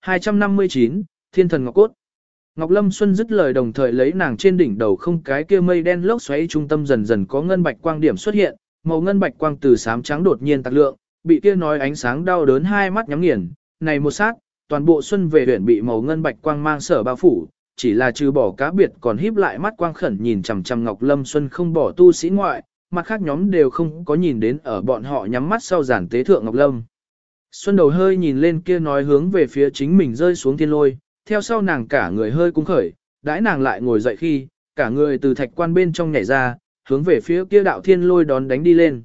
259, Thiên thần Ngọc Cốt. Ngọc Lâm Xuân dứt lời đồng thời lấy nàng trên đỉnh đầu không cái kia mây đen lốc xoáy trung tâm dần dần có ngân bạch quang điểm xuất hiện, màu ngân bạch quang từ sám trắng đột nhiên tạc lượng, bị kia nói ánh sáng đau đớn hai mắt nhắm nghiền, này một sát, toàn bộ xuân về huyện bị màu ngân bạch quang mang sở bao phủ, chỉ là trừ bỏ cá biệt còn híp lại mắt quang khẩn nhìn chằm chằm Ngọc Lâm Xuân không bỏ tu sĩ ngoại, mặt khác nhóm đều không có nhìn đến ở bọn họ nhắm mắt sau giản tế thượng Ngọc Lâm. Xuân đầu hơi nhìn lên kia nói hướng về phía chính mình rơi xuống thiên lôi, theo sau nàng cả người hơi cung khởi, đãi nàng lại ngồi dậy khi, cả người từ thạch quan bên trong nhảy ra, hướng về phía kia đạo thiên lôi đón đánh đi lên.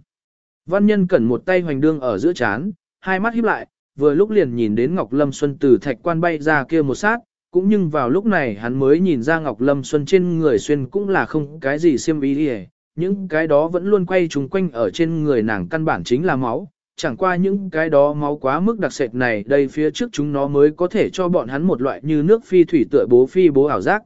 Văn nhân cẩn một tay hoành đương ở giữa chán, hai mắt híp lại, vừa lúc liền nhìn đến Ngọc Lâm Xuân từ thạch quan bay ra kia một sát, cũng nhưng vào lúc này hắn mới nhìn ra Ngọc Lâm Xuân trên người xuyên cũng là không cái gì xiêm ý đi những cái đó vẫn luôn quay trùng quanh ở trên người nàng căn bản chính là máu, chẳng qua những cái đó máu quá mức đặc sệt này đây phía trước chúng nó mới có thể cho bọn hắn một loại như nước phi thủy tựa bố phi bố ảo giác.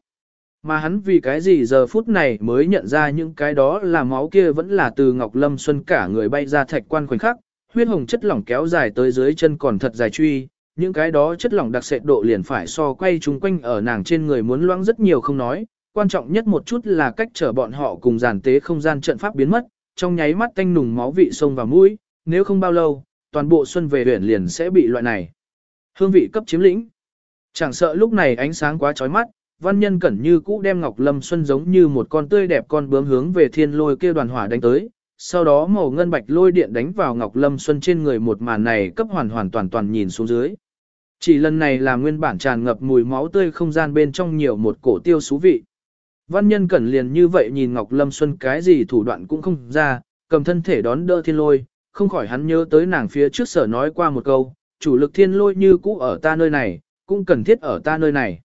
Mà hắn vì cái gì giờ phút này mới nhận ra những cái đó là máu kia vẫn là từ Ngọc Lâm Xuân cả người bay ra thạch quan khoảnh khắc, huyết hồng chất lỏng kéo dài tới dưới chân còn thật dài truy, những cái đó chất lỏng đặc sệt độ liền phải so quay chúng quanh ở nàng trên người muốn loãng rất nhiều không nói, quan trọng nhất một chút là cách trở bọn họ cùng giàn tế không gian trận pháp biến mất, trong nháy mắt tanh nùng máu vị sông vào mũi, nếu không bao lâu, toàn bộ xuân về huyện liền sẽ bị loại này. Hương vị cấp chiếm lĩnh. Chẳng sợ lúc này ánh sáng quá chói mắt, văn nhân cẩn như cũ đem Ngọc Lâm Xuân giống như một con tươi đẹp con bướm hướng về thiên lôi kia đoàn hỏa đánh tới. Sau đó màu ngân bạch lôi điện đánh vào Ngọc Lâm Xuân trên người một màn này cấp hoàn hoàn toàn toàn nhìn xuống dưới. Chỉ lần này là nguyên bản tràn ngập mùi máu tươi không gian bên trong nhiều một cổ tiêu xú vị. Văn nhân cẩn liền như vậy nhìn Ngọc Lâm Xuân cái gì thủ đoạn cũng không ra, cầm thân thể đón đỡ thiên lôi, không khỏi hắn nhớ tới nàng phía trước sở nói qua một câu, chủ lực thiên lôi như cũ ở ta nơi này, cũng cần thiết ở ta nơi này.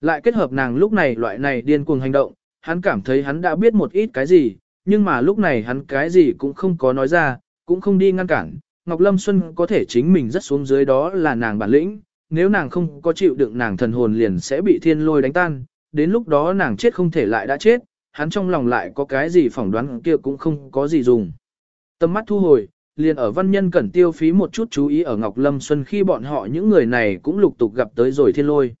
Lại kết hợp nàng lúc này loại này điên cuồng hành động, hắn cảm thấy hắn đã biết một ít cái gì, nhưng mà lúc này hắn cái gì cũng không có nói ra, cũng không đi ngăn cản. Ngọc Lâm Xuân có thể chính mình rất xuống dưới đó là nàng bản lĩnh, nếu nàng không có chịu đựng nàng thần hồn liền sẽ bị thiên lôi đánh tan, đến lúc đó nàng chết không thể lại đã chết, hắn trong lòng lại có cái gì phỏng đoán kia cũng không có gì dùng. Tâm mắt thu hồi, liền ở văn nhân cần tiêu phí một chút chú ý ở Ngọc Lâm Xuân khi bọn họ những người này cũng lục tục gặp tới rồi thiên lôi.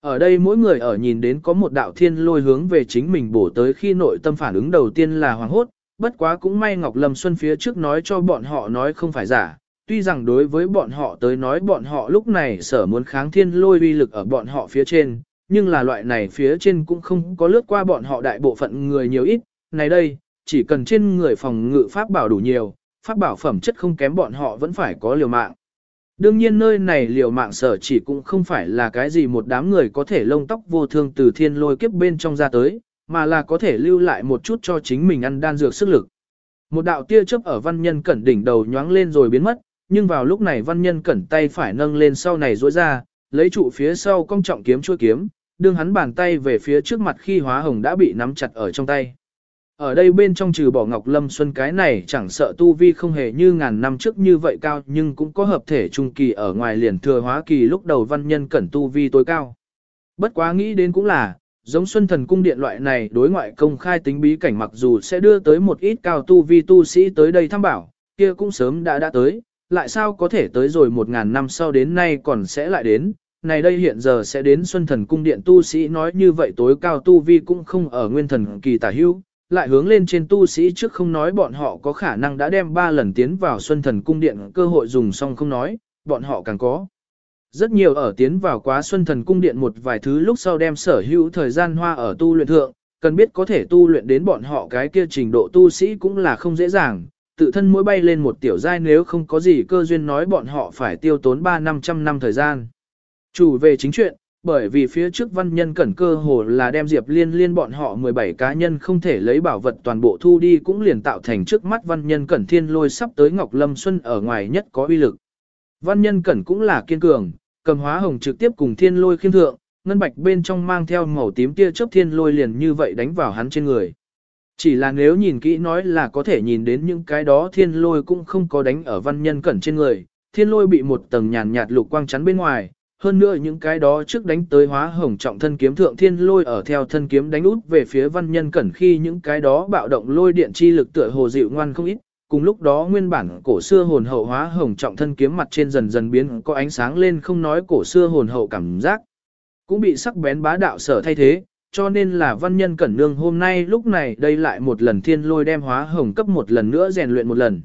Ở đây mỗi người ở nhìn đến có một đạo thiên lôi hướng về chính mình bổ tới khi nội tâm phản ứng đầu tiên là hoàng hốt, bất quá cũng may Ngọc Lâm Xuân phía trước nói cho bọn họ nói không phải giả, tuy rằng đối với bọn họ tới nói bọn họ lúc này sở muốn kháng thiên lôi uy lực ở bọn họ phía trên, nhưng là loại này phía trên cũng không có lướt qua bọn họ đại bộ phận người nhiều ít, này đây, chỉ cần trên người phòng ngự pháp bảo đủ nhiều, pháp bảo phẩm chất không kém bọn họ vẫn phải có liều mạng. Đương nhiên nơi này liều mạng sở chỉ cũng không phải là cái gì một đám người có thể lông tóc vô thương từ thiên lôi kiếp bên trong ra tới, mà là có thể lưu lại một chút cho chính mình ăn đan dược sức lực. Một đạo tia chớp ở văn nhân cẩn đỉnh đầu nhoáng lên rồi biến mất, nhưng vào lúc này văn nhân cẩn tay phải nâng lên sau này rối ra, lấy trụ phía sau cong trọng kiếm chuôi kiếm, đương hắn bàn tay về phía trước mặt khi hóa hồng đã bị nắm chặt ở trong tay. Ở đây bên trong trừ bỏ Ngọc Lâm Xuân cái này chẳng sợ tu vi không hề như ngàn năm trước như vậy cao nhưng cũng có hợp thể trung kỳ ở ngoài liền thừa hóa kỳ lúc đầu văn nhân cẩn tu vi tối cao. Bất quá nghĩ đến cũng là, giống Xuân Thần Cung Điện loại này đối ngoại công khai tính bí cảnh mặc dù sẽ đưa tới một ít cao tu vi tu sĩ tới đây thăm bảo, kia cũng sớm đã đã tới, lại sao có thể tới rồi một ngàn năm sau đến nay còn sẽ lại đến, này đây hiện giờ sẽ đến Xuân Thần Cung Điện tu sĩ nói như vậy tối cao tu vi cũng không ở nguyên thần kỳ tả hữu, lại hướng lên trên tu sĩ trước không nói bọn họ có khả năng đã đem ba lần tiến vào Xuân Thần Cung Điện cơ hội dùng xong không nói, bọn họ càng có. Rất nhiều ở tiến vào quá Xuân Thần Cung Điện một vài thứ lúc sau đem sở hữu thời gian hoa ở tu luyện thượng, cần biết có thể tu luyện đến bọn họ cái kia trình độ tu sĩ cũng là không dễ dàng, tự thân mỗi bay lên một tiểu giai nếu không có gì cơ duyên nói bọn họ phải tiêu tốn 3-500 năm thời gian. Chủ về chính chuyện, bởi vì phía trước văn nhân cẩn cơ hồ là đem Diệp Liên liên bọn họ 17 cá nhân không thể lấy bảo vật toàn bộ thu đi cũng liền tạo thành trước mắt văn nhân cẩn thiên lôi sắp tới Ngọc Lâm Xuân ở ngoài nhất có uy lực. Văn nhân cẩn cũng là kiên cường, cầm hóa hồng trực tiếp cùng thiên lôi khiêm thượng, ngân bạch bên trong mang theo màu tím tia chớp thiên lôi liền như vậy đánh vào hắn trên người. Chỉ là nếu nhìn kỹ nói là có thể nhìn đến những cái đó thiên lôi cũng không có đánh ở văn nhân cẩn trên người, thiên lôi bị một tầng nhàn nhạt lục quang chắn bên ngoài, hơn nữa những cái đó trước đánh tới hóa hồng trọng thân kiếm thượng thiên lôi ở theo thân kiếm đánh út về phía văn nhân cẩn khi những cái đó bạo động lôi điện chi lực tựa hồ dịu ngoan không ít, cùng lúc đó nguyên bản cổ xưa hồn hậu hóa hồng trọng thân kiếm mặt trên dần dần biến có ánh sáng lên không nói cổ xưa hồn hậu cảm giác, cũng bị sắc bén bá đạo sở thay thế, cho nên là văn nhân cẩn nương hôm nay lúc này đây lại một lần thiên lôi đem hóa hồng cấp một lần nữa rèn luyện một lần.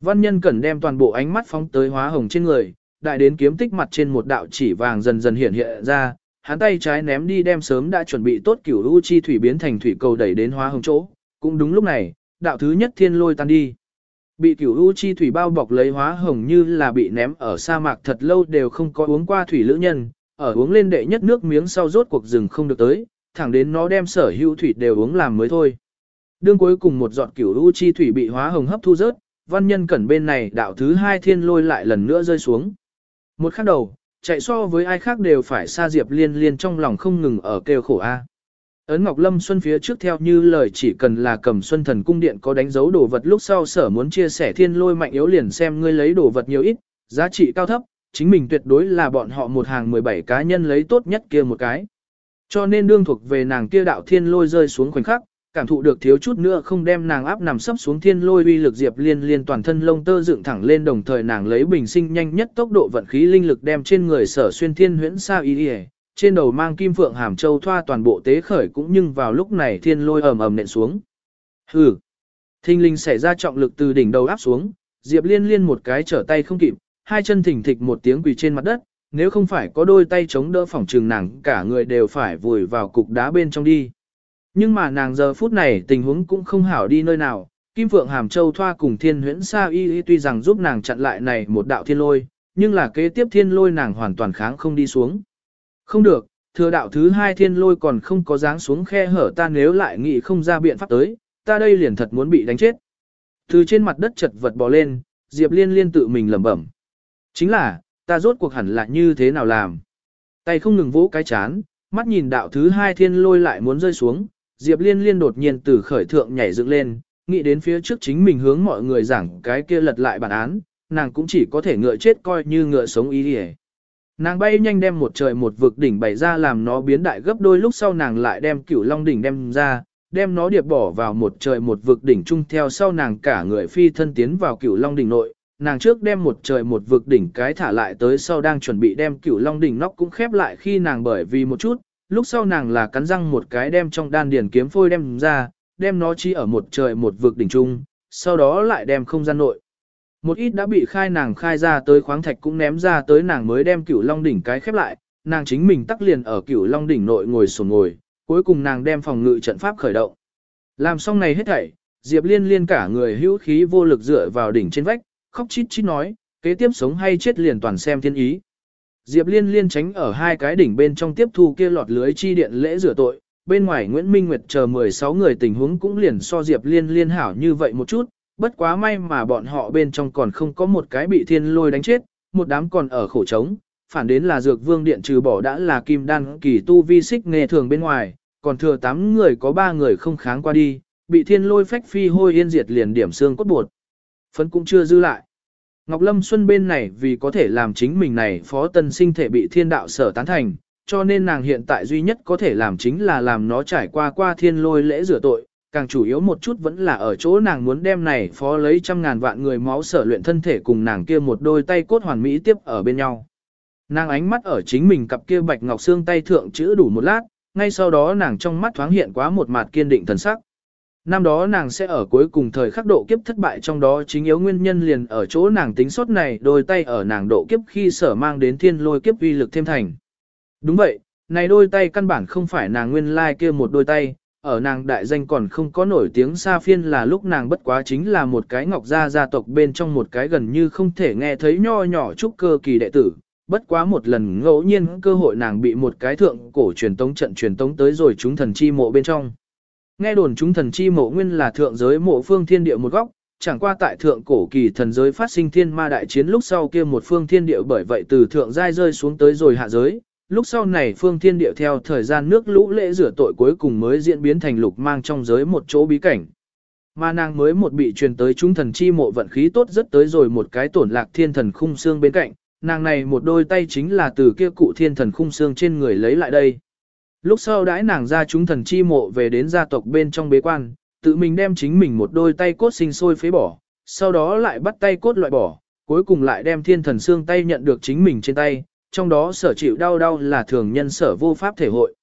Văn nhân cẩn đem toàn bộ ánh mắt phóng tới hóa hồng trên người, đại đến kiếm tích mặt trên một đạo chỉ vàng dần dần hiện hiện ra, hắn tay trái ném đi đem sớm đã chuẩn bị tốt cửu u chi thủy biến thành thủy cầu đẩy đến hóa hồng chỗ. Cũng đúng lúc này, đạo thứ nhất thiên lôi tan đi. Bị cửu u chi thủy bao bọc lấy hóa hồng như là bị ném ở sa mạc thật lâu đều không có uống qua thủy lữ nhân, ở uống lên đệ nhất nước miếng sau rốt cuộc rừng không được tới, thẳng đến nó đem sở hữu thủy đều uống làm mới thôi. Đương cuối cùng một giọt cửu u chi thủy bị hóa hồng hấp thu rớt, văn nhân cẩn bên này đạo thứ hai thiên lôi lại lần nữa rơi xuống. Một khắc đầu, chạy so với ai khác đều phải xa Diệp Liên Liên trong lòng không ngừng ở kêu khổ a. Ấn Ngọc Lâm Xuân phía trước theo như lời chỉ cần là cầm Xuân Thần Cung Điện có đánh dấu đồ vật lúc sau sở muốn chia sẻ thiên lôi mạnh yếu liền xem ngươi lấy đồ vật nhiều ít, giá trị cao thấp, chính mình tuyệt đối là bọn họ một hàng 17 cá nhân lấy tốt nhất kia một cái. Cho nên đương thuộc về nàng kia đạo thiên lôi rơi xuống khoảnh khắc, cảm thụ được thiếu chút nữa không đem nàng áp nằm sấp xuống thiên lôi uy lực diệp liên liên toàn thân lông tơ dựng thẳng lên đồng thời nàng lấy bình sinh nhanh nhất tốc độ vận khí linh lực đem trên người sở xuyên thiên huyễn sa y trên đầu mang kim phượng hàm châu thoa toàn bộ tế khởi cũng nhưng vào lúc này thiên lôi ầm ầm nện xuống. Hừ. Thinh linh xảy ra trọng lực từ đỉnh đầu áp xuống, diệp liên liên một cái trở tay không kịp, hai chân thỉnh thịch một tiếng quỳ trên mặt đất, nếu không phải có đôi tay chống đỡ phòng trường nàng cả người đều phải vùi vào cục đá bên trong đi. Nhưng mà nàng giờ phút này tình huống cũng không hảo đi nơi nào, Kim Phượng Hàm Châu Thoa cùng Thiên Huyễn Sa Y tuy rằng giúp nàng chặn lại này một đạo thiên lôi, nhưng là kế tiếp thiên lôi nàng hoàn toàn kháng không đi xuống. Không được, thừa đạo thứ hai thiên lôi còn không có dáng xuống khe hở ta nếu lại nghĩ không ra biện pháp tới, ta đây liền thật muốn bị đánh chết. Từ trên mặt đất chật vật bò lên, Diệp Liên liên tự mình lẩm bẩm. Chính là, ta rốt cuộc hẳn là như thế nào làm. Tay không ngừng vỗ cái chán, mắt nhìn đạo thứ hai thiên lôi lại muốn rơi xuống, Diệp Liên Liên đột nhiên từ khởi thượng nhảy dựng lên, nghĩ đến phía trước chính mình hướng mọi người giảng cái kia lật lại bản án, nàng cũng chỉ có thể ngựa chết coi như ngựa sống ý đi Nàng bay nhanh đem một trời một vực đỉnh bày ra làm nó biến đại gấp đôi lúc sau nàng lại đem cửu long đỉnh đem ra, đem nó điệp bỏ vào một trời một vực đỉnh chung theo sau nàng cả người phi thân tiến vào cửu long đỉnh nội. Nàng trước đem một trời một vực đỉnh cái thả lại tới sau đang chuẩn bị đem cửu long đỉnh nóc cũng khép lại khi nàng bởi vì một chút, lúc sau nàng là cắn răng một cái đem trong đan điển kiếm phôi đem ra, đem nó chi ở một trời một vực đỉnh trung, sau đó lại đem không gian nội. Một ít đã bị khai nàng khai ra tới khoáng thạch cũng ném ra tới nàng mới đem cửu long đỉnh cái khép lại, nàng chính mình tắc liền ở cửu long đỉnh nội ngồi sồn ngồi, cuối cùng nàng đem phòng ngự trận pháp khởi động. Làm xong này hết thảy, Diệp Liên liên cả người hữu khí vô lực dựa vào đỉnh trên vách, khóc chít chít nói, kế tiếp sống hay chết liền toàn xem thiên ý. Diệp Liên liên tránh ở hai cái đỉnh bên trong tiếp thu kia lọt lưới chi điện lễ rửa tội, bên ngoài Nguyễn Minh Nguyệt chờ 16 người tình huống cũng liền so Diệp Liên liên hảo như vậy một chút, bất quá may mà bọn họ bên trong còn không có một cái bị thiên lôi đánh chết, một đám còn ở khổ trống, phản đến là dược vương điện trừ bỏ đã là kim đan kỳ tu vi xích nghề thường bên ngoài, còn thừa 8 người có 3 người không kháng qua đi, bị thiên lôi phách phi hôi yên diệt liền điểm xương cốt bột. Phấn cũng chưa dư lại. Ngọc Lâm Xuân bên này vì có thể làm chính mình này phó tân sinh thể bị thiên đạo sở tán thành, cho nên nàng hiện tại duy nhất có thể làm chính là làm nó trải qua qua thiên lôi lễ rửa tội, càng chủ yếu một chút vẫn là ở chỗ nàng muốn đem này phó lấy trăm ngàn vạn người máu sở luyện thân thể cùng nàng kia một đôi tay cốt hoàn mỹ tiếp ở bên nhau. Nàng ánh mắt ở chính mình cặp kia bạch ngọc xương tay thượng chữ đủ một lát, ngay sau đó nàng trong mắt thoáng hiện quá một mặt kiên định thần sắc. Năm đó nàng sẽ ở cuối cùng thời khắc độ kiếp thất bại trong đó chính yếu nguyên nhân liền ở chỗ nàng tính sốt này đôi tay ở nàng độ kiếp khi sở mang đến thiên lôi kiếp uy lực thêm thành. Đúng vậy, này đôi tay căn bản không phải nàng nguyên lai like kia một đôi tay, ở nàng đại danh còn không có nổi tiếng xa phiên là lúc nàng bất quá chính là một cái ngọc gia gia tộc bên trong một cái gần như không thể nghe thấy nho nhỏ trúc cơ kỳ đệ tử. Bất quá một lần ngẫu nhiên cơ hội nàng bị một cái thượng cổ truyền tống trận truyền tống tới rồi chúng thần chi mộ bên trong. Nghe đồn chúng thần chi mộ nguyên là thượng giới mộ phương thiên địa một góc, chẳng qua tại thượng cổ kỳ thần giới phát sinh thiên ma đại chiến lúc sau kia một phương thiên địa bởi vậy từ thượng giai rơi xuống tới rồi hạ giới. Lúc sau này phương thiên địa theo thời gian nước lũ lễ rửa tội cuối cùng mới diễn biến thành lục mang trong giới một chỗ bí cảnh. Mà nàng mới một bị truyền tới chúng thần chi mộ vận khí tốt rất tới rồi một cái tổn lạc thiên thần khung xương bên cạnh, nàng này một đôi tay chính là từ kia cụ thiên thần khung xương trên người lấy lại đây. Lúc sau đãi nàng ra chúng thần chi mộ về đến gia tộc bên trong bế quan, tự mình đem chính mình một đôi tay cốt sinh sôi phế bỏ, sau đó lại bắt tay cốt loại bỏ, cuối cùng lại đem thiên thần xương tay nhận được chính mình trên tay, trong đó sở chịu đau đau là thường nhân sở vô pháp thể hội.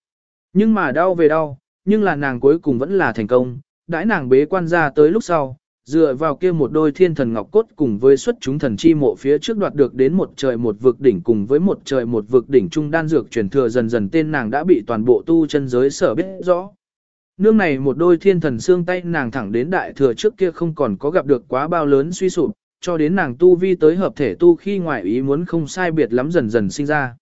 Nhưng mà đau về đau, nhưng là nàng cuối cùng vẫn là thành công, đãi nàng bế quan ra tới lúc sau, dựa vào kia một đôi thiên thần ngọc cốt cùng với xuất chúng thần chi mộ phía trước đoạt được đến một trời một vực đỉnh cùng với một trời một vực đỉnh trung đan dược truyền thừa dần dần tên nàng đã bị toàn bộ tu chân giới sở biết rõ. Nương này một đôi thiên thần xương tay nàng thẳng đến đại thừa trước kia không còn có gặp được quá bao lớn suy sụp, cho đến nàng tu vi tới hợp thể tu khi ngoại ý muốn không sai biệt lắm dần dần sinh ra.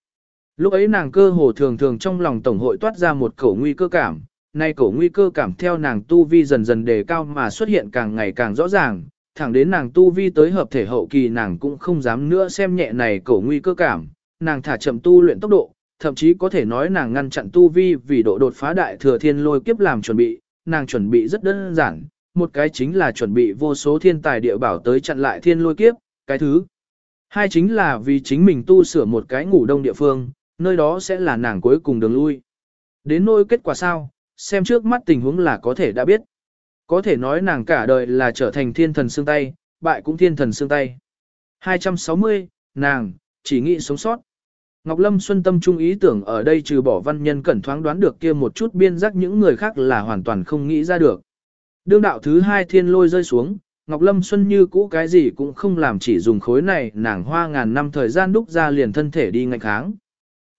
Lúc ấy nàng cơ hồ thường thường trong lòng tổng hội toát ra một khẩu nguy cơ cảm, nay cổ nguy cơ cảm theo nàng tu vi dần dần đề cao mà xuất hiện càng ngày càng rõ ràng, thẳng đến nàng tu vi tới hợp thể hậu kỳ nàng cũng không dám nữa xem nhẹ này cổ nguy cơ cảm, nàng thả chậm tu luyện tốc độ, thậm chí có thể nói nàng ngăn chặn tu vi vì độ đột phá đại thừa thiên lôi kiếp làm chuẩn bị, nàng chuẩn bị rất đơn giản, một cái chính là chuẩn bị vô số thiên tài địa bảo tới chặn lại thiên lôi kiếp, cái thứ hai chính là vì chính mình tu sửa một cái ngủ đông địa phương, nơi đó sẽ là nàng cuối cùng đường lui. Đến nỗi kết quả sao, xem trước mắt tình huống là có thể đã biết. Có thể nói nàng cả đời là trở thành thiên thần xương tay, bại cũng thiên thần xương tay. 260, nàng, chỉ nghĩ sống sót. Ngọc Lâm Xuân tâm trung ý tưởng ở đây trừ bỏ văn nhân cẩn thoáng đoán được kia một chút biên giác những người khác là hoàn toàn không nghĩ ra được. Đương đạo thứ hai thiên lôi rơi xuống, Ngọc Lâm Xuân như cũ cái gì cũng không làm chỉ dùng khối này nàng hoa ngàn năm thời gian đúc ra liền thân thể đi ngạch kháng.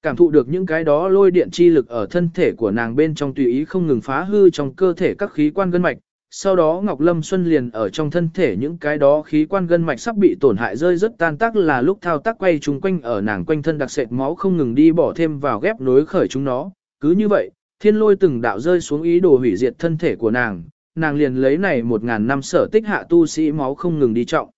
Cảm thụ được những cái đó lôi điện chi lực ở thân thể của nàng bên trong tùy ý không ngừng phá hư trong cơ thể các khí quan gân mạch. Sau đó Ngọc Lâm Xuân liền ở trong thân thể những cái đó khí quan gân mạch sắp bị tổn hại rơi rất tan tác là lúc thao tác quay chúng quanh ở nàng quanh thân đặc sệt máu không ngừng đi bỏ thêm vào ghép nối khởi chúng nó. Cứ như vậy, thiên lôi từng đạo rơi xuống ý đồ hủy diệt thân thể của nàng, nàng liền lấy này một ngàn năm sở tích hạ tu sĩ máu không ngừng đi trọng.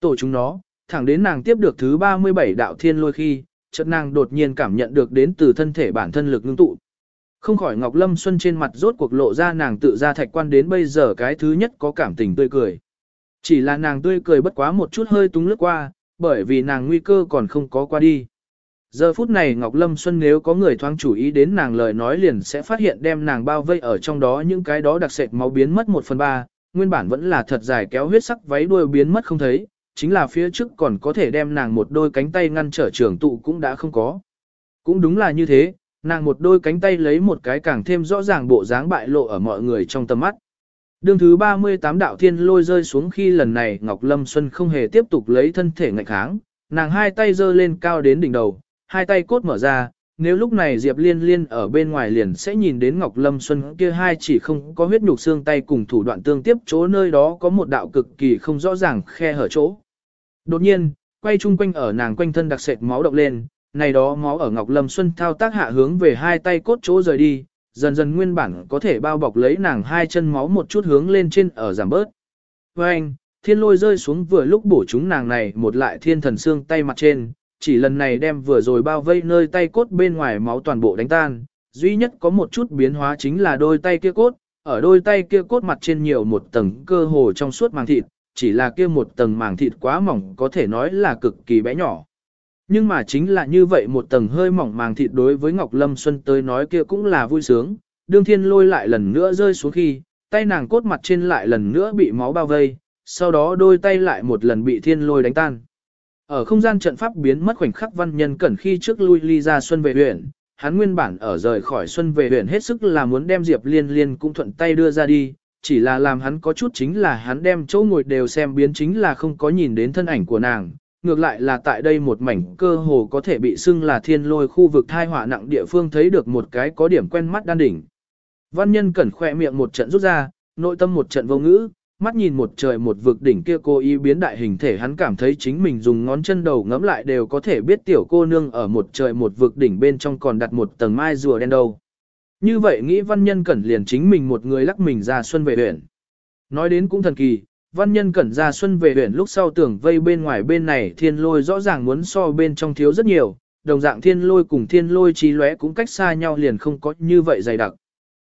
Tổ chúng nó, thẳng đến nàng tiếp được thứ 37 đạo thiên lôi khi, chợt nàng đột nhiên cảm nhận được đến từ thân thể bản thân lực ngưng tụ. Không khỏi Ngọc Lâm Xuân trên mặt rốt cuộc lộ ra nàng tự ra thạch quan đến bây giờ cái thứ nhất có cảm tình tươi cười. Chỉ là nàng tươi cười bất quá một chút hơi túng lướt qua, bởi vì nàng nguy cơ còn không có qua đi. Giờ phút này Ngọc Lâm Xuân nếu có người thoáng chủ ý đến nàng lời nói liền sẽ phát hiện đem nàng bao vây ở trong đó những cái đó đặc sệt máu biến mất một phần ba, nguyên bản vẫn là thật dài kéo huyết sắc váy đuôi biến mất không thấy, chính là phía trước còn có thể đem nàng một đôi cánh tay ngăn trở trường tụ cũng đã không có. Cũng đúng là như thế, nàng một đôi cánh tay lấy một cái càng thêm rõ ràng bộ dáng bại lộ ở mọi người trong tầm mắt. Đường thứ 38 đạo thiên lôi rơi xuống khi lần này Ngọc Lâm Xuân không hề tiếp tục lấy thân thể ngạch kháng, nàng hai tay giơ lên cao đến đỉnh đầu, hai tay cốt mở ra, nếu lúc này Diệp Liên Liên ở bên ngoài liền sẽ nhìn đến Ngọc Lâm Xuân kia hai chỉ không có huyết nhục xương tay cùng thủ đoạn tương tiếp chỗ nơi đó có một đạo cực kỳ không rõ ràng khe hở chỗ. Đột nhiên, quay chung quanh ở nàng quanh thân đặc sệt máu động lên, này đó máu ở Ngọc Lâm Xuân thao tác hạ hướng về hai tay cốt chỗ rời đi, dần dần nguyên bản có thể bao bọc lấy nàng hai chân máu một chút hướng lên trên ở giảm bớt. Với anh, thiên lôi rơi xuống vừa lúc bổ chúng nàng này một lại thiên thần xương tay mặt trên, chỉ lần này đem vừa rồi bao vây nơi tay cốt bên ngoài máu toàn bộ đánh tan, duy nhất có một chút biến hóa chính là đôi tay kia cốt, ở đôi tay kia cốt mặt trên nhiều một tầng cơ hồ trong suốt màng thịt, chỉ là kia một tầng màng thịt quá mỏng có thể nói là cực kỳ bé nhỏ. Nhưng mà chính là như vậy một tầng hơi mỏng màng thịt đối với Ngọc Lâm Xuân tới nói kia cũng là vui sướng, đương thiên lôi lại lần nữa rơi xuống khi, tay nàng cốt mặt trên lại lần nữa bị máu bao vây, sau đó đôi tay lại một lần bị thiên lôi đánh tan. Ở không gian trận pháp biến mất khoảnh khắc văn nhân cẩn khi trước lui ly ra Xuân về huyện, hắn nguyên bản ở rời khỏi Xuân về huyện hết sức là muốn đem Diệp Liên Liên cũng thuận tay đưa ra đi, chỉ là làm hắn có chút chính là hắn đem chỗ ngồi đều xem biến chính là không có nhìn đến thân ảnh của nàng, ngược lại là tại đây một mảnh cơ hồ có thể bị xưng là thiên lôi khu vực thai họa nặng địa phương thấy được một cái có điểm quen mắt đan đỉnh. Văn nhân cẩn khoe miệng một trận rút ra, nội tâm một trận vô ngữ, mắt nhìn một trời một vực đỉnh kia cô ý biến đại hình thể hắn cảm thấy chính mình dùng ngón chân đầu ngẫm lại đều có thể biết tiểu cô nương ở một trời một vực đỉnh bên trong còn đặt một tầng mai rùa đen đâu. Như vậy nghĩ văn nhân cẩn liền chính mình một người lắc mình ra xuân về huyện. Nói đến cũng thần kỳ, văn nhân cẩn ra xuân về huyện lúc sau tưởng vây bên ngoài bên này thiên lôi rõ ràng muốn so bên trong thiếu rất nhiều, đồng dạng thiên lôi cùng thiên lôi trí lóe cũng cách xa nhau liền không có như vậy dày đặc.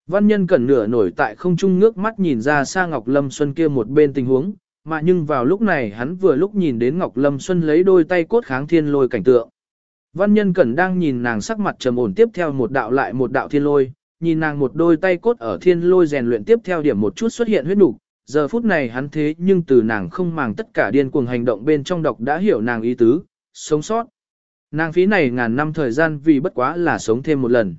Văn nhân cẩn nửa nổi tại không trung ngước mắt nhìn ra xa Ngọc Lâm Xuân kia một bên tình huống, mà nhưng vào lúc này hắn vừa lúc nhìn đến Ngọc Lâm Xuân lấy đôi tay cốt kháng thiên lôi cảnh tượng. Văn nhân cẩn đang nhìn nàng sắc mặt trầm ổn tiếp theo một đạo lại một đạo thiên lôi, nhìn nàng một đôi tay cốt ở thiên lôi rèn luyện tiếp theo điểm một chút xuất hiện huyết nục, giờ phút này hắn thế nhưng từ nàng không màng tất cả điên cuồng hành động bên trong độc đã hiểu nàng ý tứ, sống sót. Nàng phí này ngàn năm thời gian vì bất quá là sống thêm một lần.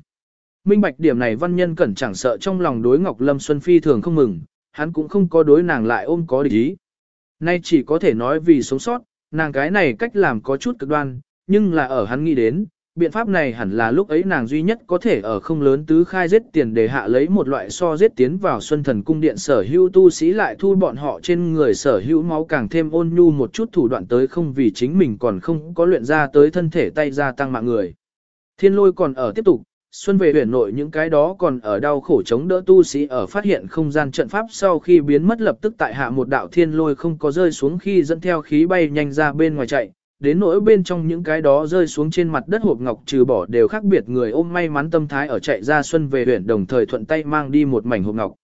Minh bạch điểm này văn nhân cẩn chẳng sợ trong lòng đối Ngọc Lâm Xuân Phi thường không mừng, hắn cũng không có đối nàng lại ôm có địch ý. Nay chỉ có thể nói vì sống sót, nàng cái này cách làm có chút cực đoan, nhưng là ở hắn nghĩ đến, biện pháp này hẳn là lúc ấy nàng duy nhất có thể ở không lớn tứ khai giết tiền để hạ lấy một loại so giết tiến vào xuân thần cung điện sở hữu tu sĩ lại thu bọn họ trên người sở hữu máu càng thêm ôn nhu một chút thủ đoạn tới không vì chính mình còn không có luyện ra tới thân thể tay ra tăng mạng người. Thiên lôi còn ở tiếp tục, xuân về huyền nội những cái đó còn ở đau khổ chống đỡ tu sĩ ở phát hiện không gian trận pháp sau khi biến mất lập tức tại hạ một đạo thiên lôi không có rơi xuống khi dẫn theo khí bay nhanh ra bên ngoài chạy, đến nỗi bên trong những cái đó rơi xuống trên mặt đất hộp ngọc trừ bỏ đều khác biệt người ôm may mắn tâm thái ở chạy ra xuân về huyện đồng thời thuận tay mang đi một mảnh hộp ngọc.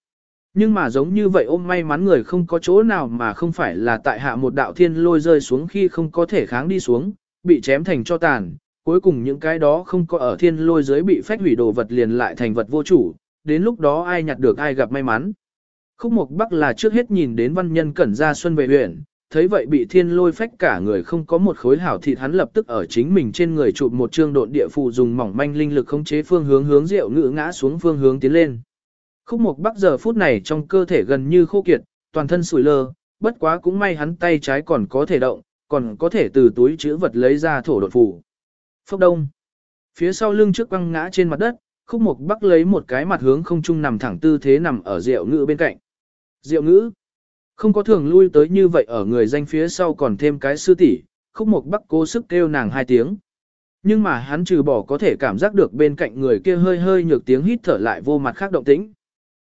Nhưng mà giống như vậy ôm may mắn người không có chỗ nào mà không phải là tại hạ một đạo thiên lôi rơi xuống khi không có thể kháng đi xuống, bị chém thành cho tàn, cuối cùng những cái đó không có ở thiên lôi dưới bị phách hủy đồ vật liền lại thành vật vô chủ, đến lúc đó ai nhặt được ai gặp may mắn. Khúc Mộc Bắc là trước hết nhìn đến văn nhân cẩn ra xuân về huyện, thấy vậy bị thiên lôi phách cả người không có một khối hảo thịt hắn lập tức ở chính mình trên người chụp một trương độn địa phù dùng mỏng manh linh lực khống chế phương hướng hướng rượu ngự ngã xuống phương hướng tiến lên. Khúc mục Bắc giờ phút này trong cơ thể gần như khô kiệt, toàn thân sủi lơ, bất quá cũng may hắn tay trái còn có thể động, còn có thể từ túi chữ vật lấy ra thổ đột phù. Phốc đông. Phía sau lưng trước quăng ngã trên mặt đất, Khúc mục Bắc lấy một cái mặt hướng không trung nằm thẳng tư thế nằm ở rượu ngự bên cạnh. Diệu ngữ. Không có thường lui tới như vậy ở người danh phía sau còn thêm cái sư tỷ, khúc mục bắc cố sức kêu nàng hai tiếng. Nhưng mà hắn trừ bỏ có thể cảm giác được bên cạnh người kia hơi hơi nhược tiếng hít thở lại vô mặt khác động tĩnh.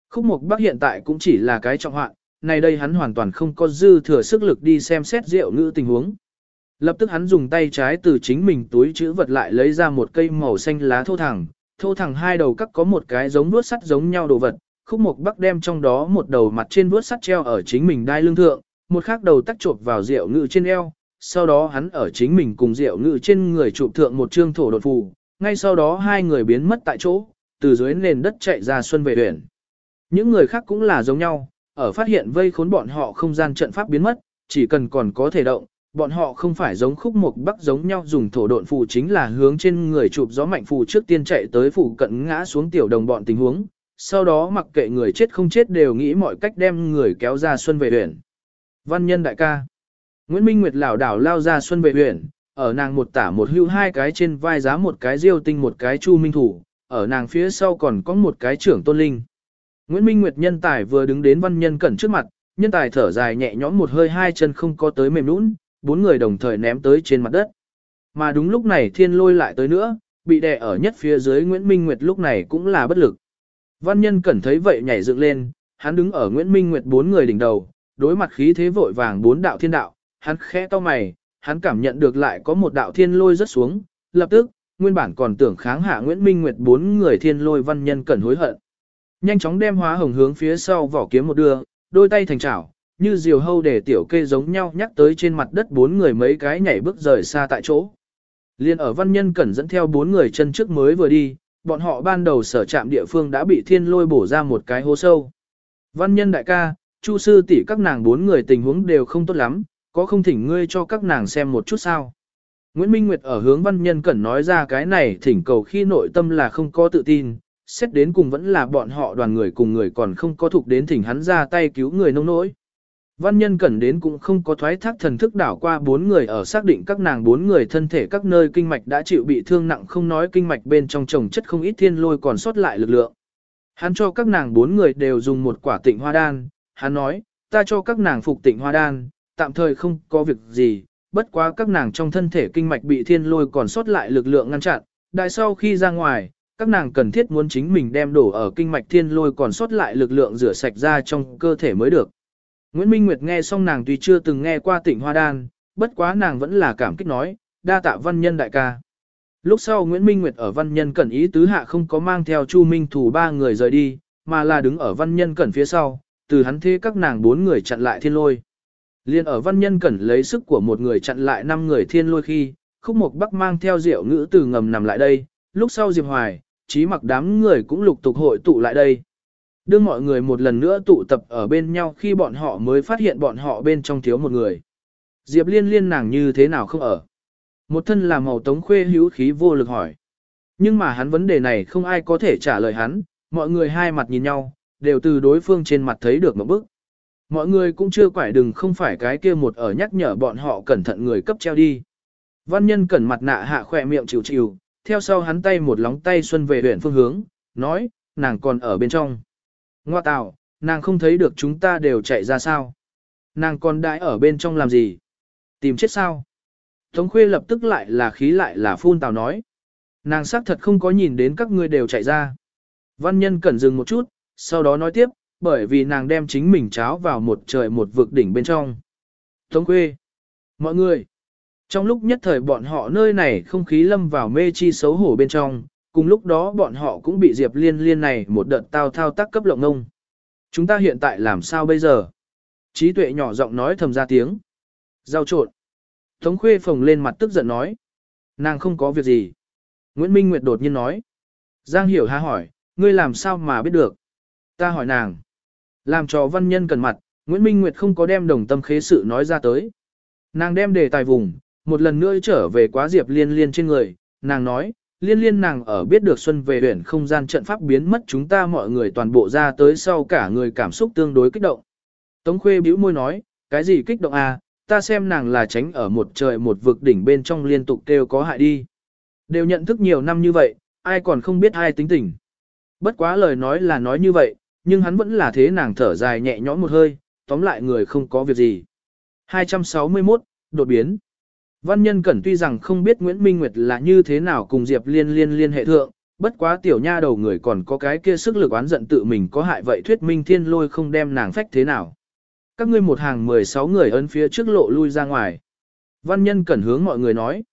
Khúc mục bắc hiện tại cũng chỉ là cái trọng hoạn, này đây hắn hoàn toàn không có dư thừa sức lực đi xem xét rượu ngữ tình huống. Lập tức hắn dùng tay trái từ chính mình túi chữ vật lại lấy ra một cây màu xanh lá thô thẳng, thô thẳng hai đầu cắt có một cái giống đuốt sắt giống nhau đồ vật, khúc mục bắc đem trong đó một đầu mặt trên vuốt sắt treo ở chính mình đai lưng thượng, một khác đầu tắc chộp vào rượu ngự trên eo, sau đó hắn ở chính mình cùng rượu ngự trên người chụp thượng một trương thổ đột phù, ngay sau đó hai người biến mất tại chỗ, từ dưới nền đất chạy ra xuân về huyện. Những người khác cũng là giống nhau, ở phát hiện vây khốn bọn họ không gian trận pháp biến mất, chỉ cần còn có thể động, bọn họ không phải giống khúc mục bắc giống nhau dùng thổ độn phù chính là hướng trên người chụp gió mạnh phù trước tiên chạy tới phù cận ngã xuống tiểu đồng bọn tình huống, sau đó mặc kệ người chết không chết đều nghĩ mọi cách đem người kéo ra xuân về huyện. Văn nhân đại ca. Nguyễn Minh Nguyệt lảo đảo lao ra xuân về huyện, ở nàng một tả một hưu hai cái trên vai giá một cái diêu tinh một cái chu minh thủ, ở nàng phía sau còn có một cái trưởng tôn linh. Nguyễn Minh Nguyệt nhân tài vừa đứng đến văn nhân cẩn trước mặt, nhân tài thở dài nhẹ nhõm một hơi hai chân không có tới mềm nũng, bốn người đồng thời ném tới trên mặt đất. Mà đúng lúc này thiên lôi lại tới nữa, bị đè ở nhất phía dưới Nguyễn Minh Nguyệt lúc này cũng là bất lực. Văn nhân cẩn thấy vậy nhảy dựng lên, hắn đứng ở Nguyễn Minh Nguyệt bốn người đỉnh đầu, đối mặt khí thế vội vàng bốn đạo thiên đạo, hắn khẽ to mày, hắn cảm nhận được lại có một đạo thiên lôi rất xuống, lập tức, nguyên bản còn tưởng kháng hạ Nguyễn Minh Nguyệt bốn người thiên lôi văn nhân cẩn hối hận. Nhanh chóng đem hóa hồng hướng phía sau vỏ kiếm một đưa, đôi tay thành chảo, như diều hâu để tiểu kê giống nhau nhắc tới trên mặt đất bốn người mấy cái nhảy bước rời xa tại chỗ. Liên ở văn nhân cẩn dẫn theo bốn người chân trước mới vừa đi, bọn họ ban đầu sở trạm địa phương đã bị thiên lôi bổ ra một cái hố sâu. Văn nhân đại ca, chu sư tỷ các nàng bốn người tình huống đều không tốt lắm, có không thỉnh ngươi cho các nàng xem một chút sao. Nguyễn Minh Nguyệt ở hướng văn nhân cẩn nói ra cái này thỉnh cầu khi nội tâm là không có tự tin, xét đến cùng vẫn là bọn họ đoàn người cùng người còn không có thuộc đến thỉnh hắn ra tay cứu người nông nỗi. Văn nhân cẩn đến cũng không có thoái thác thần thức đảo qua bốn người ở xác định các nàng bốn người thân thể các nơi kinh mạch đã chịu bị thương nặng không nói kinh mạch bên trong trồng chất không ít thiên lôi còn sót lại lực lượng. Hắn cho các nàng bốn người đều dùng một quả tịnh hoa đan, hắn nói, ta cho các nàng phục tịnh hoa đan, tạm thời không có việc gì, bất quá các nàng trong thân thể kinh mạch bị thiên lôi còn sót lại lực lượng ngăn chặn, đại sau khi ra ngoài, các nàng cần thiết muốn chính mình đem đổ ở kinh mạch thiên lôi còn sót lại lực lượng rửa sạch ra trong cơ thể mới được. Nguyễn Minh Nguyệt nghe xong nàng tuy chưa từng nghe qua tịnh hoa đan, bất quá nàng vẫn là cảm kích nói, đa tạ văn nhân đại ca. Lúc sau Nguyễn Minh Nguyệt ở văn nhân cẩn ý tứ hạ không có mang theo Chu Minh thủ ba người rời đi, mà là đứng ở văn nhân cẩn phía sau, từ hắn thế các nàng bốn người chặn lại thiên lôi. Liên ở văn nhân cẩn lấy sức của một người chặn lại năm người thiên lôi khi, khúc mục bắc mang theo rượu ngữ từ ngầm nằm lại đây, lúc sau Diệp Hoài, trí mặc đám người cũng lục tục hội tụ lại đây. Đưa mọi người một lần nữa tụ tập ở bên nhau khi bọn họ mới phát hiện bọn họ bên trong thiếu một người. Diệp liên liên nàng như thế nào không ở. Một thân là màu tống khuê hữu khí vô lực hỏi. Nhưng mà hắn vấn đề này không ai có thể trả lời hắn, mọi người hai mặt nhìn nhau, đều từ đối phương trên mặt thấy được một bức. Mọi người cũng chưa quải đừng không phải cái kia một ở nhắc nhở bọn họ cẩn thận người cấp treo đi. Văn nhân cẩn mặt nạ hạ khỏe miệng chịu chịu, theo sau hắn tay một lóng tay xuân về huyện phương hướng, nói, nàng còn ở bên trong. Ngoa tào nàng không thấy được chúng ta đều chạy ra sao. Nàng còn đãi ở bên trong làm gì? Tìm chết sao? Tống khuê lập tức lại là khí lại là phun tào nói. Nàng xác thật không có nhìn đến các ngươi đều chạy ra. Văn nhân cẩn dừng một chút, sau đó nói tiếp, bởi vì nàng đem chính mình cháo vào một trời một vực đỉnh bên trong. Tống khuê. Mọi người. Trong lúc nhất thời bọn họ nơi này không khí lâm vào mê chi xấu hổ bên trong, cùng lúc đó bọn họ cũng bị Diệp Liên Liên này một đợt tao thao tác cấp lộng ngông. Chúng ta hiện tại làm sao bây giờ? Trí tuệ nhỏ giọng nói thầm ra tiếng. Giao trộn. Tống khuê phồng lên mặt tức giận nói. Nàng không có việc gì. Nguyễn Minh Nguyệt đột nhiên nói. Giang hiểu há hỏi, ngươi làm sao mà biết được? Ta hỏi nàng. Làm cho văn nhân cần mặt, Nguyễn Minh Nguyệt không có đem đồng tâm khế sự nói ra tới. Nàng đem đề tài vùng, một lần nữa trở về quá diệp liên liên trên người, nàng nói, liên liên nàng ở biết được xuân về huyện không gian trận pháp biến mất chúng ta mọi người toàn bộ ra tới sau cả người cảm xúc tương đối kích động. Tống khuê bĩu môi nói, cái gì kích động à, ta xem nàng là tránh ở một trời một vực đỉnh bên trong liên tục kêu có hại đi. Đều nhận thức nhiều năm như vậy, ai còn không biết ai tính tình. Bất quá lời nói là nói như vậy, nhưng hắn vẫn là thế nàng thở dài nhẹ nhõm một hơi, tóm lại người không có việc gì. 261, đột biến. Văn nhân cẩn tuy rằng không biết Nguyễn Minh Nguyệt là như thế nào cùng Diệp Liên liên liên hệ thượng, bất quá tiểu nha đầu người còn có cái kia sức lực oán giận tự mình có hại vậy thuyết minh thiên lôi không đem nàng phách thế nào. Các ngươi một hàng 16 người ấn phía trước lộ lui ra ngoài. Văn nhân cẩn hướng mọi người nói.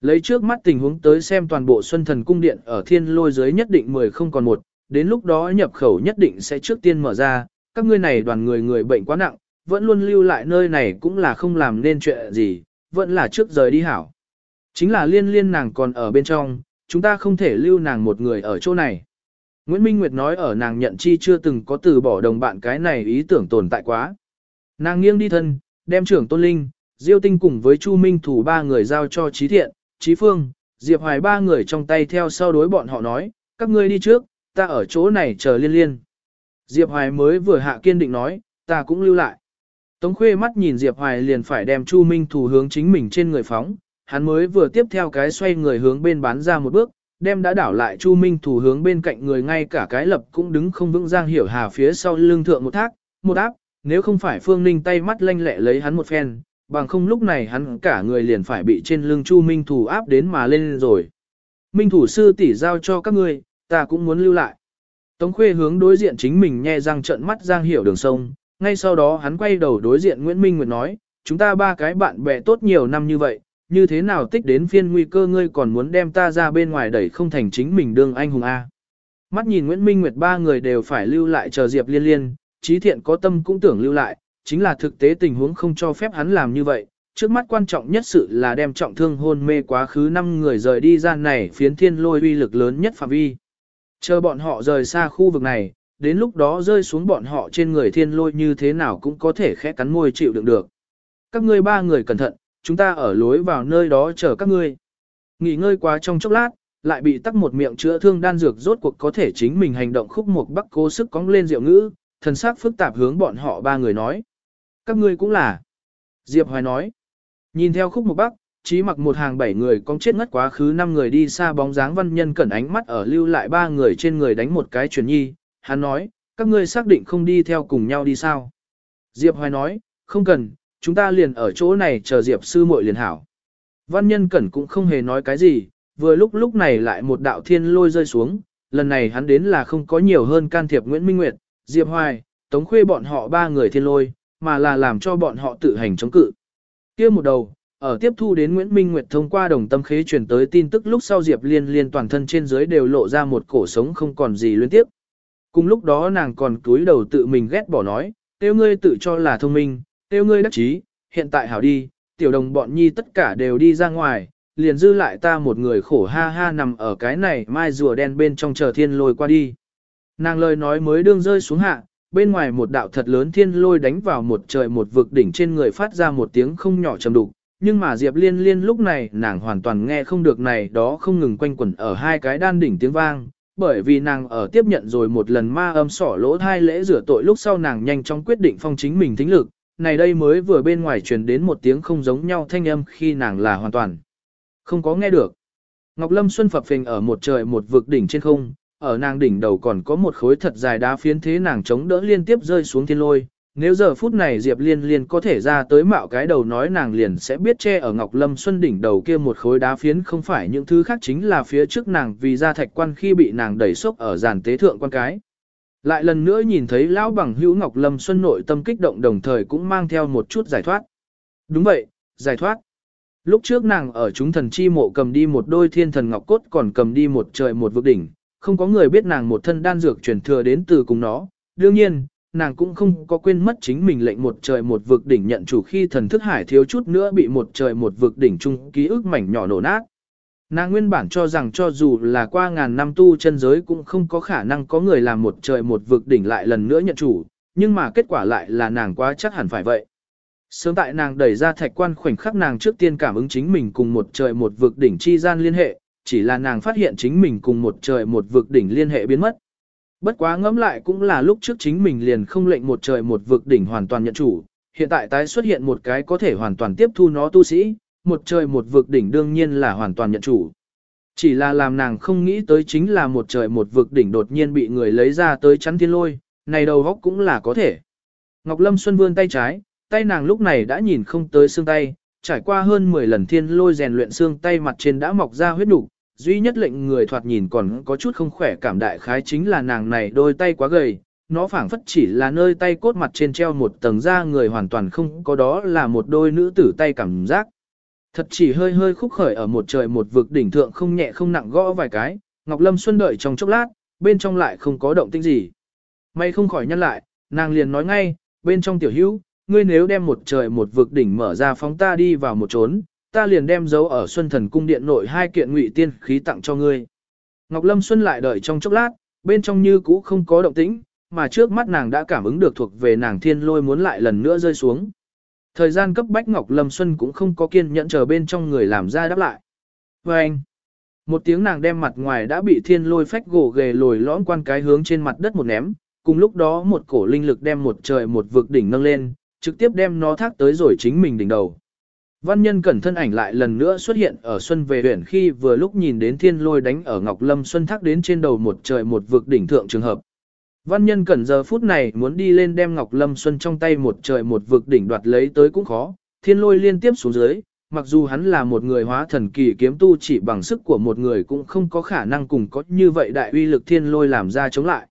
Lấy trước mắt tình huống tới xem toàn bộ xuân thần cung điện ở thiên lôi dưới nhất định 10 không còn một, đến lúc đó nhập khẩu nhất định sẽ trước tiên mở ra, các ngươi này đoàn người người bệnh quá nặng, vẫn luôn lưu lại nơi này cũng là không làm nên chuyện gì, vẫn là trước rời đi hảo. Chính là liên liên nàng còn ở bên trong, chúng ta không thể lưu nàng một người ở chỗ này. Nguyễn Minh Nguyệt nói ở nàng nhận chi chưa từng có từ bỏ đồng bạn cái này ý tưởng tồn tại quá. Nàng nghiêng đi thân, đem trưởng tôn linh, diêu tinh cùng với Chu Minh thủ ba người giao cho trí thiện, trí phương, Diệp Hoài ba người trong tay theo sau đối bọn họ nói, các ngươi đi trước, ta ở chỗ này chờ liên liên. Diệp Hoài mới vừa hạ kiên định nói, ta cũng lưu lại. Tống khuê mắt nhìn Diệp Hoài liền phải đem Chu Minh thủ hướng chính mình trên người phóng, hắn mới vừa tiếp theo cái xoay người hướng bên bán ra một bước, đem đã đảo lại Chu Minh thủ hướng bên cạnh người ngay cả cái lập cũng đứng không vững Giang Hiểu Hà phía sau lưng thượng một thác, một áp, nếu không phải Phương Ninh tay mắt lanh lẹ lấy hắn một phen, bằng không lúc này hắn cả người liền phải bị trên lưng Chu Minh thủ áp đến mà lên rồi. Minh thủ sư tỷ giao cho các ngươi, ta cũng muốn lưu lại. Tống khuê hướng đối diện chính mình nhe răng trận mắt Giang Hiểu đường sông, ngay sau đó hắn quay đầu đối diện Nguyễn Minh Nguyệt nói, chúng ta ba cái bạn bè tốt nhiều năm như vậy, như thế nào tích đến phiên nguy cơ ngươi còn muốn đem ta ra bên ngoài đẩy không thành chính mình đương anh hùng A. Mắt nhìn Nguyễn Minh Nguyệt ba người đều phải lưu lại chờ Diệp liên liên, trí thiện có tâm cũng tưởng lưu lại, chính là thực tế tình huống không cho phép hắn làm như vậy. Trước mắt quan trọng nhất sự là đem trọng thương hôn mê quá khứ năm người rời đi ra này phiến thiên lôi uy lực lớn nhất phạm vi. Chờ bọn họ rời xa khu vực này, đến lúc đó rơi xuống bọn họ trên người thiên lôi như thế nào cũng có thể khẽ cắn môi chịu đựng được. Các ngươi ba người cẩn thận, chúng ta ở lối vào nơi đó chờ các ngươi. Nghỉ ngơi quá trong chốc lát, lại bị tắc một miệng chữa thương đan dược rốt cuộc có thể chính mình hành động khúc một bắc cố sức cong lên rượu ngữ, thần sắc phức tạp hướng bọn họ ba người nói. Các ngươi cũng là. Diệp Hoài nói. Nhìn theo khúc một bắc, chí mặc một hàng bảy người con chết ngất quá khứ năm người đi xa bóng dáng văn nhân cẩn ánh mắt ở lưu lại ba người trên người đánh một cái chuyển nhi, hắn nói, các ngươi xác định không đi theo cùng nhau đi sao. Diệp Hoài nói, không cần, chúng ta liền ở chỗ này chờ Diệp sư muội liền hảo. Văn nhân cẩn cũng không hề nói cái gì, vừa lúc lúc này lại một đạo thiên lôi rơi xuống, lần này hắn đến là không có nhiều hơn can thiệp Nguyễn Minh Nguyệt, Diệp Hoài, Tống Khuê bọn họ ba người thiên lôi, mà là làm cho bọn họ tự hành chống cự. kia một đầu, ở tiếp thu đến Nguyễn Minh Nguyệt thông qua đồng tâm khế truyền tới tin tức lúc sau Diệp Liên liên toàn thân trên dưới đều lộ ra một cổ sống không còn gì liên tiếp. Cùng lúc đó nàng còn cúi đầu tự mình ghét bỏ nói, tiêu ngươi tự cho là thông minh, tiêu ngươi đắc chí, hiện tại hảo đi, tiểu đồng bọn nhi tất cả đều đi ra ngoài, liền dư lại ta một người khổ ha ha nằm ở cái này mai rùa đen bên trong chờ thiên lôi qua đi. Nàng lời nói mới đương rơi xuống hạ, bên ngoài một đạo thật lớn thiên lôi đánh vào một trời một vực đỉnh trên người phát ra một tiếng không nhỏ trầm đục. Nhưng mà Diệp Liên Liên lúc này nàng hoàn toàn nghe không được này đó không ngừng quanh quẩn ở hai cái đan đỉnh tiếng vang, bởi vì nàng ở tiếp nhận rồi một lần ma âm sỏ lỗ thai lễ rửa tội lúc sau nàng nhanh chóng quyết định phong chính mình thính lực, này đây mới vừa bên ngoài truyền đến một tiếng không giống nhau thanh âm khi nàng là hoàn toàn không có nghe được. Ngọc Lâm Xuân phập phình ở một trời một vực đỉnh trên không, ở nàng đỉnh đầu còn có một khối thật dài đá phiến thế nàng chống đỡ liên tiếp rơi xuống thiên lôi. Nếu giờ phút này Diệp Liên Liên có thể ra tới mạo cái đầu nói nàng liền sẽ biết che ở Ngọc Lâm Xuân đỉnh đầu kia một khối đá phiến không phải những thứ khác chính là phía trước nàng vì ra thạch quan khi bị nàng đẩy sốc ở giàn tế thượng quan cái. Lại lần nữa nhìn thấy lão bằng hữu Ngọc Lâm Xuân nội tâm kích động đồng thời cũng mang theo một chút giải thoát. Đúng vậy, giải thoát. Lúc trước nàng ở chúng thần chi mộ cầm đi một đôi thiên thần ngọc cốt còn cầm đi một trời một vực đỉnh, không có người biết nàng một thân đan dược truyền thừa đến từ cùng nó. Đương nhiên, nàng cũng không có quên mất chính mình lệnh một trời một vực đỉnh nhận chủ khi thần thức hải thiếu chút nữa bị một trời một vực đỉnh chung ký ức mảnh nhỏ nổ nát. Nàng nguyên bản cho rằng cho dù là qua ngàn năm tu chân giới cũng không có khả năng có người làm một trời một vực đỉnh lại lần nữa nhận chủ, nhưng mà kết quả lại là nàng quá chắc hẳn phải vậy. Sớm tại nàng đẩy ra thạch quan khoảnh khắc nàng trước tiên cảm ứng chính mình cùng một trời một vực đỉnh chi gian liên hệ, chỉ là nàng phát hiện chính mình cùng một trời một vực đỉnh liên hệ biến mất. Bất quá ngẫm lại cũng là lúc trước chính mình liền không lệnh một trời một vực đỉnh hoàn toàn nhận chủ, hiện tại tái xuất hiện một cái có thể hoàn toàn tiếp thu nó tu sĩ, một trời một vực đỉnh đương nhiên là hoàn toàn nhận chủ. Chỉ là làm nàng không nghĩ tới chính là một trời một vực đỉnh đột nhiên bị người lấy ra tới chắn thiên lôi, này đầu góc cũng là có thể. Ngọc Lâm Xuân vươn tay trái, tay nàng lúc này đã nhìn không tới xương tay, trải qua hơn 10 lần thiên lôi rèn luyện xương tay mặt trên đã mọc ra huyết đủ, duy nhất lệnh người thoạt nhìn còn có chút không khỏe cảm đại khái chính là nàng này đôi tay quá gầy, nó phảng phất chỉ là nơi tay cốt mặt trên treo một tầng da người hoàn toàn không có đó là một đôi nữ tử tay cảm giác. Thật chỉ hơi hơi khúc khởi ở một trời một vực đỉnh thượng không nhẹ không nặng gõ vài cái, Ngọc Lâm Xuân đợi trong chốc lát, bên trong lại không có động tĩnh gì. May không khỏi nhăn lại, nàng liền nói ngay, bên trong tiểu hữu, ngươi nếu đem một trời một vực đỉnh mở ra phóng ta đi vào một trốn, ta liền đem dấu ở Xuân Thần cung điện nội hai kiện ngụy tiên khí tặng cho ngươi. Ngọc Lâm Xuân lại đợi trong chốc lát, bên trong như cũ không có động tĩnh, mà trước mắt nàng đã cảm ứng được thuộc về nàng thiên lôi muốn lại lần nữa rơi xuống. Thời gian cấp bách Ngọc Lâm Xuân cũng không có kiên nhẫn chờ bên trong người làm ra đáp lại. Và anh, một tiếng nàng đem mặt ngoài đã bị thiên lôi phách gỗ ghề lồi lõm quan cái hướng trên mặt đất một ném, cùng lúc đó một cổ linh lực đem một trời một vực đỉnh nâng lên, trực tiếp đem nó thác tới rồi chính mình đỉnh đầu. Văn nhân cẩn thân ảnh lại lần nữa xuất hiện ở Xuân về huyện khi vừa lúc nhìn đến thiên lôi đánh ở Ngọc Lâm Xuân thác đến trên đầu một trời một vực đỉnh thượng trường hợp. Văn nhân cẩn giờ phút này muốn đi lên đem Ngọc Lâm Xuân trong tay một trời một vực đỉnh đoạt lấy tới cũng khó, thiên lôi liên tiếp xuống dưới, mặc dù hắn là một người hóa thần kỳ kiếm tu chỉ bằng sức của một người cũng không có khả năng cùng có như vậy đại uy lực thiên lôi làm ra chống lại.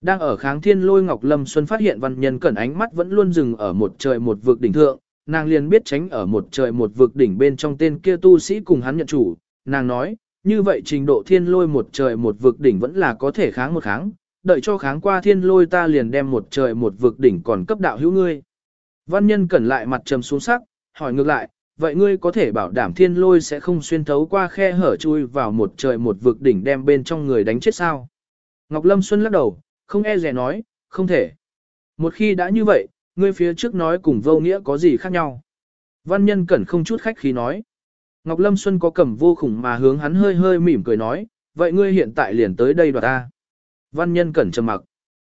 Đang ở kháng thiên lôi Ngọc Lâm Xuân phát hiện văn nhân cẩn ánh mắt vẫn luôn dừng ở một trời một vực đỉnh thượng, nàng liền biết tránh ở một trời một vực đỉnh bên trong tên kia tu sĩ cùng hắn nhận chủ, nàng nói, như vậy trình độ thiên lôi một trời một vực đỉnh vẫn là có thể kháng một kháng, đợi cho kháng qua thiên lôi ta liền đem một trời một vực đỉnh còn cấp đạo hữu ngươi. Văn nhân cẩn lại mặt trầm xuống sắc, hỏi ngược lại, vậy ngươi có thể bảo đảm thiên lôi sẽ không xuyên thấu qua khe hở chui vào một trời một vực đỉnh đem bên trong người đánh chết sao? Ngọc Lâm Xuân lắc đầu, không e rẻ nói, không thể. Một khi đã như vậy, ngươi phía trước nói cùng vô nghĩa có gì khác nhau. Văn nhân cẩn không chút khách khí nói. Ngọc Lâm Xuân có cầm vô khủng mà hướng hắn hơi hơi mỉm cười nói, vậy ngươi hiện tại liền tới đây đoạt ta. Văn nhân cẩn trầm mặc.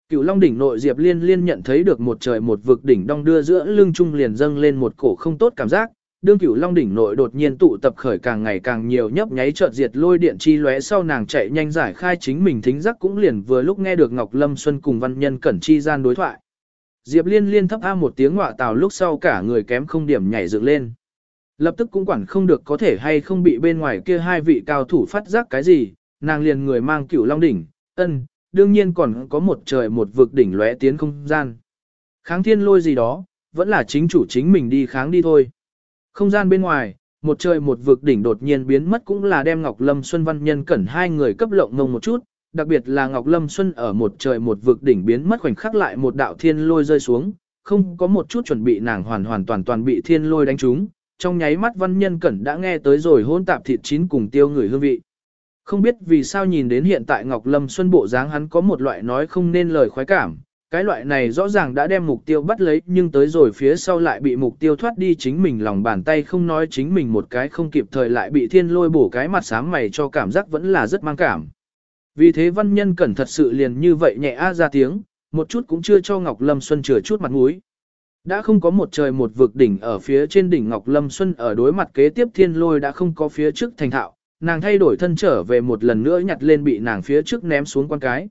Cựu Long đỉnh nội Diệp Liên Liên nhận thấy được một trời một vực đỉnh đong đưa giữa lưng trung liền dâng lên một cổ không tốt cảm giác, đương Cựu Long đỉnh nội đột nhiên tụ tập khởi càng ngày càng nhiều nhấp nháy chợt diệt lôi điện chi lóe sau nàng chạy nhanh giải khai chính mình thính giác cũng liền vừa lúc nghe được Ngọc Lâm Xuân cùng văn nhân cẩn chi gian đối thoại. Diệp Liên Liên thấp a một tiếng ngọa tào lúc sau cả người kém không điểm nhảy dựng lên. Lập tức cũng quản không được có thể hay không bị bên ngoài kia hai vị cao thủ phát giác cái gì, nàng liền người mang cửu Long đỉnh, ân, đương nhiên còn có một trời một vực đỉnh lóe tiến không gian. Kháng thiên lôi gì đó, vẫn là chính chủ chính mình đi kháng đi thôi. Không gian bên ngoài, một trời một vực đỉnh đột nhiên biến mất cũng là đem Ngọc Lâm Xuân Văn Nhân cẩn hai người cấp lộng ngông một chút, đặc biệt là Ngọc Lâm Xuân ở một trời một vực đỉnh biến mất khoảnh khắc lại một đạo thiên lôi rơi xuống, không có một chút chuẩn bị nàng hoàn hoàn toàn toàn bị thiên lôi đánh trúng, trong nháy mắt Văn Nhân cẩn đã nghe tới rồi hôn tạp thịt chín cùng tiêu người hương vị. Không biết vì sao nhìn đến hiện tại Ngọc Lâm Xuân bộ dáng hắn có một loại nói không nên lời khoái cảm, cái loại này rõ ràng đã đem mục tiêu bắt lấy nhưng tới rồi phía sau lại bị mục tiêu thoát đi chính mình lòng bàn tay không nói chính mình một cái không kịp thời lại bị thiên lôi bổ cái mặt sáng mày cho cảm giác vẫn là rất mang cảm. Vì thế văn nhân cẩn thật sự liền như vậy nhẹ a ra tiếng, một chút cũng chưa cho Ngọc Lâm Xuân chừa chút mặt mũi. Đã không có một trời một vực đỉnh ở phía trên đỉnh Ngọc Lâm Xuân ở đối mặt kế tiếp thiên lôi đã không có phía trước thành thạo, nàng thay đổi thân trở về một lần nữa nhặt lên bị nàng phía trước ném xuống quan cái.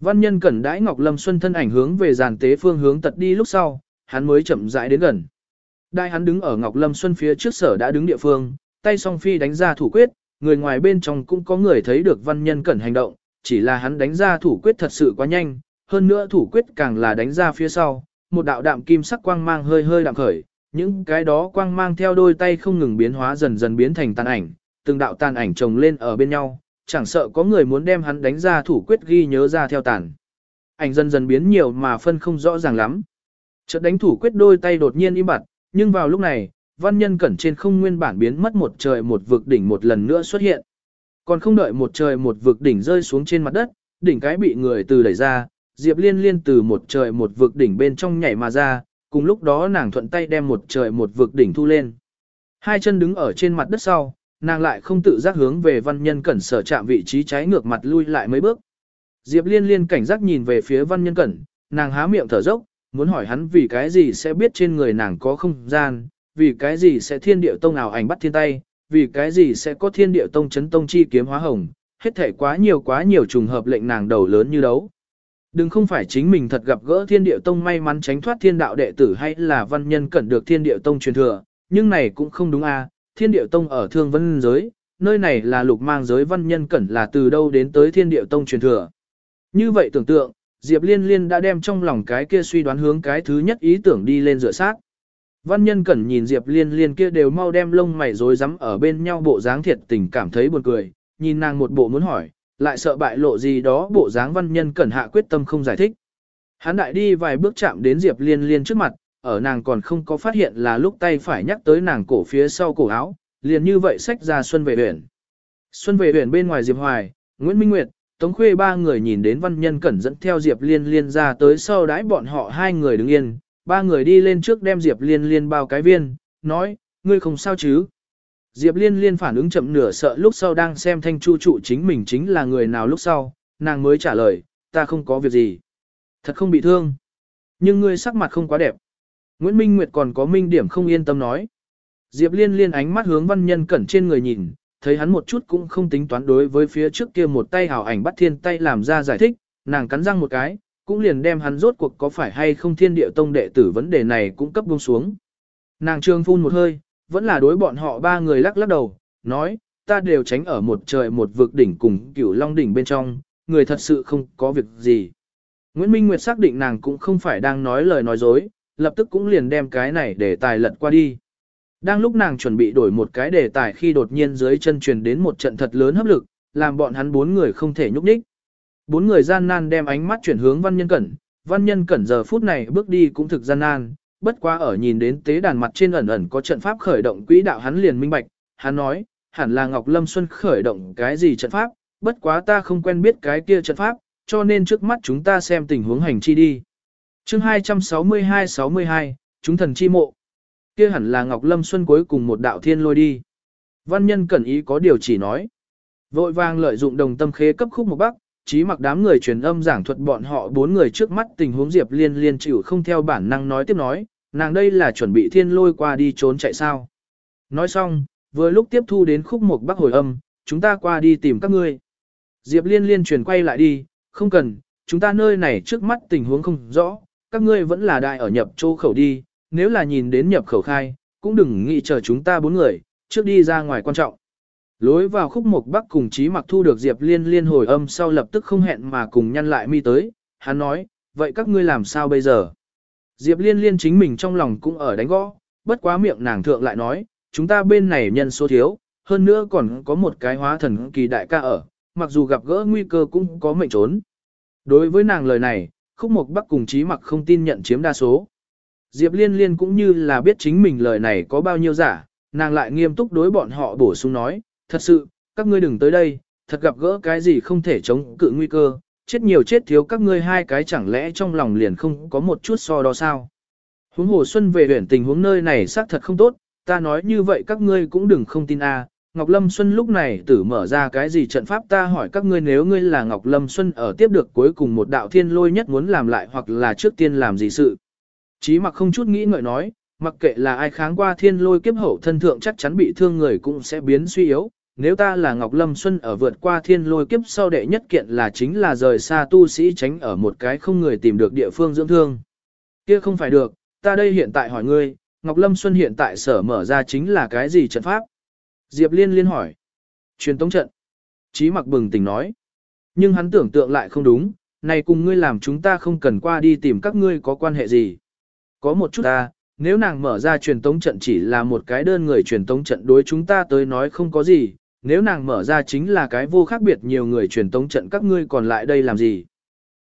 Văn nhân cẩn đãi Ngọc Lâm Xuân thân ảnh hướng về giàn tế phương hướng tật đi lúc sau, hắn mới chậm rãi đến gần. Đại hắn đứng ở Ngọc Lâm Xuân phía trước sở đã đứng địa phương, tay song phi đánh ra thủ quyết, người ngoài bên trong cũng có người thấy được văn nhân cẩn hành động, chỉ là hắn đánh ra thủ quyết thật sự quá nhanh, hơn nữa thủ quyết càng là đánh ra phía sau, một đạo đạm kim sắc quang mang hơi hơi đạm khởi, những cái đó quang mang theo đôi tay không ngừng biến hóa dần dần biến thành tàn ảnh, từng đạo tàn ảnh chồng lên ở bên nhau, chẳng sợ có người muốn đem hắn đánh ra thủ quyết ghi nhớ ra theo tàn. Ảnh dần dần biến nhiều mà phân không rõ ràng lắm. Chợt đánh thủ quyết đôi tay đột nhiên im bặt, nhưng vào lúc này, văn nhân cẩn trên không nguyên bản biến mất một trời một vực đỉnh một lần nữa xuất hiện. Còn không đợi một trời một vực đỉnh rơi xuống trên mặt đất, đỉnh cái bị người từ đẩy ra, Diệp Liên Liên từ một trời một vực đỉnh bên trong nhảy mà ra, cùng lúc đó nàng thuận tay đem một trời một vực đỉnh thu lên. Hai chân đứng ở trên mặt đất sau, nàng lại không tự giác hướng về văn nhân cẩn sở chạm vị trí trái ngược mặt lui lại mấy bước. Diệp Liên Liên cảnh giác nhìn về phía văn nhân cẩn, nàng há miệng thở dốc, muốn hỏi hắn vì cái gì sẽ biết trên người nàng có không gian, vì cái gì sẽ thiên điệu tông ảo ảnh bắt thiên tay, vì cái gì sẽ có thiên điệu tông chấn tông chi kiếm hóa hồng, hết thể quá nhiều quá nhiều trùng hợp lệnh nàng đầu lớn như đấu. Đừng không phải chính mình thật gặp gỡ thiên điệu tông may mắn tránh thoát thiên đạo đệ tử hay là văn nhân cẩn được thiên điệu tông truyền thừa, nhưng này cũng không đúng a. thiên điệu tông ở thương vân giới, nơi này là lục mang giới văn nhân cẩn là từ đâu đến tới thiên điệu tông truyền thừa. Như vậy tưởng tượng, Diệp Liên Liên đã đem trong lòng cái kia suy đoán hướng cái thứ nhất ý tưởng đi lên rửa sát. Văn nhân cẩn nhìn Diệp Liên Liên kia đều mau đem lông mày rối rắm ở bên nhau bộ dáng thiệt tình cảm thấy buồn cười, nhìn nàng một bộ muốn hỏi, lại sợ bại lộ gì đó bộ dáng văn nhân cẩn hạ quyết tâm không giải thích. Hắn đại đi vài bước chạm đến Diệp Liên Liên trước mặt, ở nàng còn không có phát hiện là lúc tay phải nhắc tới nàng cổ phía sau cổ áo, liền như vậy xách ra Xuân về huyện. Xuân về huyện bên ngoài Diệp Hoài, Nguyễn Minh Nguyệt, Tống Khuê ba người nhìn đến văn nhân cẩn dẫn theo Diệp Liên Liên ra tới sau đãi bọn họ hai người đứng yên, ba người đi lên trước đem Diệp Liên Liên bao cái viên, nói, ngươi không sao chứ. Diệp Liên Liên phản ứng chậm nửa sợ lúc sau đang xem thanh chu trụ chính mình chính là người nào lúc sau, nàng mới trả lời, ta không có việc gì. Thật không bị thương. Nhưng ngươi sắc mặt không quá đẹp. Nguyễn Minh Nguyệt còn có minh điểm không yên tâm nói. Diệp Liên Liên ánh mắt hướng văn nhân cẩn trên người nhìn, thấy hắn một chút cũng không tính toán đối với phía trước kia một tay hảo ảnh bắt thiên tay làm ra giải thích, nàng cắn răng một cái, cũng liền đem hắn rốt cuộc có phải hay không thiên địa tông đệ tử vấn đề này cũng cấp buông xuống. Nàng trương phun một hơi, vẫn là đối bọn họ ba người lắc lắc đầu, nói, ta đều tránh ở một trời một vực đỉnh cùng cửu long đỉnh bên trong, người thật sự không có việc gì. Nguyễn Minh Nguyệt xác định nàng cũng không phải đang nói lời nói dối, lập tức cũng liền đem cái này để tài lật qua đi. Đang lúc nàng chuẩn bị đổi một cái đề tài khi đột nhiên dưới chân truyền đến một trận thật lớn hấp lực, làm bọn hắn bốn người không thể nhúc nhích. Bốn người gian nan đem ánh mắt chuyển hướng văn nhân cẩn, văn nhân cẩn giờ phút này bước đi cũng thực gian nan, bất quá ở nhìn đến tế đàn mặt trên ẩn ẩn có trận pháp khởi động quỹ đạo hắn liền minh bạch, hắn nói, hẳn là Ngọc Lâm Xuân khởi động cái gì trận pháp, bất quá ta không quen biết cái kia trận pháp, cho nên trước mắt chúng ta xem tình huống hành chi đi. Chương 262-62, chúng thần chi mộ. Kia hẳn là Ngọc Lâm Xuân cuối cùng một đạo thiên lôi đi. Văn nhân cẩn ý có điều chỉ nói. Vội vàng lợi dụng đồng tâm khế cấp khúc một bắc, chí mặc đám người truyền âm giảng thuật bọn họ bốn người trước mắt tình huống Diệp Liên liên chịu không theo bản năng nói tiếp nói, nàng đây là chuẩn bị thiên lôi qua đi trốn chạy sao. Nói xong, vừa lúc tiếp thu đến khúc một bắc hồi âm, chúng ta qua đi tìm các ngươi. Diệp Liên liên truyền quay lại đi, không cần, chúng ta nơi này trước mắt tình huống không rõ, các ngươi vẫn là đại ở nhập châu khẩu đi, nếu là nhìn đến nhập khẩu khai, cũng đừng nghĩ chờ chúng ta bốn người, trước đi ra ngoài quan trọng. Lối vào khúc mục bắc cùng trí mặc thu được Diệp Liên liên hồi âm sau lập tức không hẹn mà cùng nhăn lại mi tới, hắn nói, vậy các ngươi làm sao bây giờ? Diệp Liên liên chính mình trong lòng cũng ở đánh gõ, bất quá miệng nàng thượng lại nói, chúng ta bên này nhân số thiếu, hơn nữa còn có một cái hóa thần kỳ đại ca ở, mặc dù gặp gỡ nguy cơ cũng có mệnh trốn. Đối với nàng lời này, khúc mục bắc cùng trí mặc không tin nhận chiếm đa số. Diệp Liên Liên cũng như là biết chính mình lời này có bao nhiêu giả, nàng lại nghiêm túc đối bọn họ bổ sung nói, thật sự, các ngươi đừng tới đây, thật gặp gỡ cái gì không thể chống cự nguy cơ, chết nhiều chết thiếu các ngươi hai cái chẳng lẽ trong lòng liền không có một chút so đo sao. Huống hồ xuân về huyện tình huống nơi này xác thật không tốt, ta nói như vậy các ngươi cũng đừng không tin a. Ngọc Lâm Xuân lúc này tử mở ra cái gì trận pháp ta hỏi các ngươi nếu ngươi là Ngọc Lâm Xuân ở tiếp được cuối cùng một đạo thiên lôi nhất muốn làm lại hoặc là trước tiên làm gì sự. Chí mặc không chút nghĩ ngợi nói, mặc kệ là ai kháng qua thiên lôi kiếp hậu thân thượng chắc chắn bị thương người cũng sẽ biến suy yếu. Nếu ta là Ngọc Lâm Xuân ở vượt qua thiên lôi kiếp sau đệ nhất kiện là chính là rời xa tu sĩ tránh ở một cái không người tìm được địa phương dưỡng thương. Kia không phải được, ta đây hiện tại hỏi ngươi, Ngọc Lâm Xuân hiện tại sở mở ra chính là cái gì trận pháp? Diệp Liên liên hỏi. Truyền tống trận. Chí mặc bừng tỉnh nói. Nhưng hắn tưởng tượng lại không đúng, này cùng ngươi làm chúng ta không cần qua đi tìm các ngươi có quan hệ gì. Có một chút ta, nếu nàng mở ra truyền tống trận chỉ là một cái đơn người truyền tống trận đối chúng ta tới nói không có gì, nếu nàng mở ra chính là cái vô khác biệt nhiều người truyền tống trận các ngươi còn lại đây làm gì.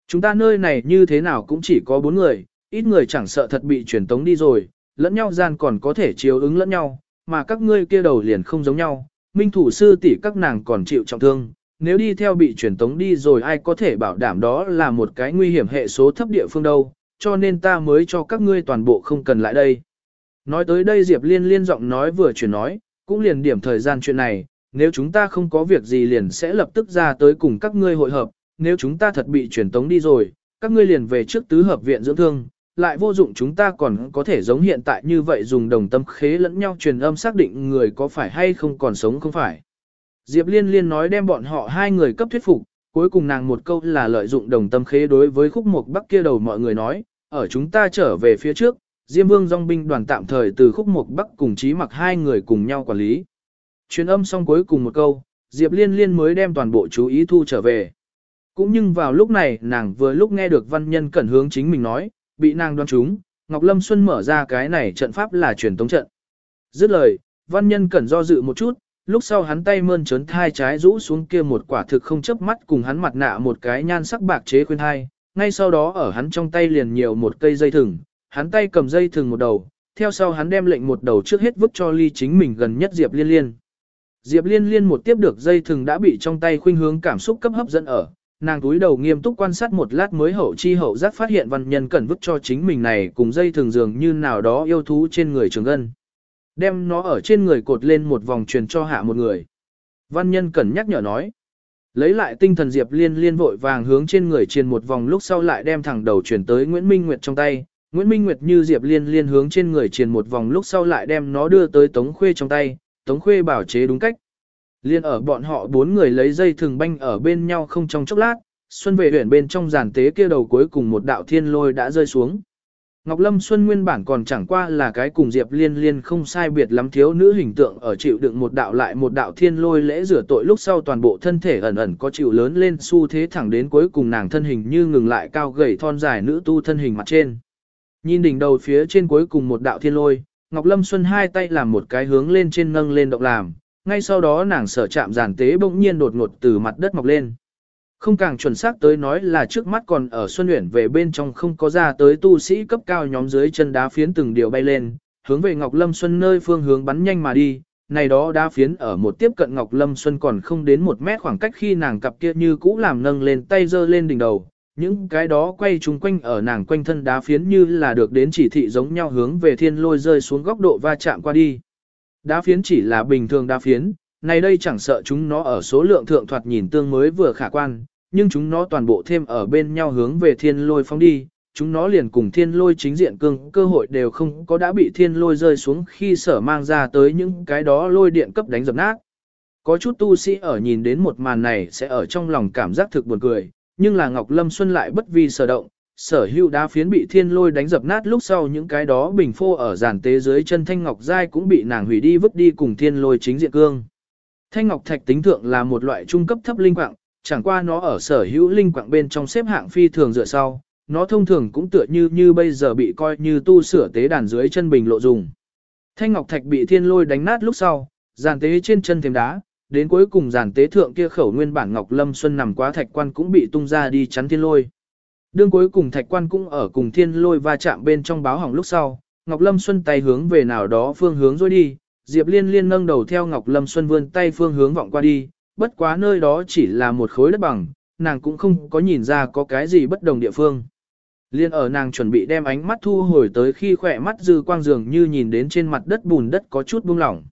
Chúng ta nơi này như thế nào cũng chỉ có bốn người, ít người chẳng sợ thật bị truyền tống đi rồi, lẫn nhau gian còn có thể chiếu ứng lẫn nhau, mà các ngươi kia đầu liền không giống nhau, minh thủ sư tỷ các nàng còn chịu trọng thương, nếu đi theo bị truyền tống đi rồi ai có thể bảo đảm đó là một cái nguy hiểm hệ số thấp địa phương đâu, cho nên ta mới cho các ngươi toàn bộ không cần lại đây. Nói tới đây Diệp Liên liên giọng nói vừa chuyển nói, cũng liền điểm thời gian chuyện này, nếu chúng ta không có việc gì liền sẽ lập tức ra tới cùng các ngươi hội hợp, nếu chúng ta thật bị truyền tống đi rồi, các ngươi liền về trước tứ hợp viện dưỡng thương, lại vô dụng chúng ta còn có thể giống hiện tại như vậy dùng đồng tâm khế lẫn nhau truyền âm xác định người có phải hay không còn sống không phải. Diệp Liên Liên nói đem bọn họ hai người cấp thuyết phục, cuối cùng nàng một câu là lợi dụng đồng tâm khế đối với khúc mục bắc kia đầu mọi người nói, ở chúng ta trở về phía trước, Diêm Vương dòng binh đoàn tạm thời từ khúc mục bắc cùng chí mặc hai người cùng nhau quản lý. Truyền âm xong cuối cùng một câu, Diệp Liên Liên mới đem toàn bộ chú ý thu trở về. Cũng nhưng vào lúc này nàng vừa lúc nghe được văn nhân cẩn hướng chính mình nói, bị nàng đoán trúng, Ngọc Lâm Xuân mở ra cái này trận pháp là truyền tống trận. Dứt lời, văn nhân cẩn do dự một chút, lúc sau hắn tay mơn trớn thai trái rũ xuống kia một quả thực không chớp mắt cùng hắn mặt nạ một cái nhan sắc bạc chế khuyên thai, ngay sau đó ở hắn trong tay liền nhiều một cây dây thừng, hắn tay cầm dây thừng một đầu, theo sau hắn đem lệnh một đầu trước hết vứt cho ly chính mình gần nhất Diệp Liên Liên. Diệp Liên Liên một tiếp được dây thừng đã bị trong tay khuynh hướng cảm xúc cấp hấp dẫn ở, nàng túi đầu nghiêm túc quan sát một lát mới hậu chi hậu giác phát hiện văn nhân cần vứt cho chính mình này cùng dây thường dường như nào đó yêu thú trên người trường gân. Đem nó ở trên người cột lên một vòng truyền cho hạ một người. Văn nhân cẩn nhắc nhở nói. Lấy lại tinh thần Diệp Liên liên vội vàng hướng trên người truyền một vòng lúc sau lại đem thẳng đầu truyền tới Nguyễn Minh Nguyệt trong tay. Nguyễn Minh Nguyệt như Diệp Liên liên hướng trên người truyền một vòng lúc sau lại đem nó đưa tới Tống Khuê trong tay. Tống Khuê bảo chế đúng cách. Liên ở bọn họ bốn người lấy dây thường banh ở bên nhau không trong chốc lát, Xuân về huyện bên trong giàn tế kia đầu cuối cùng một đạo thiên lôi đã rơi xuống. Ngọc Lâm Xuân nguyên bản còn chẳng qua là cái cùng Diệp Liên Liên không sai biệt lắm thiếu nữ hình tượng ở chịu đựng một đạo lại một đạo thiên lôi lễ rửa tội lúc sau toàn bộ thân thể ẩn ẩn có chịu lớn lên xu thế thẳng đến cuối cùng nàng thân hình như ngừng lại cao gầy thon dài nữ tu thân hình mặt trên. Nhìn đỉnh đầu phía trên cuối cùng một đạo thiên lôi, Ngọc Lâm Xuân hai tay làm một cái hướng lên trên nâng lên động làm, ngay sau đó nàng sở chạm giàn tế bỗng nhiên đột ngột từ mặt đất mọc lên. Không càng chuẩn xác tới nói là trước mắt còn ở Xuân Uyển về bên trong không có ra tới tu sĩ cấp cao nhóm dưới chân đá phiến từng điều bay lên, hướng về Ngọc Lâm Xuân nơi phương hướng bắn nhanh mà đi, này đó đá phiến ở một tiếp cận Ngọc Lâm Xuân còn không đến một mét khoảng cách khi nàng cặp kia như cũ làm nâng lên tay giơ lên đỉnh đầu, những cái đó quay chung quanh ở nàng quanh thân đá phiến như là được đến chỉ thị giống nhau hướng về thiên lôi rơi xuống góc độ va chạm qua đi. Đá phiến chỉ là bình thường đá phiến, này đây chẳng sợ chúng nó ở số lượng thượng thoạt nhìn tương mới vừa khả quan, nhưng chúng nó toàn bộ thêm ở bên nhau hướng về thiên lôi phóng đi, chúng nó liền cùng thiên lôi chính diện cương cơ hội đều không có đã bị thiên lôi rơi xuống khi sở mang ra tới những cái đó lôi điện cấp đánh dập nát. Có chút tu sĩ ở nhìn đến một màn này sẽ ở trong lòng cảm giác thực buồn cười, nhưng là Ngọc Lâm Xuân lại bất vi sở động, sở hữu đá phiến bị thiên lôi đánh dập nát lúc sau những cái đó bình phô ở giàn tế dưới chân thanh ngọc giai cũng bị nàng hủy đi vứt đi cùng thiên lôi chính diện cương. Thanh ngọc thạch tính thượng là một loại trung cấp thấp linh quạng, chẳng qua nó ở sở hữu linh quạng bên trong xếp hạng phi thường dựa sau, nó thông thường cũng tựa như như bây giờ bị coi như tu sửa tế đàn dưới chân bình lộ dùng. Thanh ngọc thạch bị thiên lôi đánh nát lúc sau, giàn tế trên chân thềm đá, đến cuối cùng giàn tế thượng kia khẩu nguyên bản ngọc lâm xuân nằm quá thạch quan cũng bị tung ra đi chắn thiên lôi. Đương cuối cùng thạch quan cũng ở cùng thiên lôi va chạm bên trong báo hỏng lúc sau, Ngọc Lâm Xuân tay hướng về nào đó phương hướng rồi đi, Diệp Liên Liên nâng đầu theo Ngọc Lâm Xuân vươn tay phương hướng vọng qua đi, bất quá nơi đó chỉ là một khối đất bằng, nàng cũng không có nhìn ra có cái gì bất đồng địa phương. Liên ở nàng chuẩn bị đem ánh mắt thu hồi tới khi khỏe mắt dư quang dường như nhìn đến trên mặt đất bùn đất có chút buông lỏng.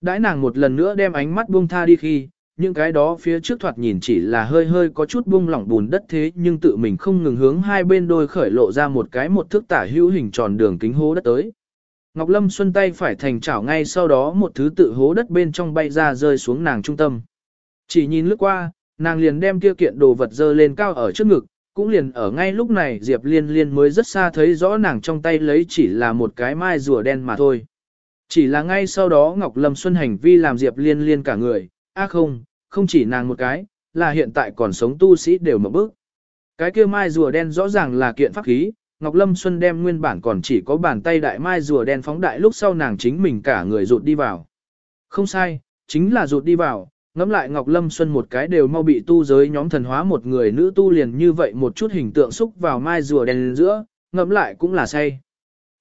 Đãi nàng một lần nữa đem ánh mắt buông tha đi khi, những cái đó phía trước thoạt nhìn chỉ là hơi hơi có chút buông lỏng bùn đất thế nhưng tự mình không ngừng hướng hai bên đôi khởi lộ ra một cái một thước tả hữu hình tròn đường kính hố đất tới. Ngọc Lâm xuân tay phải thành chảo ngay sau đó một thứ tự hố đất bên trong bay ra rơi xuống nàng trung tâm. Chỉ nhìn lướt qua, nàng liền đem kia kiện đồ vật dơ lên cao ở trước ngực, cũng liền ở ngay lúc này Diệp Liên Liên mới rất xa thấy rõ nàng trong tay lấy chỉ là một cái mai rùa đen mà thôi. Chỉ là ngay sau đó Ngọc Lâm Xuân hành vi làm Diệp Liên Liên cả người, á không, không chỉ nàng một cái, là hiện tại còn sống tu sĩ đều một bước. Cái kia mai rùa đen rõ ràng là kiện pháp khí, Ngọc Lâm Xuân đem nguyên bản còn chỉ có bàn tay đại mai rùa đen phóng đại lúc sau nàng chính mình cả người rụt đi vào. Không sai, chính là rụt đi vào, ngắm lại Ngọc Lâm Xuân một cái đều mau bị tu giới nhóm thần hóa một người nữ tu liền như vậy một chút hình tượng xúc vào mai rùa đen giữa, ngắm lại cũng là say.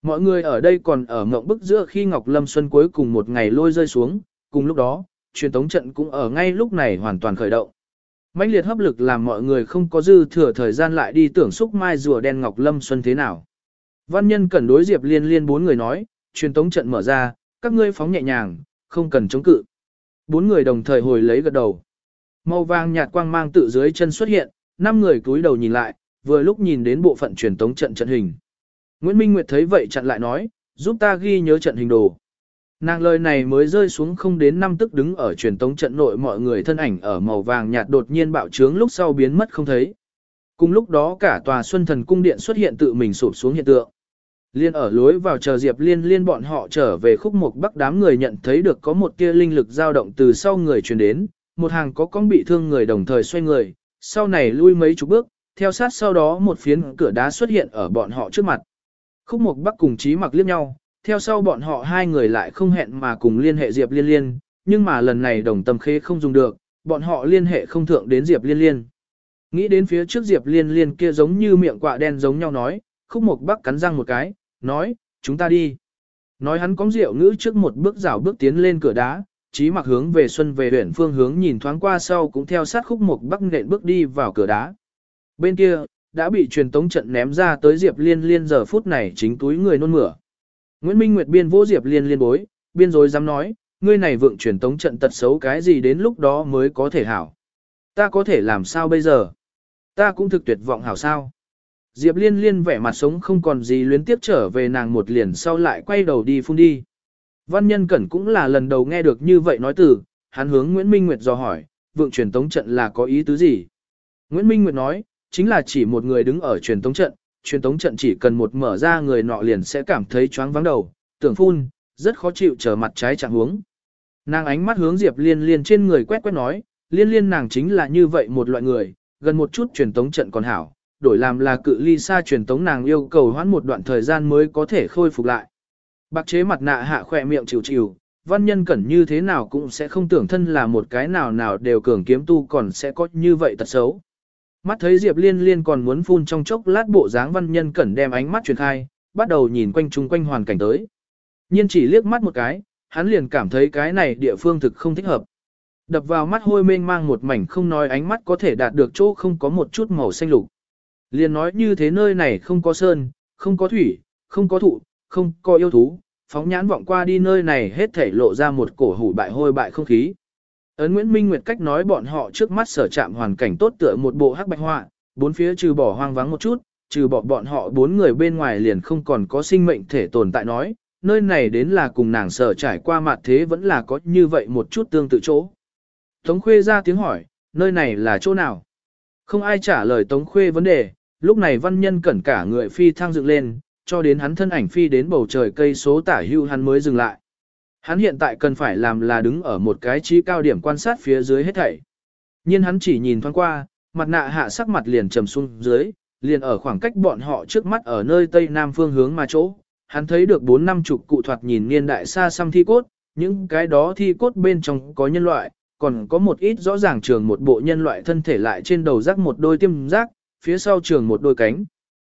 Mọi người ở đây còn ở ngộng bức giữa khi Ngọc Lâm Xuân cuối cùng một ngày lôi rơi xuống, cùng lúc đó, truyền tống trận cũng ở ngay lúc này hoàn toàn khởi động. mãnh liệt hấp lực làm mọi người không có dư thừa thời gian lại đi tưởng xúc mai rùa đen Ngọc Lâm Xuân thế nào. Văn nhân cần đối diệp liên liên bốn người nói, truyền tống trận mở ra, các ngươi phóng nhẹ nhàng, không cần chống cự. Bốn người đồng thời hồi lấy gật đầu. Màu vàng nhạt quang mang tự dưới chân xuất hiện, năm người cúi đầu nhìn lại, vừa lúc nhìn đến bộ phận truyền tống trận trận hình. Nguyễn Minh Nguyệt thấy vậy chặn lại nói, giúp ta ghi nhớ trận hình đồ. Nàng lời này mới rơi xuống không đến năm tức đứng ở truyền tống trận nội mọi người thân ảnh ở màu vàng nhạt đột nhiên bạo trướng lúc sau biến mất không thấy. Cùng lúc đó cả tòa Xuân Thần Cung Điện xuất hiện tự mình sụp xuống hiện tượng. Liên ở lối vào chờ Diệp Liên liên bọn họ trở về khúc mục bắc đám người nhận thấy được có một tia linh lực dao động từ sau người truyền đến, một hàng có con bị thương người đồng thời xoay người, sau này lui mấy chục bước, theo sát sau đó một phiến cửa đá xuất hiện ở bọn họ trước mặt. Khúc mục bắc cùng trí mặc liếc nhau, theo sau bọn họ hai người lại không hẹn mà cùng liên hệ Diệp Liên Liên, nhưng mà lần này đồng tâm khế không dùng được, bọn họ liên hệ không thượng đến Diệp Liên Liên. Nghĩ đến phía trước Diệp Liên Liên kia giống như miệng quạ đen giống nhau nói, khúc mục bắc cắn răng một cái, nói, chúng ta đi. Nói hắn cóng rượu ngữ trước một bước rảo bước tiến lên cửa đá, trí mặc hướng về xuân về huyện phương hướng nhìn thoáng qua sau cũng theo sát khúc mục bắc nện bước đi vào cửa đá. Bên kia, đã bị truyền tống trận ném ra tới Diệp Liên Liên giờ phút này chính túi người nôn mửa. Nguyễn Minh Nguyệt biên vô Diệp Liên liên bối, biên rồi dám nói, ngươi này vượng truyền tống trận tật xấu cái gì đến lúc đó mới có thể hảo. Ta có thể làm sao bây giờ? Ta cũng thực tuyệt vọng hảo sao? Diệp Liên liên vẻ mặt sống không còn gì luyến tiếp trở về nàng một liền sau lại quay đầu đi phun đi. Văn nhân cẩn cũng là lần đầu nghe được như vậy nói từ, hắn hướng Nguyễn Minh Nguyệt dò hỏi, vượng truyền tống trận là có ý tứ gì? Nguyễn Minh Nguyệt nói, chính là chỉ một người đứng ở truyền tống trận, truyền tống trận chỉ cần một mở ra người nọ liền sẽ cảm thấy choáng vắng đầu, tưởng phun, rất khó chịu trở mặt trái trạng hướng. Nàng ánh mắt hướng Diệp Liên Liên trên người quét quét nói, Liên Liên nàng chính là như vậy một loại người, gần một chút truyền tống trận còn hảo, đổi làm là cự ly xa truyền tống nàng yêu cầu hoãn một đoạn thời gian mới có thể khôi phục lại. Bạc chế mặt nạ hạ khỏe miệng chịu chịu, văn nhân cẩn như thế nào cũng sẽ không tưởng thân là một cái nào nào đều cường kiếm tu còn sẽ có như vậy tật xấu. Mắt thấy Diệp Liên Liên còn muốn phun trong chốc lát bộ dáng văn nhân cẩn đem ánh mắt truyền khai, bắt đầu nhìn quanh chung quanh hoàn cảnh tới. Nhiên chỉ liếc mắt một cái, hắn liền cảm thấy cái này địa phương thực không thích hợp. Đập vào mắt hôi mênh mang một mảnh không nói ánh mắt có thể đạt được chỗ không có một chút màu xanh lục. Liền nói như thế nơi này không có sơn, không có thủy, không có thụ, không có yêu thú, phóng nhãn vọng qua đi nơi này hết thể lộ ra một cổ hủ bại hôi bại không khí. Ấn Nguyễn Minh Nguyệt cách nói bọn họ trước mắt sở chạm hoàn cảnh tốt tựa một bộ hắc bạch họa, bốn phía trừ bỏ hoang vắng một chút, trừ bỏ bọn họ bốn người bên ngoài liền không còn có sinh mệnh thể tồn tại nói, nơi này đến là cùng nàng sở trải qua mặt thế vẫn là có như vậy một chút tương tự chỗ. Tống Khuê ra tiếng hỏi, nơi này là chỗ nào? Không ai trả lời Tống Khuê vấn đề, lúc này văn nhân cẩn cả người phi thăng dựng lên, cho đến hắn thân ảnh phi đến bầu trời cây số tả hưu hắn mới dừng lại. Hắn hiện tại cần phải làm là đứng ở một cái trí cao điểm quan sát phía dưới hết thảy. Nhưng hắn chỉ nhìn thoáng qua, mặt nạ hạ sắc mặt liền trầm xuống dưới, liền ở khoảng cách bọn họ trước mắt ở nơi tây nam phương hướng mà chỗ. Hắn thấy được bốn năm chục cụ thoạt nhìn niên đại xa xăm thi cốt, những cái đó thi cốt bên trong có nhân loại, còn có một ít rõ ràng trường một bộ nhân loại thân thể lại trên đầu rắc một đôi tiêm rác, phía sau trường một đôi cánh.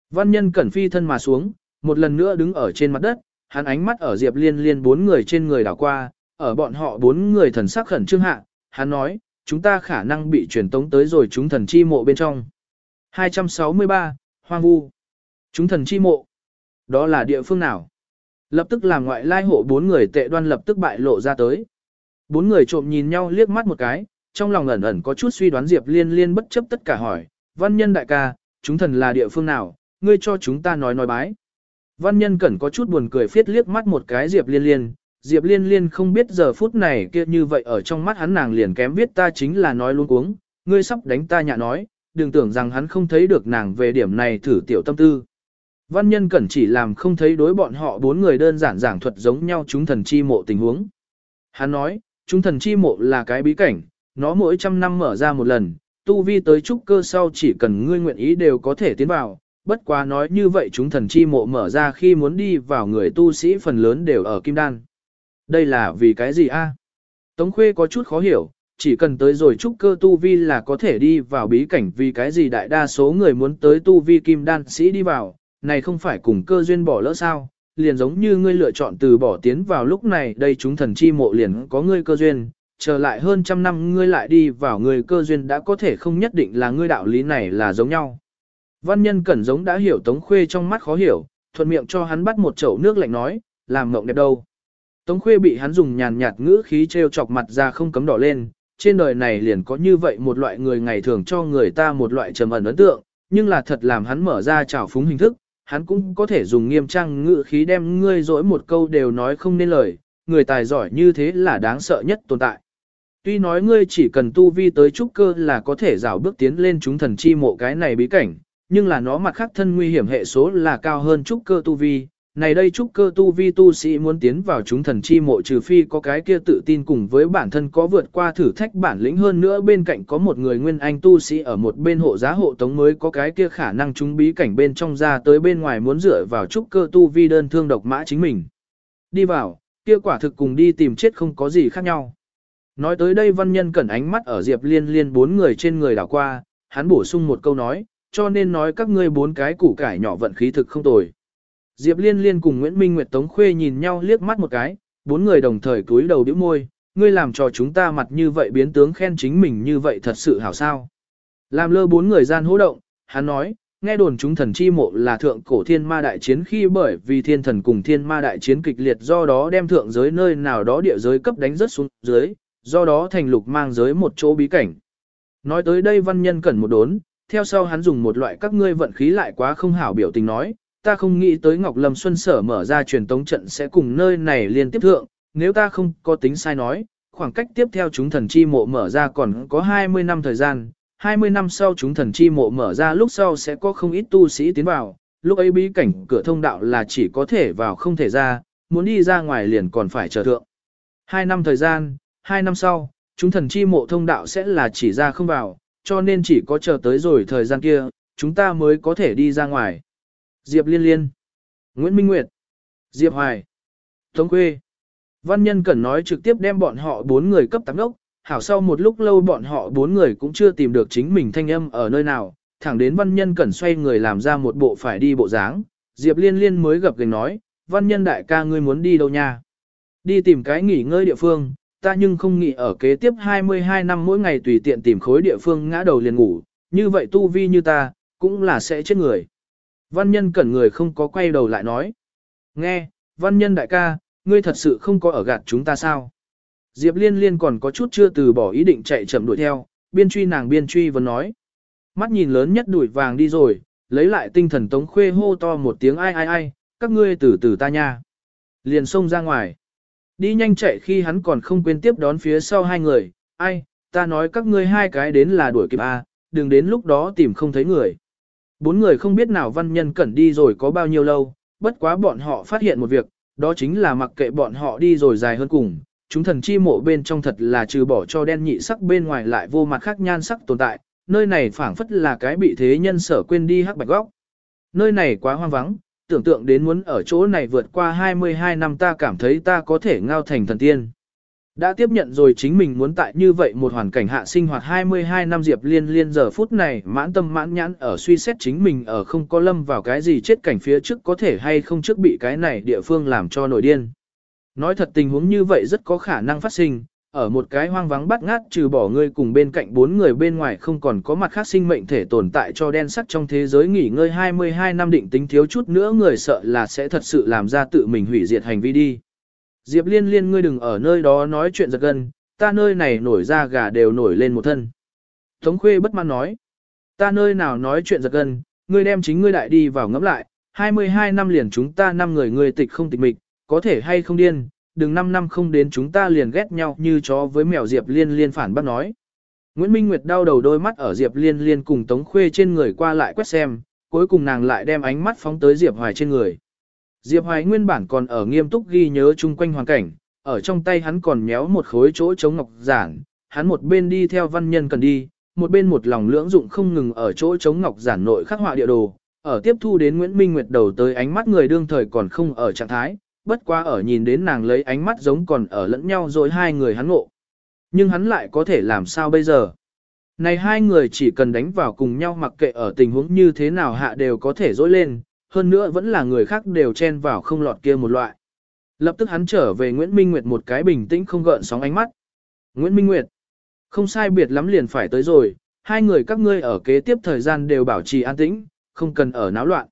Văn nhân cẩn phi thân mà xuống, một lần nữa đứng ở trên mặt đất, hắn ánh mắt ở Diệp Liên Liên bốn người trên người đảo qua, ở bọn họ bốn người thần sắc khẩn trương hạ, hắn nói, chúng ta khả năng bị truyền tống tới rồi chúng thần chi mộ bên trong. 263, Hoang Vu. Chúng thần chi mộ. Đó là địa phương nào? Lập tức làm ngoại lai hộ bốn người tệ đoan lập tức bại lộ ra tới. Bốn người trộm nhìn nhau liếc mắt một cái, trong lòng ẩn ẩn có chút suy đoán Diệp Liên Liên bất chấp tất cả hỏi, văn nhân đại ca, chúng thần là địa phương nào, ngươi cho chúng ta nói nói bái. Văn nhân cẩn có chút buồn cười phiết liếc mắt một cái Diệp Liên Liên, Diệp Liên Liên không biết giờ phút này kia như vậy ở trong mắt hắn nàng liền kém viết ta chính là nói luôn uống, ngươi sắp đánh ta nhạ nói, đừng tưởng rằng hắn không thấy được nàng về điểm này thử tiểu tâm tư. Văn nhân cẩn chỉ làm không thấy đối bọn họ bốn người đơn giản giảng thuật giống nhau chúng thần chi mộ tình huống. Hắn nói, chúng thần chi mộ là cái bí cảnh, nó mỗi trăm năm mở ra một lần, tu vi tới trúc cơ sau chỉ cần ngươi nguyện ý đều có thể tiến vào, bất quá nói như vậy chúng thần chi mộ mở ra khi muốn đi vào người tu sĩ phần lớn đều ở kim đan. Đây là vì cái gì a? Tống Khuê có chút khó hiểu, chỉ cần tới rồi trúc cơ tu vi là có thể đi vào bí cảnh vì cái gì đại đa số người muốn tới tu vi kim đan sĩ đi vào, này không phải cùng cơ duyên bỏ lỡ sao, liền giống như ngươi lựa chọn từ bỏ tiến vào lúc này đây chúng thần chi mộ liền có ngươi cơ duyên, trở lại hơn trăm năm ngươi lại đi vào người cơ duyên đã có thể không nhất định là ngươi đạo lý này là giống nhau. Văn nhân cẩn giống đã hiểu Tống Khuê trong mắt khó hiểu, thuận miệng cho hắn bắt một chậu nước lạnh nói, làm mộng đẹp đâu. Tống Khuê bị hắn dùng nhàn nhạt ngữ khí treo chọc mặt ra không cấm đỏ lên, trên đời này liền có như vậy một loại người ngày thường cho người ta một loại trầm ẩn ấn tượng, nhưng là thật làm hắn mở ra trào phúng hình thức, hắn cũng có thể dùng nghiêm trang ngữ khí đem ngươi dỗi một câu đều nói không nên lời, người tài giỏi như thế là đáng sợ nhất tồn tại. Tuy nói ngươi chỉ cần tu vi tới trúc cơ là có thể rào bước tiến lên chúng thần chi mộ cái này bí cảnh, nhưng là nó mặt khác thân nguy hiểm hệ số là cao hơn trúc cơ tu vi. Này đây trúc cơ tu vi tu sĩ muốn tiến vào chúng thần chi mộ trừ phi có cái kia tự tin cùng với bản thân có vượt qua thử thách bản lĩnh hơn nữa bên cạnh có một người nguyên anh tu sĩ ở một bên hộ giá hộ tống mới có cái kia khả năng chúng bí cảnh bên trong ra tới bên ngoài muốn dựa vào trúc cơ tu vi đơn thương độc mã chính mình. Đi vào, kia quả thực cùng đi tìm chết không có gì khác nhau. Nói tới đây văn nhân cẩn ánh mắt ở Diệp Liên Liên bốn người trên người đảo qua, hắn bổ sung một câu nói, cho nên nói các ngươi bốn cái củ cải nhỏ vận khí thực không tồi. Diệp Liên Liên cùng Nguyễn Minh Nguyệt Tống Khuê nhìn nhau liếc mắt một cái, bốn người đồng thời cúi đầu bĩu môi, ngươi làm cho chúng ta mặt như vậy biến tướng khen chính mình như vậy thật sự hảo sao. Làm lơ bốn người gian hỗ động, hắn nói, nghe đồn chúng thần chi mộ là thượng cổ thiên ma đại chiến khi bởi vì thiên thần cùng thiên ma đại chiến kịch liệt do đó đem thượng giới nơi nào đó địa giới cấp đánh rất xuống dưới, do đó thành lục mang giới một chỗ bí cảnh. Nói tới đây văn nhân cẩn một đốn, theo sau hắn dùng một loại các ngươi vận khí lại quá không hảo biểu tình nói, ta không nghĩ tới Ngọc Lâm Xuân Sở mở ra truyền tống trận sẽ cùng nơi này liên tiếp thượng, nếu ta không có tính sai nói, khoảng cách tiếp theo chúng thần chi mộ mở ra còn có 20 năm thời gian, 20 năm sau chúng thần chi mộ mở ra lúc sau sẽ có không ít tu sĩ tiến vào, lúc ấy bí cảnh cửa thông đạo là chỉ có thể vào không thể ra, muốn đi ra ngoài liền còn phải chờ thượng. Hai năm thời gian, hai năm sau, chúng thần chi mộ thông đạo sẽ là chỉ ra không vào, cho nên chỉ có chờ tới rồi thời gian kia, chúng ta mới có thể đi ra ngoài. Diệp Liên Liên, Nguyễn Minh Nguyệt, Diệp Hoài, Tống Quê. Văn nhân cần nói trực tiếp đem bọn họ bốn người cấp tám đốc, hảo sau một lúc lâu bọn họ bốn người cũng chưa tìm được chính mình thanh âm ở nơi nào, thẳng đến văn nhân Cẩn xoay người làm ra một bộ phải đi bộ dáng. Diệp Liên Liên mới gặp gành nói, văn nhân đại ca ngươi muốn đi đâu nha? Đi tìm cái nghỉ ngơi địa phương, ta nhưng không nghĩ ở kế tiếp 22 năm mỗi ngày tùy tiện tìm khối địa phương ngã đầu liền ngủ, như vậy tu vi như ta, cũng là sẽ chết người. Văn nhân cẩn người không có quay đầu lại nói. Nghe, văn nhân đại ca, ngươi thật sự không có ở gạt chúng ta sao? Diệp liên liên còn có chút chưa từ bỏ ý định chạy chậm đuổi theo, biên truy nàng biên truy vẫn nói. Mắt nhìn lớn nhất đuổi vàng đi rồi, lấy lại tinh thần tống khuê hô to một tiếng ai ai ai, các ngươi từ từ ta nha. Liền xông ra ngoài. Đi nhanh chạy khi hắn còn không quên tiếp đón phía sau hai người, ai, ta nói các ngươi hai cái đến là đuổi kịp à, đừng đến lúc đó tìm không thấy người. Bốn người không biết nào văn nhân cẩn đi rồi có bao nhiêu lâu, bất quá bọn họ phát hiện một việc, đó chính là mặc kệ bọn họ đi rồi dài hơn cùng, chúng thần chi mộ bên trong thật là trừ bỏ cho đen nhị sắc bên ngoài lại vô mặt khác nhan sắc tồn tại, nơi này phảng phất là cái bị thế nhân sở quên đi hắc bạch góc. Nơi này quá hoang vắng, tưởng tượng đến muốn ở chỗ này vượt qua 22 năm ta cảm thấy ta có thể ngao thành thần tiên. Đã tiếp nhận rồi chính mình muốn tại như vậy một hoàn cảnh hạ sinh hoạt 22 năm Diệp Liên Liên giờ phút này mãn tâm mãn nhãn ở suy xét chính mình ở không có lâm vào cái gì chết cảnh phía trước có thể hay không trước bị cái này địa phương làm cho nổi điên. Nói thật tình huống như vậy rất có khả năng phát sinh, ở một cái hoang vắng bắt ngát trừ bỏ ngươi cùng bên cạnh bốn người bên ngoài không còn có mặt khác sinh mệnh thể tồn tại cho đen sắc trong thế giới nghỉ ngơi 22 năm định tính thiếu chút nữa người sợ là sẽ thật sự làm ra tự mình hủy diệt hành vi đi. Diệp liên liên ngươi đừng ở nơi đó nói chuyện giật gân, ta nơi này nổi ra gà đều nổi lên một thân. Tống khuê bất mãn nói, ta nơi nào nói chuyện giật gân, ngươi đem chính ngươi đại đi vào ngẫm lại, 22 năm liền chúng ta năm người ngươi tịch không tịch mịch, có thể hay không điên, đừng 5 năm không đến chúng ta liền ghét nhau như chó với mèo Diệp Liên Liên phản bác nói. Nguyễn Minh Nguyệt đau đầu đôi mắt ở Diệp Liên Liên cùng Tống Khuê trên người qua lại quét xem, cuối cùng nàng lại đem ánh mắt phóng tới Diệp Hoài trên người. Diệp Hoài nguyên bản còn ở nghiêm túc ghi nhớ chung quanh hoàn cảnh, ở trong tay hắn còn méo một khối chỗ chống ngọc giản, hắn một bên đi theo văn nhân cần đi, một bên một lòng lưỡng dụng không ngừng ở chỗ chống ngọc giản nội khắc họa địa đồ, ở tiếp thu đến Nguyễn Minh Nguyệt đầu tới ánh mắt người đương thời còn không ở trạng thái, bất quá ở nhìn đến nàng lấy ánh mắt giống còn ở lẫn nhau rồi hai người hắn ngộ. Nhưng hắn lại có thể làm sao bây giờ? Này hai người chỉ cần đánh vào cùng nhau mặc kệ ở tình huống như thế nào hạ đều có thể dối lên, hơn nữa vẫn là người khác đều chen vào không lọt kia một loại. Lập tức hắn trở về Nguyễn Minh Nguyệt một cái bình tĩnh không gợn sóng ánh mắt. Nguyễn Minh Nguyệt, không sai biệt lắm liền phải tới rồi, hai người các ngươi ở kế tiếp thời gian đều bảo trì an tĩnh, không cần ở náo loạn.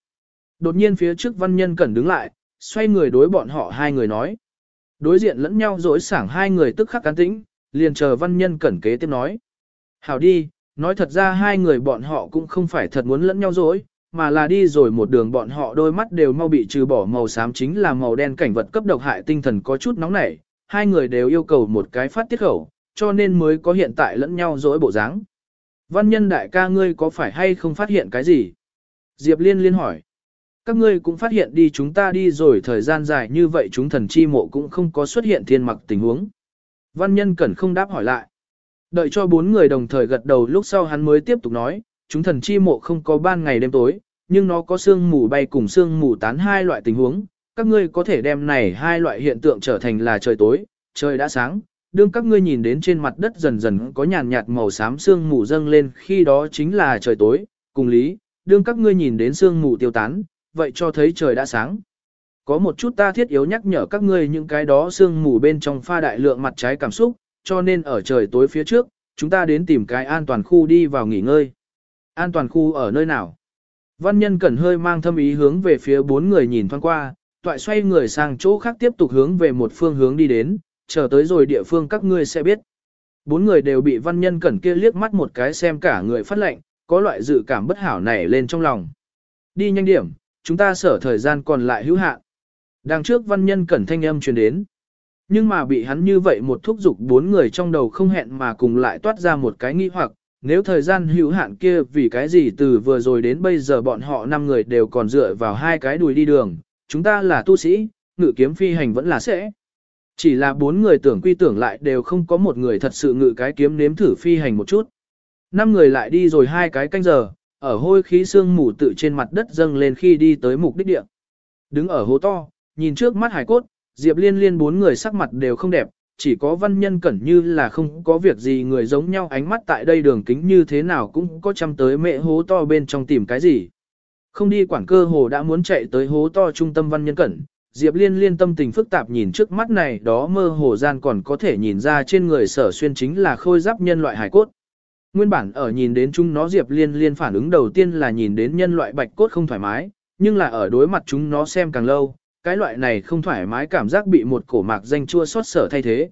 Đột nhiên phía trước văn nhân cẩn đứng lại, xoay người đối bọn họ hai người nói. Đối diện lẫn nhau dối sảng hai người tức khắc cán tĩnh, liền chờ văn nhân cẩn kế tiếp nói. Hảo đi, nói thật ra hai người bọn họ cũng không phải thật muốn lẫn nhau dối, mà là đi rồi một đường bọn họ đôi mắt đều mau bị trừ bỏ màu xám chính là màu đen cảnh vật cấp độc hại tinh thần có chút nóng nảy, hai người đều yêu cầu một cái phát tiết khẩu, cho nên mới có hiện tại lẫn nhau dối bộ dáng. Văn nhân đại ca ngươi có phải hay không phát hiện cái gì? Diệp Liên liên hỏi. Các ngươi cũng phát hiện đi chúng ta đi rồi thời gian dài như vậy chúng thần chi mộ cũng không có xuất hiện thiên mặc tình huống. Văn nhân cẩn không đáp hỏi lại. Đợi cho bốn người đồng thời gật đầu lúc sau hắn mới tiếp tục nói, chúng thần chi mộ không có ban ngày đêm tối, nhưng nó có sương mù bay cùng sương mù tán hai loại tình huống. Các ngươi có thể đem này hai loại hiện tượng trở thành là trời tối, trời đã sáng. Đương các ngươi nhìn đến trên mặt đất dần dần có nhàn nhạt màu xám sương mù dâng lên khi đó chính là trời tối, cùng lý. Đương các ngươi nhìn đến sương mù tiêu tán, vậy cho thấy trời đã sáng. Có một chút ta thiết yếu nhắc nhở các ngươi những cái đó sương mù bên trong pha đại lượng mặt trái cảm xúc, cho nên ở trời tối phía trước, chúng ta đến tìm cái an toàn khu đi vào nghỉ ngơi. An toàn khu ở nơi nào? Văn nhân cẩn hơi mang thâm ý hướng về phía bốn người nhìn thoáng qua, toại xoay người sang chỗ khác tiếp tục hướng về một phương hướng đi đến, chờ tới rồi địa phương các ngươi sẽ biết. Bốn người đều bị văn nhân cẩn kia liếc mắt một cái xem cả người phát lệnh, có loại dự cảm bất hảo nảy lên trong lòng. Đi nhanh điểm, chúng ta sở thời gian còn lại hữu hạn. Đằng trước văn nhân cẩn thanh âm truyền đến. Nhưng mà bị hắn như vậy một thúc dục bốn người trong đầu không hẹn mà cùng lại toát ra một cái nghi hoặc, nếu thời gian hữu hạn kia vì cái gì từ vừa rồi đến bây giờ bọn họ năm người đều còn dựa vào hai cái đùi đi đường, chúng ta là tu sĩ, ngự kiếm phi hành vẫn là sẽ. Chỉ là bốn người tưởng quy tưởng lại đều không có một người thật sự ngự cái kiếm nếm thử phi hành một chút. Năm người lại đi rồi hai cái canh giờ, ở hôi khí xương mù tự trên mặt đất dâng lên khi đi tới mục đích địa. Đứng ở hố to, nhìn trước mắt hải cốt, Diệp Liên Liên bốn người sắc mặt đều không đẹp, chỉ có văn nhân cẩn như là không có việc gì người giống nhau ánh mắt tại đây đường kính như thế nào cũng có chăm tới mẹ hố to bên trong tìm cái gì. Không đi quản cơ hồ đã muốn chạy tới hố to trung tâm văn nhân cẩn, Diệp Liên Liên tâm tình phức tạp nhìn trước mắt này đó mơ hồ gian còn có thể nhìn ra trên người sở xuyên chính là khôi giáp nhân loại hải cốt. Nguyên bản ở nhìn đến chúng nó Diệp Liên Liên phản ứng đầu tiên là nhìn đến nhân loại bạch cốt không thoải mái, nhưng là ở đối mặt chúng nó xem càng lâu, cái loại này không thoải mái cảm giác bị một cổ mạc danh chua xót sở thay thế.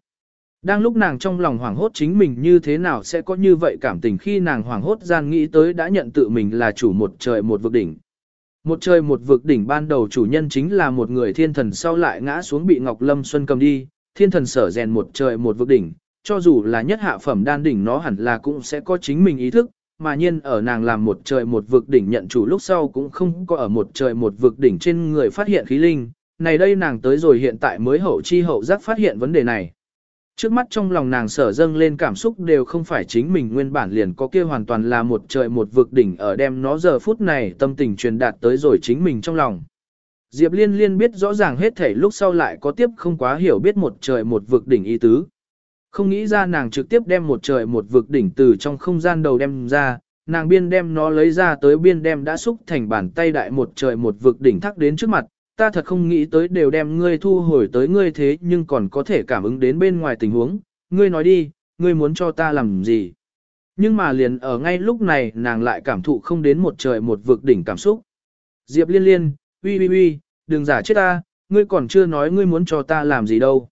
Đang lúc nàng trong lòng hoảng hốt chính mình như thế nào sẽ có như vậy cảm tình khi nàng hoảng hốt gian nghĩ tới đã nhận tự mình là chủ một trời một vực đỉnh. Một trời một vực đỉnh ban đầu chủ nhân chính là một người thiên thần sau lại ngã xuống bị Ngọc Lâm Xuân cầm đi, thiên thần sở rèn một trời một vực đỉnh, cho dù là nhất hạ phẩm đan đỉnh nó hẳn là cũng sẽ có chính mình ý thức, mà nhiên ở nàng làm một trời một vực đỉnh nhận chủ lúc sau cũng không có ở một trời một vực đỉnh trên người phát hiện khí linh, này đây nàng tới rồi hiện tại mới hậu chi hậu giác phát hiện vấn đề này. Trước mắt trong lòng nàng sở dâng lên cảm xúc đều không phải chính mình nguyên bản liền có kia hoàn toàn là một trời một vực đỉnh ở đem nó giờ phút này tâm tình truyền đạt tới rồi chính mình trong lòng. Diệp Liên Liên biết rõ ràng hết thể lúc sau lại có tiếp không quá hiểu biết một trời một vực đỉnh ý tứ. Không nghĩ ra nàng trực tiếp đem một trời một vực đỉnh từ trong không gian đầu đem ra, nàng biên đem nó lấy ra tới biên đem đã xúc thành bàn tay đại một trời một vực đỉnh thắc đến trước mặt, ta thật không nghĩ tới đều đem ngươi thu hồi tới ngươi thế nhưng còn có thể cảm ứng đến bên ngoài tình huống, ngươi nói đi, ngươi muốn cho ta làm gì? Nhưng mà liền ở ngay lúc này nàng lại cảm thụ không đến một trời một vực đỉnh cảm xúc. Diệp liên liên, uy uy uy, đừng giả chết ta, ngươi còn chưa nói ngươi muốn cho ta làm gì đâu.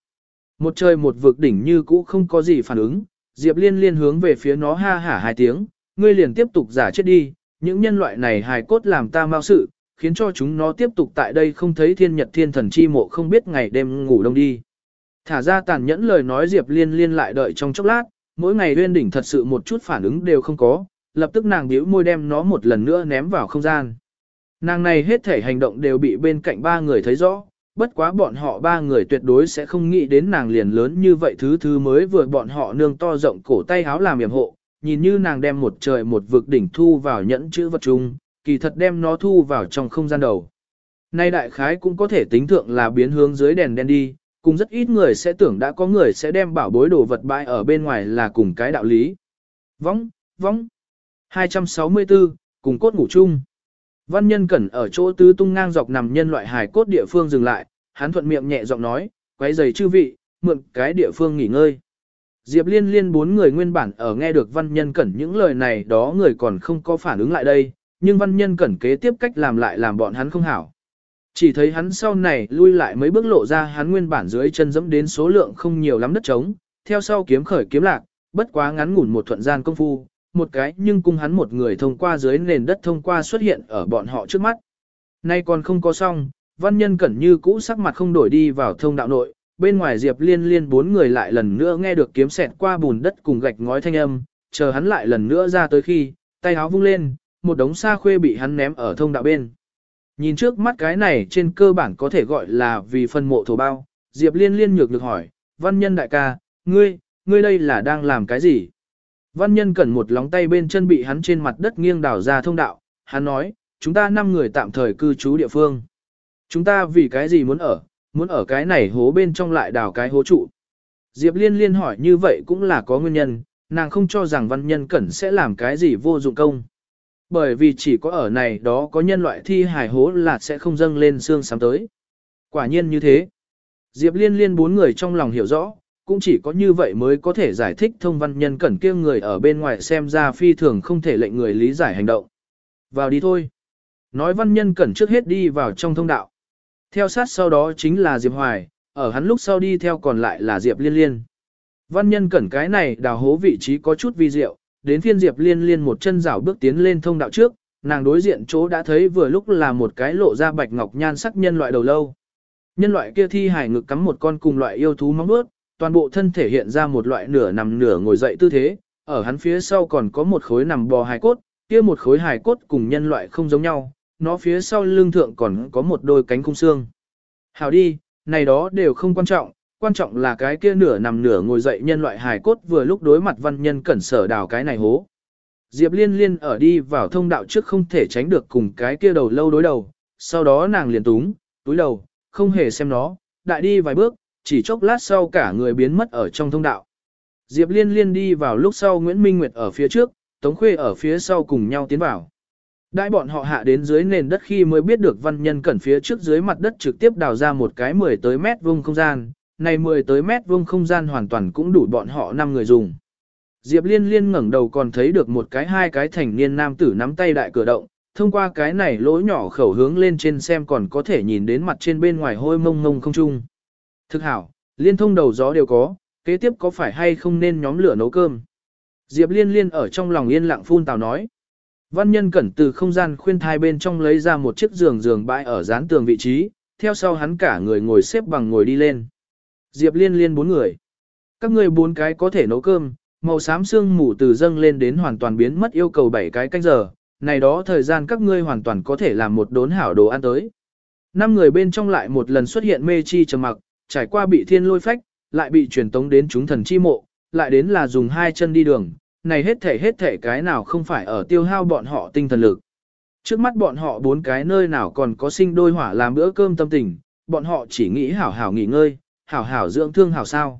Một trời một vực đỉnh như cũ không có gì phản ứng, Diệp liên liên hướng về phía nó ha hả hai tiếng, ngươi liền tiếp tục giả chết đi, những nhân loại này hài cốt làm ta mau sự, khiến cho chúng nó tiếp tục tại đây không thấy thiên nhật thiên thần chi mộ không biết ngày đêm ngủ đông đi. Thả ra tàn nhẫn lời nói Diệp liên liên lại đợi trong chốc lát, mỗi ngày huyên đỉnh thật sự một chút phản ứng đều không có, lập tức nàng bĩu môi đem nó một lần nữa ném vào không gian. Nàng này hết thể hành động đều bị bên cạnh ba người thấy rõ, bất quá bọn họ ba người tuyệt đối sẽ không nghĩ đến nàng liền lớn như vậy thứ thứ mới vừa bọn họ nương to rộng cổ tay háo làm yểm hộ, nhìn như nàng đem một trời một vực đỉnh thu vào nhẫn chữ vật chung, kỳ thật đem nó thu vào trong không gian đầu. Nay đại khái cũng có thể tính thượng là biến hướng dưới đèn đen đi, cùng rất ít người sẽ tưởng đã có người sẽ đem bảo bối đồ vật bãi ở bên ngoài là cùng cái đạo lý. Vóng, vóng. 264, cùng cốt ngủ chung. Văn nhân cẩn ở chỗ tứ tung ngang dọc nằm nhân loại hài cốt địa phương dừng lại, hắn thuận miệng nhẹ giọng nói, quấy giày chư vị, mượn cái địa phương nghỉ ngơi. Diệp liên liên bốn người nguyên bản ở nghe được văn nhân cẩn những lời này đó người còn không có phản ứng lại đây, nhưng văn nhân cẩn kế tiếp cách làm lại làm bọn hắn không hảo. Chỉ thấy hắn sau này lui lại mấy bước lộ ra hắn nguyên bản dưới chân dẫm đến số lượng không nhiều lắm đất trống, theo sau kiếm khởi kiếm lạc, bất quá ngắn ngủn một thuận gian công phu, một cái nhưng cung hắn một người thông qua dưới nền đất thông qua xuất hiện ở bọn họ trước mắt. Nay còn không có xong, văn nhân cẩn như cũ sắc mặt không đổi đi vào thông đạo nội, bên ngoài Diệp Liên Liên bốn người lại lần nữa nghe được kiếm xẹt qua bùn đất cùng gạch ngói thanh âm, chờ hắn lại lần nữa ra tới khi, tay áo vung lên, một đống sa khuê bị hắn ném ở thông đạo bên. Nhìn trước mắt cái này trên cơ bản có thể gọi là vì phân mộ thổ bao, Diệp Liên liên nhược được hỏi, văn nhân đại ca, ngươi, ngươi đây là đang làm cái gì? Văn nhân cẩn một lóng tay bên chân bị hắn trên mặt đất nghiêng đảo ra thông đạo, hắn nói, chúng ta năm người tạm thời cư trú địa phương. Chúng ta vì cái gì muốn ở, muốn ở cái này hố bên trong lại đào cái hố trụ. Diệp liên liên hỏi như vậy cũng là có nguyên nhân, nàng không cho rằng văn nhân cẩn sẽ làm cái gì vô dụng công. Bởi vì chỉ có ở này đó có nhân loại thi hài hố là sẽ không dâng lên xương sám tới. Quả nhiên như thế. Diệp liên liên bốn người trong lòng hiểu rõ, cũng chỉ có như vậy mới có thể giải thích thông văn nhân cẩn kia người ở bên ngoài xem ra phi thường không thể lệnh người lý giải hành động. Vào đi thôi. Nói văn nhân cẩn trước hết đi vào trong thông đạo. Theo sát sau đó chính là Diệp Hoài, ở hắn lúc sau đi theo còn lại là Diệp Liên Liên. Văn nhân cẩn cái này đào hố vị trí có chút vi diệu, đến phiên Diệp Liên Liên một chân rảo bước tiến lên thông đạo trước, nàng đối diện chỗ đã thấy vừa lúc là một cái lộ ra bạch ngọc nhan sắc nhân loại đầu lâu. Nhân loại kia thi hải ngực cắm một con cùng loại yêu thú móng bước, toàn bộ thân thể hiện ra một loại nửa nằm nửa ngồi dậy tư thế, ở hắn phía sau còn có một khối nằm bò hài cốt, kia một khối hài cốt cùng nhân loại không giống nhau, nó phía sau lưng thượng còn có một đôi cánh khung xương. Hào đi, này đó đều không quan trọng, quan trọng là cái kia nửa nằm nửa ngồi dậy nhân loại hài cốt vừa lúc đối mặt văn nhân cẩn sở đào cái này hố. Diệp liên liên ở đi vào thông đạo trước không thể tránh được cùng cái kia đầu lâu đối đầu, sau đó nàng liền túng, túi đầu, không hề xem nó, đại đi vài bước, chỉ chốc lát sau cả người biến mất ở trong thông đạo. Diệp liên liên đi vào lúc sau Nguyễn Minh Nguyệt ở phía trước, Tống Khuê ở phía sau cùng nhau tiến vào. Đại bọn họ hạ đến dưới nền đất khi mới biết được văn nhân cẩn phía trước dưới mặt đất trực tiếp đào ra một cái 10 tới mét vuông không gian, này 10 tới mét vuông không gian hoàn toàn cũng đủ bọn họ 5 người dùng. Diệp Liên Liên ngẩng đầu còn thấy được một cái hai cái thành niên nam tử nắm tay đại cửa động, thông qua cái này lỗ nhỏ khẩu hướng lên trên xem còn có thể nhìn đến mặt trên bên ngoài hôi mông mông không trung. Thực hảo, liên thông đầu gió đều có, kế tiếp có phải hay không nên nhóm lửa nấu cơm. Diệp Liên Liên ở trong lòng yên lặng phun tào nói. Văn nhân cẩn từ không gian khuyên thai bên trong lấy ra một chiếc giường giường bãi ở dán tường vị trí, theo sau hắn cả người ngồi xếp bằng ngồi đi lên. Diệp liên liên bốn người. Các ngươi bốn cái có thể nấu cơm, màu xám xương mù từ dâng lên đến hoàn toàn biến mất yêu cầu bảy cái canh giờ, này đó thời gian các ngươi hoàn toàn có thể làm một đốn hảo đồ ăn tới. Năm người bên trong lại một lần xuất hiện mê chi trầm mặc, trải qua bị thiên lôi phách, lại bị truyền tống đến chúng thần chi mộ, lại đến là dùng hai chân đi đường, này hết thể hết thể cái nào không phải ở tiêu hao bọn họ tinh thần lực. Trước mắt bọn họ bốn cái nơi nào còn có sinh đôi hỏa làm bữa cơm tâm tình, bọn họ chỉ nghĩ hảo hảo nghỉ ngơi, hảo hảo dưỡng thương hảo sao.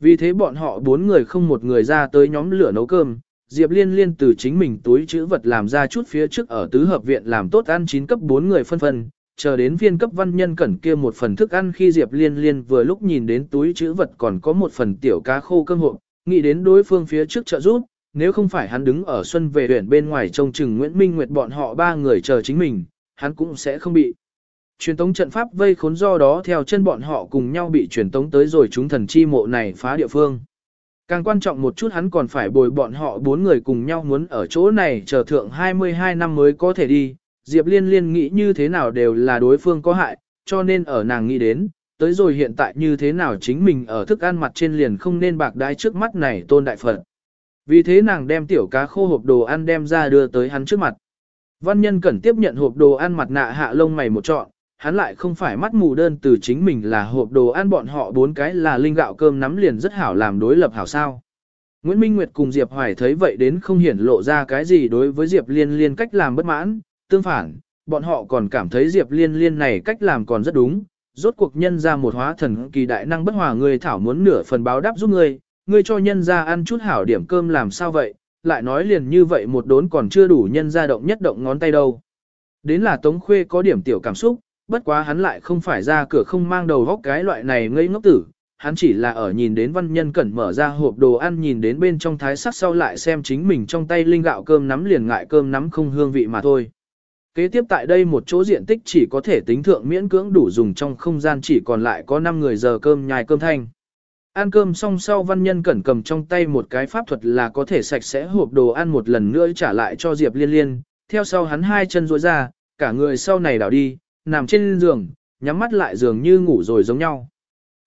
Vì thế bọn họ bốn người không một người ra tới nhóm lửa nấu cơm, Diệp Liên liên từ chính mình túi chữ vật làm ra chút phía trước ở tứ hợp viện làm tốt ăn chín cấp bốn người phân phân, chờ đến viên cấp văn nhân cẩn kia một phần thức ăn khi Diệp Liên Liên vừa lúc nhìn đến túi chữ vật còn có một phần tiểu cá khô cơm hộp, nghĩ đến đối phương phía trước trợ giúp, nếu không phải hắn đứng ở xuân về huyện bên ngoài trông chừng Nguyễn Minh Nguyệt bọn họ ba người chờ chính mình, hắn cũng sẽ không bị. Truyền tống trận pháp vây khốn do đó theo chân bọn họ cùng nhau bị truyền tống tới rồi chúng thần chi mộ này phá địa phương. Càng quan trọng một chút hắn còn phải bồi bọn họ bốn người cùng nhau muốn ở chỗ này chờ thượng 22 năm mới có thể đi. Diệp Liên Liên nghĩ như thế nào đều là đối phương có hại, cho nên ở nàng nghĩ đến, tới rồi hiện tại như thế nào chính mình ở thức ăn mặt trên liền không nên bạc đái trước mắt này tôn đại Phật. Vì thế nàng đem tiểu cá khô hộp đồ ăn đem ra đưa tới hắn trước mặt. Văn nhân cần tiếp nhận hộp đồ ăn mặt nạ hạ lông mày một trọn, hắn lại không phải mắt mù đơn từ chính mình là hộp đồ ăn bọn họ bốn cái là linh gạo cơm nắm liền rất hảo làm đối lập hảo sao. Nguyễn Minh Nguyệt cùng Diệp Hoài thấy vậy đến không hiển lộ ra cái gì đối với Diệp Liên Liên cách làm bất mãn, tương phản, bọn họ còn cảm thấy Diệp Liên Liên này cách làm còn rất đúng, rốt cuộc nhân ra một hóa thần kỳ đại năng bất hòa người thảo muốn nửa phần báo đáp giúp ngươi, ngươi cho nhân ra ăn chút hảo điểm cơm làm sao vậy, lại nói liền như vậy một đốn còn chưa đủ nhân ra động nhất động ngón tay đâu. Đến là Tống Khuê có điểm tiểu cảm xúc, bất quá hắn lại không phải ra cửa không mang đầu vóc cái loại này ngây ngốc tử, hắn chỉ là ở nhìn đến văn nhân cẩn mở ra hộp đồ ăn nhìn đến bên trong thái sắc sau lại xem chính mình trong tay linh gạo cơm nắm liền ngại cơm nắm không hương vị mà thôi. Kế tiếp tại đây một chỗ diện tích chỉ có thể tính thượng miễn cưỡng đủ dùng trong không gian chỉ còn lại có 5 người giờ cơm nhai cơm thanh. Ăn cơm xong sau văn nhân cẩn cầm trong tay một cái pháp thuật là có thể sạch sẽ hộp đồ ăn một lần nữa trả lại cho Diệp Liên Liên, theo sau hắn hai chân duỗi ra, cả người sau này đảo đi, nằm trên giường, nhắm mắt lại giường như ngủ rồi giống nhau.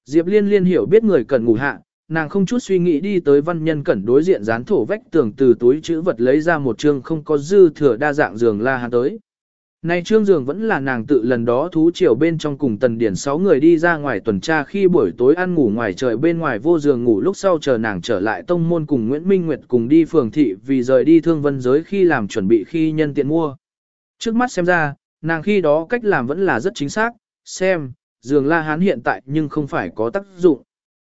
Diệp Liên Liên hiểu biết người cần ngủ hạ, nàng không chút suy nghĩ đi tới văn nhân cẩn đối diện dán thổ vách tường từ túi chữ vật lấy ra một chương không có dư thừa đa dạng giường la hắn tới nay trương giường vẫn là nàng tự lần đó thú chiều bên trong cùng tần điển 6 người đi ra ngoài tuần tra khi buổi tối ăn ngủ ngoài trời bên ngoài vô giường ngủ lúc sau chờ nàng trở lại tông môn cùng Nguyễn Minh Nguyệt cùng đi phường thị vì rời đi thương vân giới khi làm chuẩn bị khi nhân tiện mua. Trước mắt xem ra, nàng khi đó cách làm vẫn là rất chính xác, xem, giường la hán hiện tại nhưng không phải có tác dụng.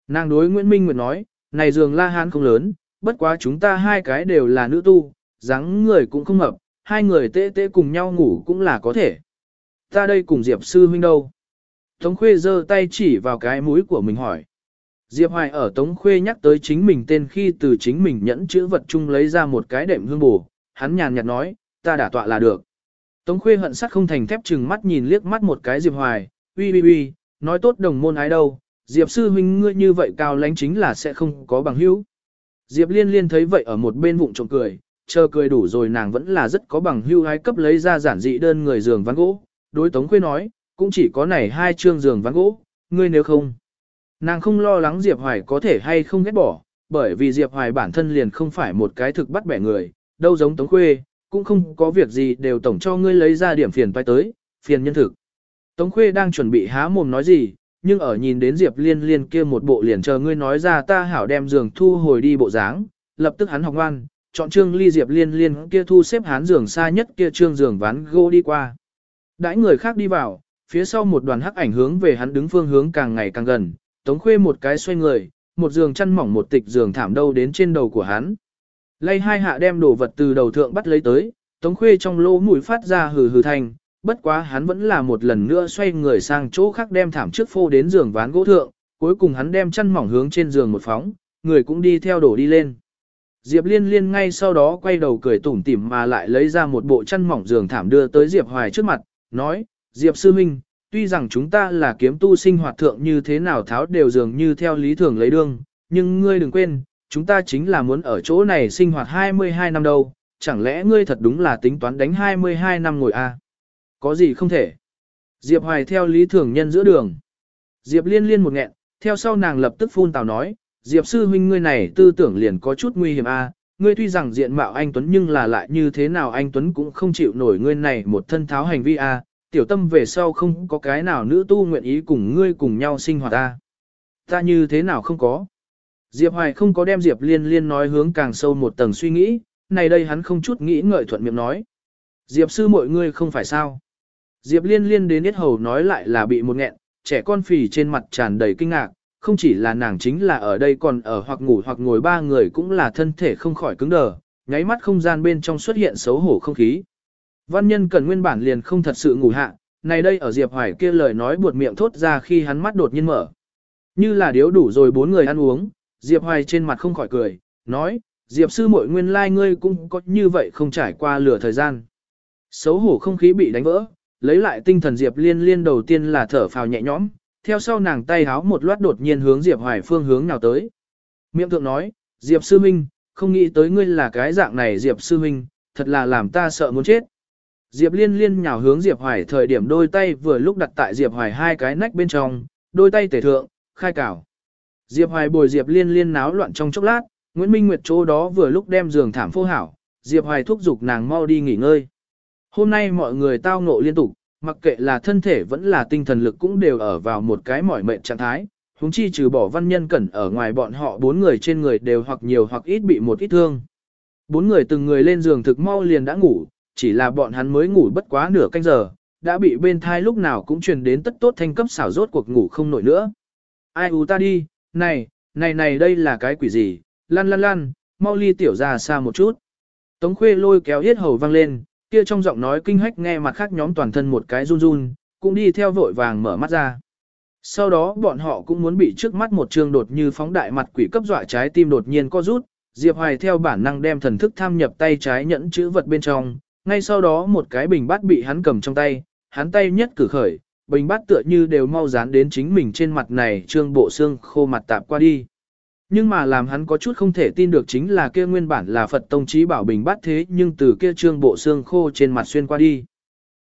Nàng đối Nguyễn Minh Nguyệt nói, này giường la hán không lớn, bất quá chúng ta hai cái đều là nữ tu, dáng người cũng không hợp, hai người tê tê cùng nhau ngủ cũng là có thể. Ta đây cùng Diệp sư huynh đâu? Tống Khuê giơ tay chỉ vào cái mũi của mình hỏi. Diệp Hoài ở Tống Khuê nhắc tới chính mình tên khi từ chính mình nhẫn chữ vật chung lấy ra một cái đệm hương bù, hắn nhàn nhạt nói, ta đã tọa là được. Tống Khuê hận sắt không thành thép chừng mắt nhìn liếc mắt một cái Diệp Hoài, uy uy uy, nói tốt đồng môn ái đâu, Diệp sư huynh ngươi như vậy cao lãnh chính là sẽ không có bằng hữu. Diệp liên liên thấy vậy ở một bên vụng trộm cười, chờ cười đủ rồi nàng vẫn là rất có bằng hữu hái cấp lấy ra giản dị đơn người giường ván gỗ, đối Tống Khuê nói, cũng chỉ có này hai chương giường ván gỗ, ngươi nếu không. Nàng không lo lắng Diệp Hoài có thể hay không ghét bỏ, bởi vì Diệp Hoài bản thân liền không phải một cái thực bắt bẻ người, đâu giống Tống Khuê, cũng không có việc gì đều tổng cho ngươi lấy ra điểm phiền toái tới, phiền nhân thực. Tống Khuê đang chuẩn bị há mồm nói gì, nhưng ở nhìn đến Diệp Liên Liên kia một bộ liền chờ ngươi nói ra ta hảo đem giường thu hồi đi bộ dáng, lập tức hắn học ngoan, chọn trương ly Diệp Liên Liên kia thu xếp hán giường xa nhất kia trương giường ván gỗ đi qua. Đãi người khác đi vào, phía sau một đoàn hắc ảnh hướng về hắn đứng phương hướng càng ngày càng gần, Tống Khuê một cái xoay người, một giường chăn mỏng một tịch giường thảm đâu đến trên đầu của hắn. Lay hai hạ đem đồ vật từ đầu thượng bắt lấy tới, Tống Khuê trong lỗ mũi phát ra hừ hừ thanh, bất quá hắn vẫn là một lần nữa xoay người sang chỗ khác đem thảm trước phô đến giường ván gỗ thượng, cuối cùng hắn đem chăn mỏng hướng trên giường một phóng, người cũng đi theo đổ đi lên. Diệp Liên Liên ngay sau đó quay đầu cười tủm tỉm mà lại lấy ra một bộ chăn mỏng giường thảm đưa tới Diệp Hoài trước mặt, nói, Diệp Sư Minh, tuy rằng chúng ta là kiếm tu sinh hoạt thượng như thế nào tháo đều dường như theo lý thường lấy đương, nhưng ngươi đừng quên, chúng ta chính là muốn ở chỗ này sinh hoạt 22 năm đâu, chẳng lẽ ngươi thật đúng là tính toán đánh 22 năm ngồi a? À? Có gì không thể? Diệp Hoài theo lý thường nhân giữa đường. Diệp liên liên một nghẹn, theo sau nàng lập tức phun tào nói, Diệp sư huynh ngươi này tư tưởng liền có chút nguy hiểm a. À? ngươi tuy rằng diện mạo anh Tuấn nhưng là lại như thế nào anh Tuấn cũng không chịu nổi ngươi này một thân tháo hành vi a. À? tiểu tâm về sau không có cái nào nữ tu nguyện ý cùng ngươi cùng nhau sinh hoạt a. À. Ta như thế nào không có. Diệp Hoài không có đem Diệp Liên Liên nói hướng càng sâu một tầng suy nghĩ, này đây hắn không chút nghĩ ngợi thuận miệng nói. Diệp sư mọi ngươi không phải sao. Diệp Liên Liên đến hết hầu nói lại là bị một nghẹn, trẻ con phì trên mặt tràn đầy kinh ngạc, không chỉ là nàng chính là ở đây còn ở hoặc ngủ hoặc ngồi ba người cũng là thân thể không khỏi cứng đờ, nháy mắt không gian bên trong xuất hiện xấu hổ không khí. Văn nhân cần nguyên bản liền không thật sự ngủ hạ, này đây ở Diệp Hoài kia lời nói buột miệng thốt ra khi hắn mắt đột nhiên mở. Như là điếu đủ rồi bốn người ăn uống, Diệp Hoài trên mặt không khỏi cười, nói, Diệp sư muội nguyên lai like ngươi cũng có như vậy không trải qua lửa thời gian. Xấu hổ không khí bị đánh vỡ, lấy lại tinh thần Diệp liên liên đầu tiên là thở phào nhẹ nhõm, theo sau nàng tay háo một loát đột nhiên hướng Diệp Hoài phương hướng nào tới. Miệng thượng nói, Diệp sư minh, không nghĩ tới ngươi là cái dạng này Diệp sư minh, thật là làm ta sợ muốn chết. Diệp liên liên nhào hướng Diệp Hoài thời điểm đôi tay vừa lúc đặt tại Diệp Hoài hai cái nách bên trong, đôi tay tể thượng, khai cảo. Diệp Hoài bồi Diệp liên liên náo loạn trong chốc lát, Nguyễn Minh Nguyệt chỗ đó vừa lúc đem giường thảm phô hảo, Diệp Hoài thúc giục nàng mau đi nghỉ ngơi. Hôm nay mọi người tao ngộ liên tục, mặc kệ là thân thể vẫn là tinh thần lực cũng đều ở vào một cái mỏi mệt trạng thái. huống chi trừ bỏ văn nhân cẩn ở ngoài bọn họ bốn người trên người đều hoặc nhiều hoặc ít bị một ít thương. Bốn người từng người lên giường thực mau liền đã ngủ, chỉ là bọn hắn mới ngủ bất quá nửa canh giờ, đã bị bên thai lúc nào cũng truyền đến tất tốt thanh cấp xảo rốt cuộc ngủ không nổi nữa. Ai u ta đi, này, này này đây là cái quỷ gì, lăn lăn lăn, mau ly tiểu ra xa một chút. Tống khuê lôi kéo hết hầu vang lên, kia trong giọng nói kinh hách nghe mặt khác nhóm toàn thân một cái run run, cũng đi theo vội vàng mở mắt ra. Sau đó bọn họ cũng muốn bị trước mắt một trường đột như phóng đại mặt quỷ cấp dọa trái tim đột nhiên co rút, Diệp Hoài theo bản năng đem thần thức tham nhập tay trái nhẫn chữ vật bên trong, ngay sau đó một cái bình bát bị hắn cầm trong tay, hắn tay nhất cử khởi, bình bát tựa như đều mau dán đến chính mình trên mặt này trương bộ xương khô mặt tạp qua đi. Nhưng mà làm hắn có chút không thể tin được chính là kia nguyên bản là Phật Tông Chí bảo bình bát thế nhưng từ kia trương bộ xương khô trên mặt xuyên qua đi.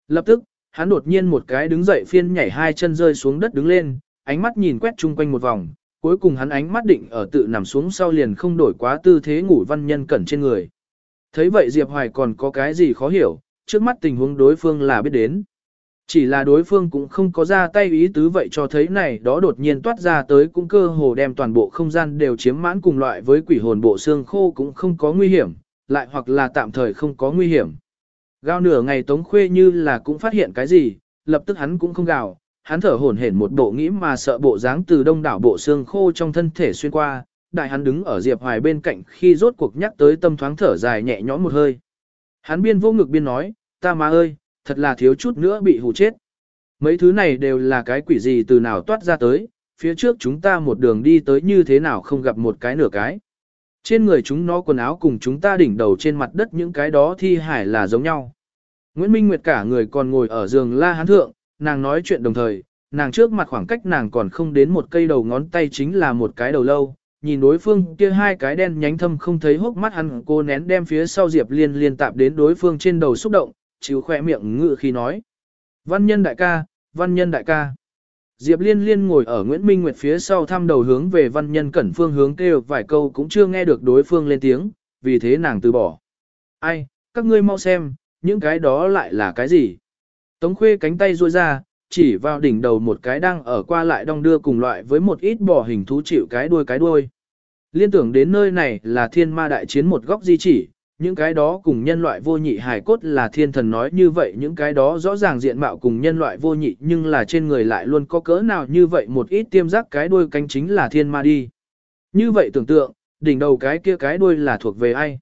Lập tức, hắn đột nhiên một cái đứng dậy phiên nhảy hai chân rơi xuống đất đứng lên, ánh mắt nhìn quét chung quanh một vòng, cuối cùng hắn ánh mắt định ở tự nằm xuống sau liền không đổi quá tư thế ngủ văn nhân cẩn trên người. Thấy vậy Diệp Hoài còn có cái gì khó hiểu, trước mắt tình huống đối phương là biết đến. Chỉ là đối phương cũng không có ra tay ý tứ vậy cho thấy này đó đột nhiên toát ra tới cũng cơ hồ đem toàn bộ không gian đều chiếm mãn cùng loại với quỷ hồn bộ xương khô cũng không có nguy hiểm, lại hoặc là tạm thời không có nguy hiểm. gao nửa ngày tống khuê như là cũng phát hiện cái gì, lập tức hắn cũng không gào, hắn thở hổn hển một bộ nghĩ mà sợ bộ dáng từ đông đảo bộ xương khô trong thân thể xuyên qua, đại hắn đứng ở Diệp Hoài bên cạnh khi rốt cuộc nhắc tới tâm thoáng thở dài nhẹ nhõm một hơi. Hắn biên vô ngực biên nói, ta má ơi, thật là thiếu chút nữa bị hù chết. Mấy thứ này đều là cái quỷ gì từ nào toát ra tới, phía trước chúng ta một đường đi tới như thế nào không gặp một cái nửa cái. Trên người chúng nó quần áo cùng chúng ta đỉnh đầu trên mặt đất những cái đó thi hải là giống nhau. Nguyễn Minh Nguyệt cả người còn ngồi ở giường la hán thượng, nàng nói chuyện đồng thời, nàng trước mặt khoảng cách nàng còn không đến một cây đầu ngón tay chính là một cái đầu lâu, nhìn đối phương kia hai cái đen nhánh thâm không thấy hốc mắt hắn cô nén đem phía sau Diệp Liên liên tạp đến đối phương trên đầu xúc động, chịu khoe miệng ngự khi nói. Văn nhân đại ca, văn nhân đại ca. Diệp Liên Liên ngồi ở Nguyễn Minh Nguyệt phía sau thăm đầu hướng về văn nhân cẩn phương hướng kêu vài câu cũng chưa nghe được đối phương lên tiếng, vì thế nàng từ bỏ. Ai, các ngươi mau xem, những cái đó lại là cái gì? Tống khuê cánh tay ruôi ra, chỉ vào đỉnh đầu một cái đang ở qua lại đong đưa cùng loại với một ít bò hình thú chịu cái đuôi cái đuôi. Liên tưởng đến nơi này là thiên ma đại chiến một góc di chỉ, những cái đó cùng nhân loại vô nhị hài cốt là thiên thần nói như vậy những cái đó rõ ràng diện mạo cùng nhân loại vô nhị nhưng là trên người lại luôn có cỡ nào như vậy một ít tiêm giác cái đuôi cánh chính là thiên ma đi. Như vậy tưởng tượng, đỉnh đầu cái kia cái đuôi là thuộc về ai?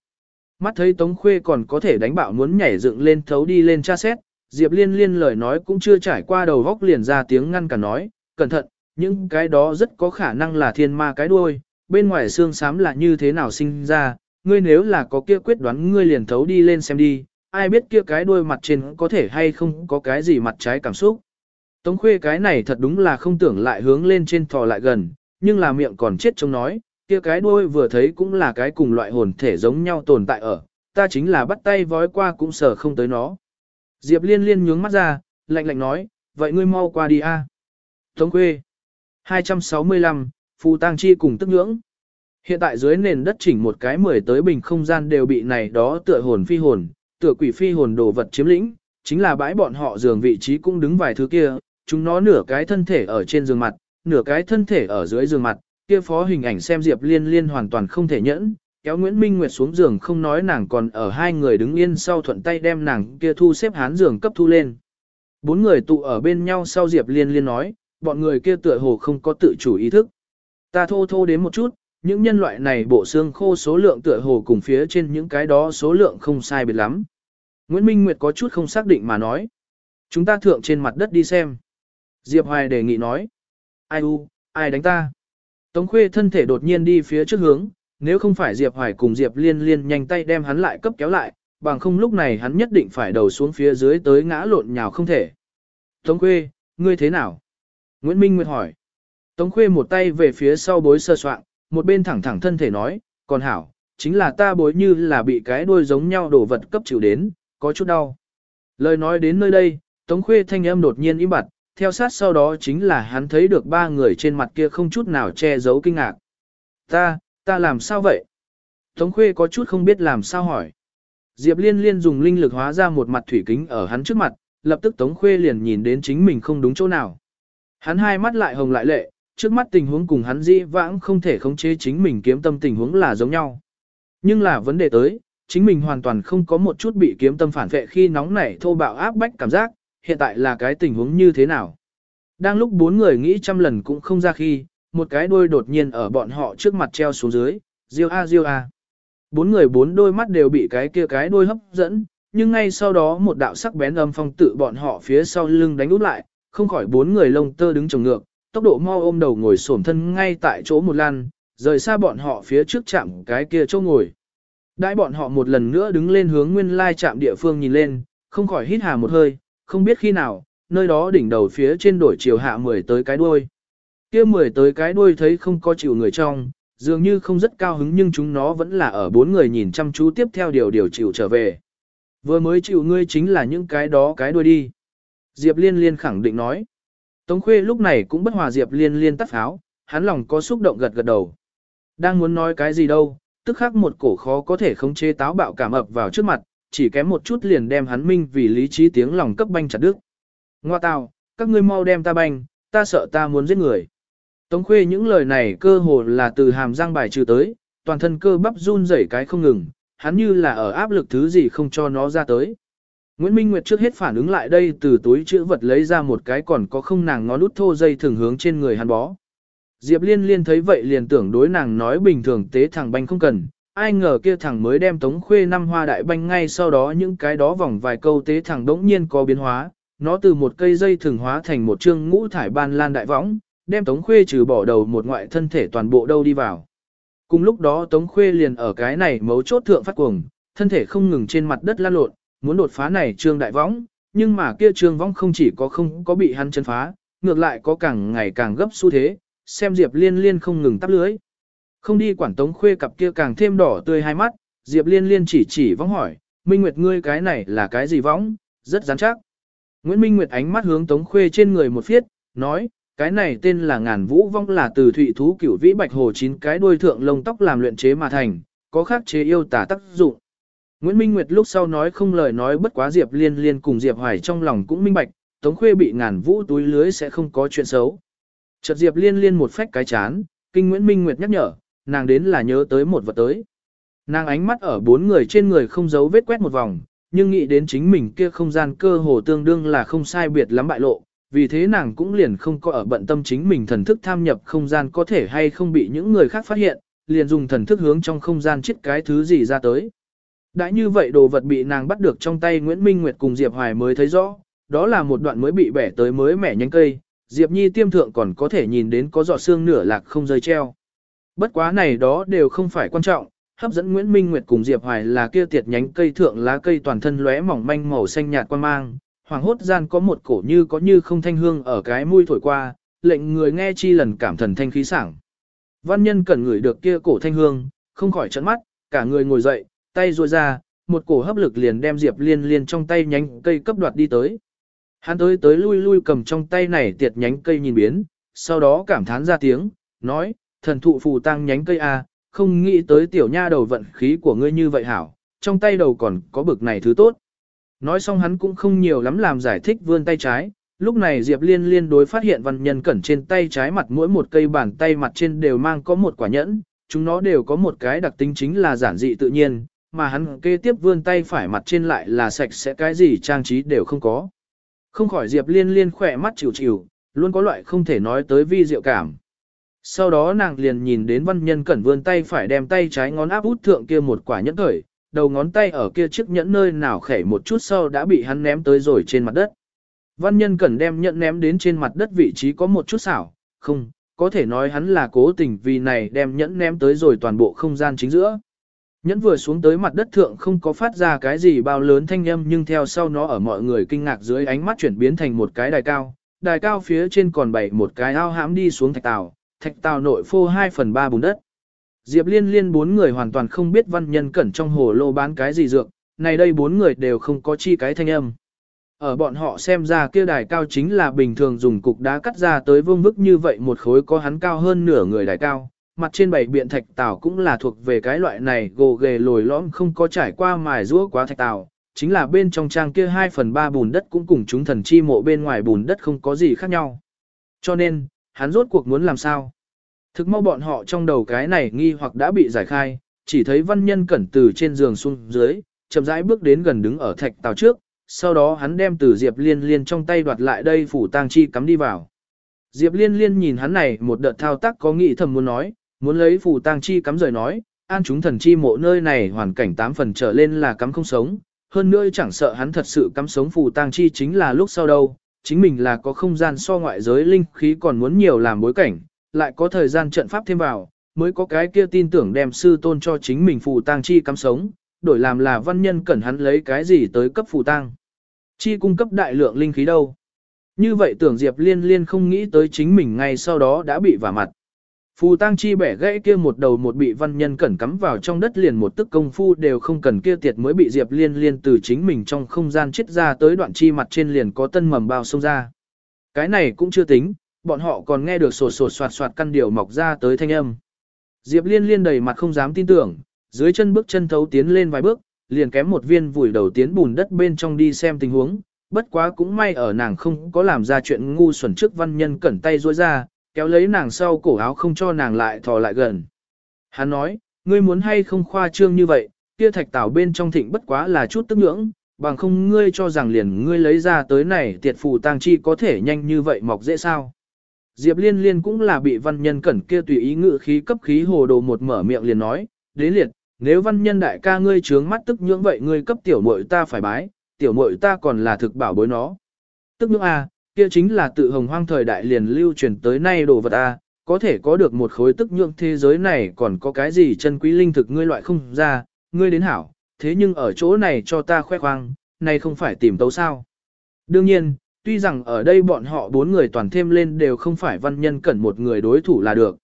Mắt thấy Tống Khuê còn có thể đánh bạo muốn nhảy dựng lên thấu đi lên tra xét, Diệp Liên Liên lời nói cũng chưa trải qua đầu góc liền ra tiếng ngăn cả nói, cẩn thận, những cái đó rất có khả năng là thiên ma cái đuôi, bên ngoài xương xám là như thế nào sinh ra, ngươi nếu là có kia quyết đoán ngươi liền thấu đi lên xem đi, ai biết kia cái đuôi mặt trên có thể hay không có cái gì mặt trái cảm xúc. Tống khuê cái này thật đúng là không tưởng lại hướng lên trên thò lại gần, nhưng là miệng còn chết trong nói, kia cái đuôi vừa thấy cũng là cái cùng loại hồn thể giống nhau tồn tại ở, ta chính là bắt tay vói qua cũng sợ không tới nó. Diệp liên liên nhướng mắt ra, lạnh lạnh nói, vậy ngươi mau qua đi a. Tống khuê. 265, Phù Tăng Chi cùng tức nhưỡng. Hiện tại dưới nền đất chỉnh một cái mười tới bình không gian đều bị này đó tựa hồn phi hồn, tựa quỷ phi hồn đồ vật chiếm lĩnh, chính là bãi bọn họ giường vị trí cũng đứng vài thứ kia, chúng nó nửa cái thân thể ở trên giường mặt, nửa cái thân thể ở dưới giường mặt, kia phó hình ảnh xem Diệp Liên Liên hoàn toàn không thể nhẫn, kéo Nguyễn Minh Nguyệt xuống giường không nói nàng còn ở hai người đứng yên sau thuận tay đem nàng kia thu xếp hán giường cấp thu lên. Bốn người tụ ở bên nhau sau Diệp Liên Liên nói, bọn người kia tựa hồ không có tự chủ ý thức. Ta thô thô đến một chút, những nhân loại này bộ xương khô số lượng tựa hồ cùng phía trên những cái đó số lượng không sai biệt lắm. Nguyễn Minh Nguyệt có chút không xác định mà nói. Chúng ta thượng trên mặt đất đi xem. Diệp Hoài đề nghị nói. Ai u, ai đánh ta? Tống Khuê thân thể đột nhiên đi phía trước hướng, nếu không phải Diệp Hoài cùng Diệp Liên Liên nhanh tay đem hắn lại cấp kéo lại, bằng không lúc này hắn nhất định phải đầu xuống phía dưới tới ngã lộn nhào không thể. Tống Khuê, ngươi thế nào? Nguyễn Minh Nguyệt hỏi. Tống Khuê một tay về phía sau bối sơ soạn, một bên thẳng thẳng thân thể nói, còn hảo, chính là ta bối như là bị cái đuôi giống nhau đổ vật cấp chịu đến, có chút đau. Lời nói đến nơi đây, Tống Khuê thanh âm đột nhiên im bặt, theo sát sau đó chính là hắn thấy được ba người trên mặt kia không chút nào che giấu kinh ngạc. Ta, ta làm sao vậy? Tống Khuê có chút không biết làm sao hỏi. Diệp Liên Liên dùng linh lực hóa ra một mặt thủy kính ở hắn trước mặt, lập tức Tống Khuê liền nhìn đến chính mình không đúng chỗ nào. Hắn hai mắt lại hồng lại lệ, trước mắt tình huống cùng hắn dĩ vãng không thể khống chế chính mình kiếm tâm tình huống là giống nhau. Nhưng là vấn đề tới, chính mình hoàn toàn không có một chút bị kiếm tâm phản vệ khi nóng nảy thô bạo áp bách cảm giác, hiện tại là cái tình huống như thế nào. Đang lúc bốn người nghĩ trăm lần cũng không ra khi, một cái đuôi đột nhiên ở bọn họ trước mặt treo xuống dưới, diêu a diêu a. Bốn người bốn đôi mắt đều bị cái kia cái đuôi hấp dẫn, nhưng ngay sau đó một đạo sắc bén âm phong tự bọn họ phía sau lưng đánh út lại, không khỏi bốn người lông tơ đứng trồng ngược, tốc độ mau ôm đầu ngồi xổm thân ngay tại chỗ một lan, rời xa bọn họ phía trước chạm cái kia chỗ ngồi. Đãi bọn họ một lần nữa đứng lên hướng nguyên lai chạm địa phương nhìn lên, không khỏi hít hà một hơi, không biết khi nào, nơi đó đỉnh đầu phía trên đổi chiều hạ mười tới cái đuôi. kia mười tới cái đuôi thấy không có chịu người trong, dường như không rất cao hứng nhưng chúng nó vẫn là ở bốn người nhìn chăm chú tiếp theo điều điều chịu trở về. Vừa mới chịu ngươi chính là những cái đó cái đuôi đi. Diệp Liên Liên khẳng định nói. Tống Khuê lúc này cũng bất hòa Diệp Liên Liên tắt pháo, hắn lòng có xúc động gật gật đầu. Đang muốn nói cái gì đâu, tức khắc một cổ khó có thể khống chế táo bạo cảm ập vào trước mặt, chỉ kém một chút liền đem hắn minh vì lý trí tiếng lòng cấp banh chặt đứt. Ngoa tào, các ngươi mau đem ta banh, ta sợ ta muốn giết người. Tống khuê những lời này cơ hồ là từ hàm răng bài trừ tới, toàn thân cơ bắp run rẩy cái không ngừng, hắn như là ở áp lực thứ gì không cho nó ra tới. Nguyễn Minh Nguyệt trước hết phản ứng lại đây từ túi chữ vật lấy ra một cái còn có không nàng ngón út thô dây thường hướng trên người hắn bó. Diệp Liên Liên thấy vậy liền tưởng đối nàng nói bình thường tế thằng banh không cần, ai ngờ kia thằng mới đem tống khuê năm hoa đại banh ngay sau đó những cái đó vòng vài câu tế thằng đống nhiên có biến hóa, nó từ một cây dây thường hóa thành một chương ngũ thải ban lan đại võng, đem tống khuê trừ bỏ đầu một ngoại thân thể toàn bộ đâu đi vào. Cùng lúc đó tống khuê liền ở cái này mấu chốt thượng phát cuồng, thân thể không ngừng trên mặt đất lan lộn, muốn đột phá này trương đại võng, nhưng mà kia trương võng không chỉ có không có bị hắn chân phá, ngược lại có càng ngày càng gấp xu thế, xem Diệp Liên Liên không ngừng tắp lưới. Không đi quản tống khuê cặp kia càng thêm đỏ tươi hai mắt, Diệp Liên Liên chỉ chỉ võng hỏi, Minh Nguyệt ngươi cái này là cái gì võng, rất rắn chắc. Nguyễn Minh Nguyệt ánh mắt hướng tống khuê trên người một phiết, nói, cái này tên là ngàn vũ vong là từ thụy thú cửu vĩ bạch hồ chín cái đuôi thượng lông tóc làm luyện chế mà thành, có khắc chế yêu tả tác dụng. Nguyễn Minh Nguyệt lúc sau nói không lời nói bất quá Diệp Liên Liên cùng Diệp Hoài trong lòng cũng minh bạch, Tống Khuê bị ngàn vũ túi lưới sẽ không có chuyện xấu. Chợt Diệp Liên Liên một phách cái chán, kinh Nguyễn Minh Nguyệt nhắc nhở, nàng đến là nhớ tới một vật tới. Nàng ánh mắt ở bốn người trên người không giấu vết quét một vòng, nhưng nghĩ đến chính mình kia không gian cơ hồ tương đương là không sai biệt lắm bại lộ, vì thế nàng cũng liền không có ở bận tâm chính mình thần thức tham nhập không gian có thể hay không bị những người khác phát hiện, liền dùng thần thức hướng trong không gian chết cái thứ gì ra tới. Đã như vậy đồ vật bị nàng bắt được trong tay Nguyễn Minh Nguyệt cùng Diệp Hoài mới thấy rõ, đó là một đoạn mới bị bẻ tới mới mẻ nhánh cây, Diệp Nhi tiêm thượng còn có thể nhìn đến có giọt xương nửa lạc không rơi treo. Bất quá này đó đều không phải quan trọng, hấp dẫn Nguyễn Minh Nguyệt cùng Diệp Hoài là kia tiệt nhánh cây thượng lá cây toàn thân lóe mỏng manh màu xanh nhạt quan mang, hoàng hốt gian có một cổ như có như không thanh hương ở cái mũi thổi qua, lệnh người nghe chi lần cảm thần thanh khí sảng. Văn nhân cần ngửi được kia cổ thanh hương, không khỏi chấn mắt, cả người ngồi dậy, tay ruôi ra, một cổ hấp lực liền đem Diệp Liên Liên trong tay nhánh cây cấp đoạt đi tới. Hắn tới tới lui lui cầm trong tay này tiệt nhánh cây nhìn biến, sau đó cảm thán ra tiếng, nói, thần thụ phù tăng nhánh cây A, không nghĩ tới tiểu nha đầu vận khí của ngươi như vậy hảo, trong tay đầu còn có bực này thứ tốt. Nói xong hắn cũng không nhiều lắm làm giải thích vươn tay trái, lúc này Diệp Liên liên đối phát hiện văn nhân cẩn trên tay trái mặt mỗi một cây bàn tay mặt trên đều mang có một quả nhẫn, chúng nó đều có một cái đặc tính chính là giản dị tự nhiên, mà hắn kế tiếp vươn tay phải mặt trên lại là sạch sẽ cái gì trang trí đều không có. Không khỏi Diệp Liên liên khỏe mắt chịu chịu, luôn có loại không thể nói tới vi diệu cảm. Sau đó nàng liền nhìn đến văn nhân cẩn vươn tay phải đem tay trái ngón áp út thượng kia một quả nhẫn khởi, đầu ngón tay ở kia chiếc nhẫn nơi nào khẻ một chút sau đã bị hắn ném tới rồi trên mặt đất. Văn nhân cẩn đem nhẫn ném đến trên mặt đất vị trí có một chút xảo, không, có thể nói hắn là cố tình vì này đem nhẫn ném tới rồi toàn bộ không gian chính giữa. Nhẫn vừa xuống tới mặt đất thượng không có phát ra cái gì bao lớn thanh âm nhưng theo sau nó ở mọi người kinh ngạc dưới ánh mắt chuyển biến thành một cái đài cao. Đài cao phía trên còn bày một cái ao hãm đi xuống thạch tàu, thạch tàu nội phô 2 phần 3 bùn đất. Diệp liên liên bốn người hoàn toàn không biết văn nhân cẩn trong hồ lô bán cái gì dược, này đây bốn người đều không có chi cái thanh âm. Ở bọn họ xem ra kia đài cao chính là bình thường dùng cục đá cắt ra tới vương bức như vậy một khối có hắn cao hơn nửa người đài cao. Mặt trên bảy biện thạch tảo cũng là thuộc về cái loại này gồ ghề lồi lõm không có trải qua mài rũa quá thạch tảo, chính là bên trong trang kia 2 phần 3 bùn đất cũng cùng chúng thần chi mộ bên ngoài bùn đất không có gì khác nhau. Cho nên, hắn rốt cuộc muốn làm sao? Thực mau bọn họ trong đầu cái này nghi hoặc đã bị giải khai, chỉ thấy văn nhân cẩn từ trên giường xuống dưới, chậm rãi bước đến gần đứng ở thạch tàu trước, sau đó hắn đem từ Diệp Liên Liên trong tay đoạt lại đây phủ tang chi cắm đi vào. Diệp Liên Liên nhìn hắn này một đợt thao tác có nghĩ thầm muốn nói, muốn lấy phù tang chi cắm rời nói, an chúng thần chi mộ nơi này hoàn cảnh tám phần trở lên là cắm không sống, hơn nữa chẳng sợ hắn thật sự cắm sống phù tang chi chính là lúc sau đâu, chính mình là có không gian so ngoại giới linh khí còn muốn nhiều làm bối cảnh, lại có thời gian trận pháp thêm vào, mới có cái kia tin tưởng đem sư tôn cho chính mình phù tang chi cắm sống, đổi làm là văn nhân cẩn hắn lấy cái gì tới cấp phù tang. Chi cung cấp đại lượng linh khí đâu. Như vậy tưởng Diệp Liên Liên không nghĩ tới chính mình ngay sau đó đã bị vả mặt. Phù tang chi bẻ gãy kia một đầu một bị văn nhân cẩn cắm vào trong đất liền một tức công phu đều không cần kia tiệt mới bị Diệp Liên Liên từ chính mình trong không gian chết ra tới đoạn chi mặt trên liền có tân mầm bao sông ra. Cái này cũng chưa tính, bọn họ còn nghe được sột sột soạt soạt căn điều mọc ra tới thanh âm. Diệp Liên Liên đầy mặt không dám tin tưởng, dưới chân bước chân thấu tiến lên vài bước, liền kém một viên vùi đầu tiến bùn đất bên trong đi xem tình huống, bất quá cũng may ở nàng không có làm ra chuyện ngu xuẩn trước văn nhân cẩn tay rối ra, kéo lấy nàng sau cổ áo không cho nàng lại thò lại gần. Hắn nói, ngươi muốn hay không khoa trương như vậy, kia thạch tảo bên trong thịnh bất quá là chút tức nhưỡng, bằng không ngươi cho rằng liền ngươi lấy ra tới này tiệt phù tang chi có thể nhanh như vậy mọc dễ sao. Diệp liên liên cũng là bị văn nhân cẩn kia tùy ý ngự khí cấp khí hồ đồ một mở miệng liền nói, đến liệt, nếu văn nhân đại ca ngươi trướng mắt tức nhưỡng vậy ngươi cấp tiểu muội ta phải bái, tiểu muội ta còn là thực bảo bối nó. Tức nhưỡng A, kia chính là tự hồng hoang thời đại liền lưu truyền tới nay đồ vật A, có thể có được một khối tức nhượng thế giới này còn có cái gì chân quý linh thực ngươi loại không ra, ngươi đến hảo, thế nhưng ở chỗ này cho ta khoe khoang, này không phải tìm tấu sao. Đương nhiên, tuy rằng ở đây bọn họ bốn người toàn thêm lên đều không phải văn nhân cẩn một người đối thủ là được.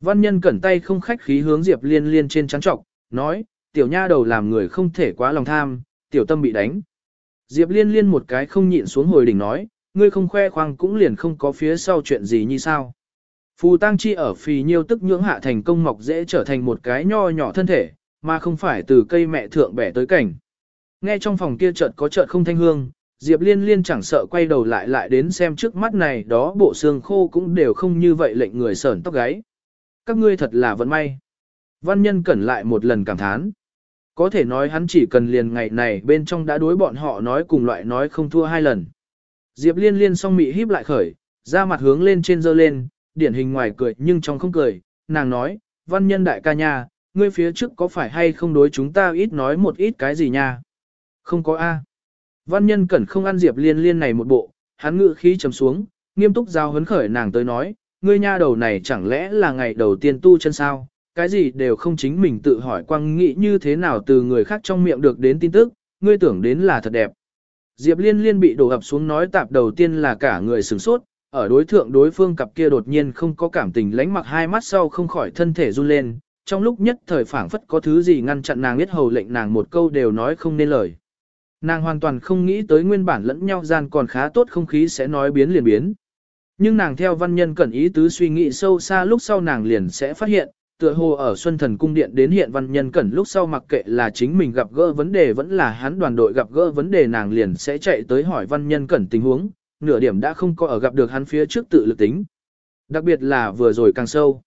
Văn nhân cẩn tay không khách khí hướng Diệp Liên Liên trên chắn trọc, nói, tiểu nha đầu làm người không thể quá lòng tham, tiểu tâm bị đánh. Diệp liên liên một cái không nhịn xuống hồi đỉnh nói, ngươi không khoe khoang cũng liền không có phía sau chuyện gì như sao. Phù tang chi ở phì nhiêu tức nhưỡng hạ thành công mọc dễ trở thành một cái nho nhỏ thân thể, mà không phải từ cây mẹ thượng bẻ tới cảnh. Nghe trong phòng kia chợt có chợt không thanh hương, Diệp liên liên chẳng sợ quay đầu lại lại đến xem trước mắt này đó bộ xương khô cũng đều không như vậy lệnh người sởn tóc gáy. Các ngươi thật là vận may. Văn nhân cẩn lại một lần cảm thán. Có thể nói hắn chỉ cần liền ngày này bên trong đã đối bọn họ nói cùng loại nói không thua hai lần. Diệp liên liên song mị híp lại khởi, ra mặt hướng lên trên dơ lên, điển hình ngoài cười nhưng trong không cười, nàng nói, văn nhân đại ca nha, ngươi phía trước có phải hay không đối chúng ta ít nói một ít cái gì nha? Không có A. Văn nhân cẩn không ăn Diệp liên liên này một bộ, hắn ngự khí trầm xuống, nghiêm túc giao hấn khởi nàng tới nói, ngươi nha đầu này chẳng lẽ là ngày đầu tiên tu chân sao, cái gì đều không chính mình tự hỏi quăng nghĩ như thế nào từ người khác trong miệng được đến tin tức, ngươi tưởng đến là thật đẹp. Diệp liên liên bị đổ ập xuống nói tạp đầu tiên là cả người sửng sốt, ở đối thượng đối phương cặp kia đột nhiên không có cảm tình lánh mặc hai mắt sau không khỏi thân thể run lên, trong lúc nhất thời phảng phất có thứ gì ngăn chặn nàng biết hầu lệnh nàng một câu đều nói không nên lời. Nàng hoàn toàn không nghĩ tới nguyên bản lẫn nhau gian còn khá tốt không khí sẽ nói biến liền biến. Nhưng nàng theo văn nhân cẩn ý tứ suy nghĩ sâu xa lúc sau nàng liền sẽ phát hiện, tựa hồ ở Xuân Thần Cung Điện đến hiện văn nhân cẩn lúc sau mặc kệ là chính mình gặp gỡ vấn đề vẫn là hắn đoàn đội gặp gỡ vấn đề nàng liền sẽ chạy tới hỏi văn nhân cẩn tình huống, nửa điểm đã không có ở gặp được hắn phía trước tự lực tính. Đặc biệt là vừa rồi càng sâu.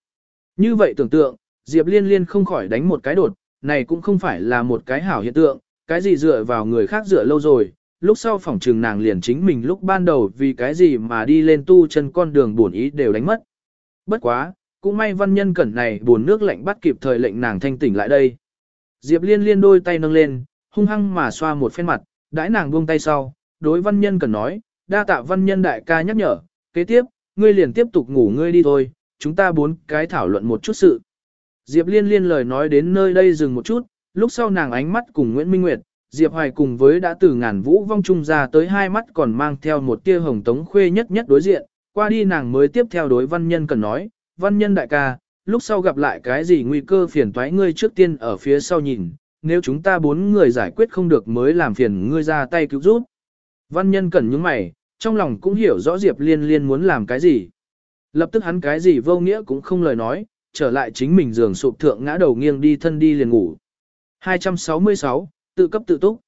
Như vậy tưởng tượng, Diệp Liên Liên không khỏi đánh một cái đột, này cũng không phải là một cái hảo hiện tượng, cái gì dựa vào người khác dựa lâu rồi, lúc sau phỏng trừng nàng liền chính mình lúc ban đầu vì cái gì mà đi lên tu chân con đường buồn ý đều đánh mất. Bất quá, cũng may văn nhân cẩn này buồn nước lạnh bắt kịp thời lệnh nàng thanh tỉnh lại đây. Diệp liên liên đôi tay nâng lên, hung hăng mà xoa một phen mặt, đãi nàng buông tay sau, đối văn nhân cẩn nói, đa tạ văn nhân đại ca nhắc nhở, kế tiếp, ngươi liền tiếp tục ngủ ngươi đi thôi, chúng ta bốn cái thảo luận một chút sự. Diệp Liên liên lời nói đến nơi đây dừng một chút, lúc sau nàng ánh mắt cùng Nguyễn Minh Nguyệt, Diệp Hoài cùng với đã từ ngàn vũ vong trung ra tới hai mắt còn mang theo một tia hồng tống khuê nhất nhất đối diện, qua đi nàng mới tiếp theo đối văn nhân cần nói, văn nhân đại ca, lúc sau gặp lại cái gì nguy cơ phiền toái ngươi trước tiên ở phía sau nhìn, nếu chúng ta bốn người giải quyết không được mới làm phiền ngươi ra tay cứu giúp. Văn nhân cẩn những mày, trong lòng cũng hiểu rõ Diệp Liên Liên muốn làm cái gì. Lập tức hắn cái gì vô nghĩa cũng không lời nói, trở lại chính mình giường sụp thượng ngã đầu nghiêng đi thân đi liền ngủ. 266, tự cấp tự túc.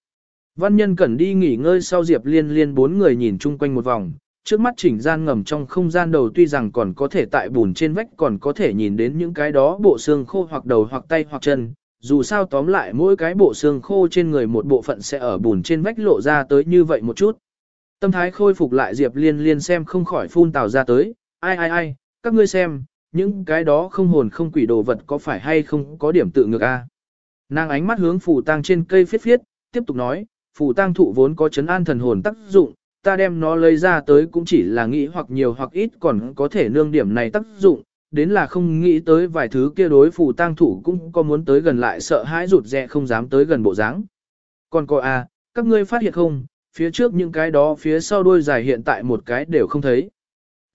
Văn nhân cẩn đi nghỉ ngơi sau Diệp Liên Liên bốn người nhìn chung quanh một vòng, trước mắt chỉnh gian ngầm trong không gian đầu tuy rằng còn có thể tại bùn trên vách còn có thể nhìn đến những cái đó bộ xương khô hoặc đầu hoặc tay hoặc chân, dù sao tóm lại mỗi cái bộ xương khô trên người một bộ phận sẽ ở bùn trên vách lộ ra tới như vậy một chút. Tâm thái khôi phục lại Diệp Liên Liên xem không khỏi phun tào ra tới, ai ai ai, các ngươi xem, những cái đó không hồn không quỷ đồ vật có phải hay không có điểm tự ngược a? Nàng ánh mắt hướng phù tang trên cây phiết phiết, tiếp tục nói, phù tang thụ vốn có chấn an thần hồn tác dụng, ta đem nó lấy ra tới cũng chỉ là nghĩ hoặc nhiều hoặc ít còn có thể nương điểm này tác dụng, đến là không nghĩ tới vài thứ kia đối phù tang thủ cũng có muốn tới gần lại sợ hãi rụt rè không dám tới gần bộ dáng. Còn coi a, à, các ngươi phát hiện không, phía trước những cái đó phía sau đuôi dài hiện tại một cái đều không thấy.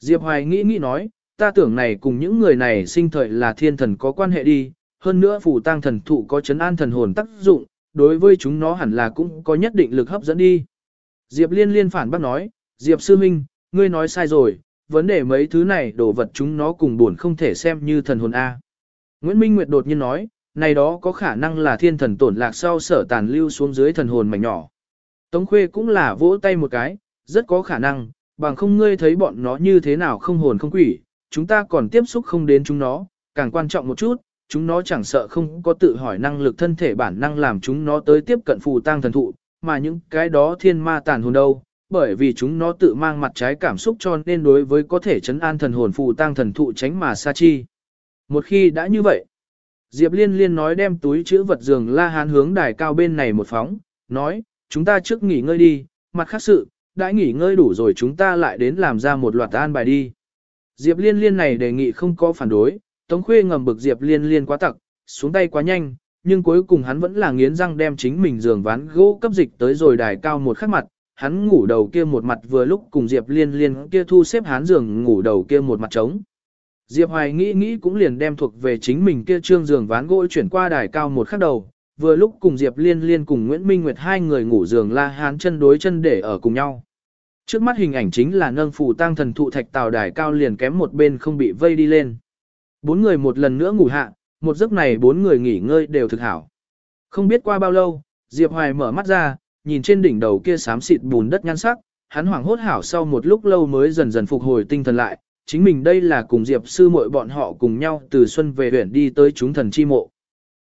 Diệp Hoài nghĩ nghĩ nói, ta tưởng này cùng những người này sinh thời là thiên thần có quan hệ đi, hơn nữa phù tang thần thụ có chấn an thần hồn tác dụng, đối với chúng nó hẳn là cũng có nhất định lực hấp dẫn đi. Diệp liên liên phản bác nói, Diệp sư minh, ngươi nói sai rồi, vấn đề mấy thứ này đồ vật chúng nó cùng buồn không thể xem như thần hồn A. Nguyễn Minh Nguyệt đột nhiên nói, này đó có khả năng là thiên thần tổn lạc sau sở tàn lưu xuống dưới thần hồn mảnh nhỏ. Tống Khuê cũng là vỗ tay một cái, rất có khả năng, bằng không ngươi thấy bọn nó như thế nào không hồn không quỷ, chúng ta còn tiếp xúc không đến chúng nó, càng quan trọng một chút, chúng nó chẳng sợ không có tự hỏi năng lực thân thể bản năng làm chúng nó tới tiếp cận phù tang thần thụ, mà những cái đó thiên ma tàn hồn đâu, bởi vì chúng nó tự mang mặt trái cảm xúc cho nên đối với có thể chấn an thần hồn phụ tăng thần thụ tránh mà xa chi. Một khi đã như vậy, Diệp Liên Liên nói đem túi chữ vật giường La Hán hướng đài cao bên này một phóng, nói, chúng ta trước nghỉ ngơi đi, mặt khác sự, đã nghỉ ngơi đủ rồi chúng ta lại đến làm ra một loạt an bài đi. Diệp Liên Liên này đề nghị không có phản đối, Tống Khuê ngầm bực Diệp Liên Liên quá tặc, xuống tay quá nhanh, nhưng cuối cùng hắn vẫn là nghiến răng đem chính mình giường ván gỗ cấp dịch tới rồi đài cao một khắc mặt, hắn ngủ đầu kia một mặt vừa lúc cùng Diệp Liên Liên kia thu xếp hắn giường ngủ đầu kia một mặt trống. Diệp Hoài nghĩ nghĩ cũng liền đem thuộc về chính mình kia trương giường ván gỗ chuyển qua đài cao một khắc đầu, vừa lúc cùng Diệp Liên Liên cùng Nguyễn Minh Nguyệt hai người ngủ giường la hán chân đối chân để ở cùng nhau. Trước mắt hình ảnh chính là nâng phù tăng thần thụ thạch tàu đài cao liền kém một bên không bị vây đi lên. Bốn người một lần nữa ngủ hạ, một giấc này bốn người nghỉ ngơi đều thực hảo. Không biết qua bao lâu, Diệp Hoài mở mắt ra, nhìn trên đỉnh đầu kia xám xịt bùn đất nhan sắc, hắn hoảng hốt hảo sau một lúc lâu mới dần dần phục hồi tinh thần lại, chính mình đây là cùng Diệp sư muội bọn họ cùng nhau từ xuân về huyện đi tới chúng thần chi mộ.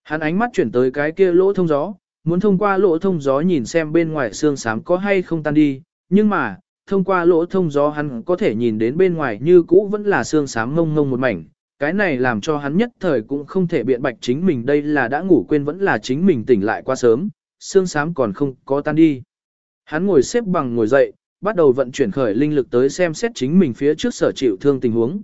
Hắn ánh mắt chuyển tới cái kia lỗ thông gió, muốn thông qua lỗ thông gió nhìn xem bên ngoài xương xám có hay không tan đi, nhưng mà, thông qua lỗ thông gió hắn có thể nhìn đến bên ngoài như cũ vẫn là xương xám ngông ngông một mảnh. Cái này làm cho hắn nhất thời cũng không thể biện bạch chính mình đây là đã ngủ quên vẫn là chính mình tỉnh lại quá sớm, xương sám còn không có tan đi. Hắn ngồi xếp bằng ngồi dậy, bắt đầu vận chuyển khởi linh lực tới xem xét chính mình phía trước sở chịu thương tình huống.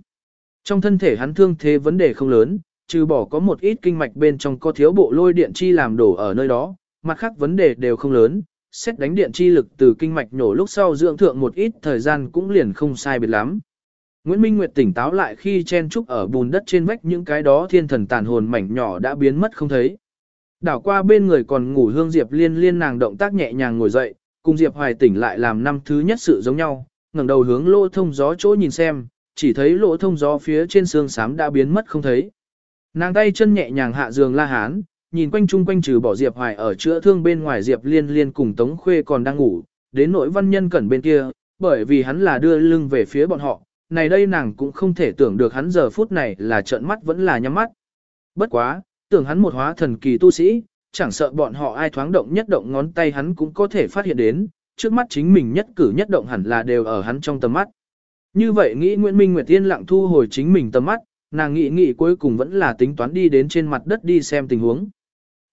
Trong thân thể hắn thương thế vấn đề không lớn, trừ bỏ có một ít kinh mạch bên trong có thiếu bộ lôi điện chi làm đổ ở nơi đó, mặt khác vấn đề đều không lớn, xét đánh điện chi lực từ kinh mạch nổ lúc sau dưỡng thượng một ít thời gian cũng liền không sai biệt lắm. Nguyễn Minh Nguyệt tỉnh táo lại khi chen trúc ở bùn đất trên vách những cái đó thiên thần tàn hồn mảnh nhỏ đã biến mất không thấy. Đảo qua bên người còn ngủ hương Diệp liên liên nàng động tác nhẹ nhàng ngồi dậy, cùng Diệp hoài tỉnh lại làm năm thứ nhất sự giống nhau, ngẩng đầu hướng lỗ thông gió chỗ nhìn xem, chỉ thấy lỗ thông gió phía trên xương xám đã biến mất không thấy. Nàng tay chân nhẹ nhàng hạ giường la hán, nhìn quanh chung quanh trừ bỏ Diệp Hoài ở chữa thương bên ngoài Diệp Liên Liên cùng Tống Khuê còn đang ngủ, đến nỗi văn nhân cẩn bên kia, bởi vì hắn là đưa lưng về phía bọn họ, này đây nàng cũng không thể tưởng được hắn giờ phút này là trợn mắt vẫn là nhắm mắt. Bất quá, tưởng hắn một hóa thần kỳ tu sĩ, chẳng sợ bọn họ ai thoáng động nhất động ngón tay hắn cũng có thể phát hiện đến, trước mắt chính mình nhất cử nhất động hẳn là đều ở hắn trong tầm mắt. Như vậy nghĩ Nguyễn Minh Nguyệt Tiên lặng thu hồi chính mình tầm mắt, nàng nghĩ nghĩ cuối cùng vẫn là tính toán đi đến trên mặt đất đi xem tình huống.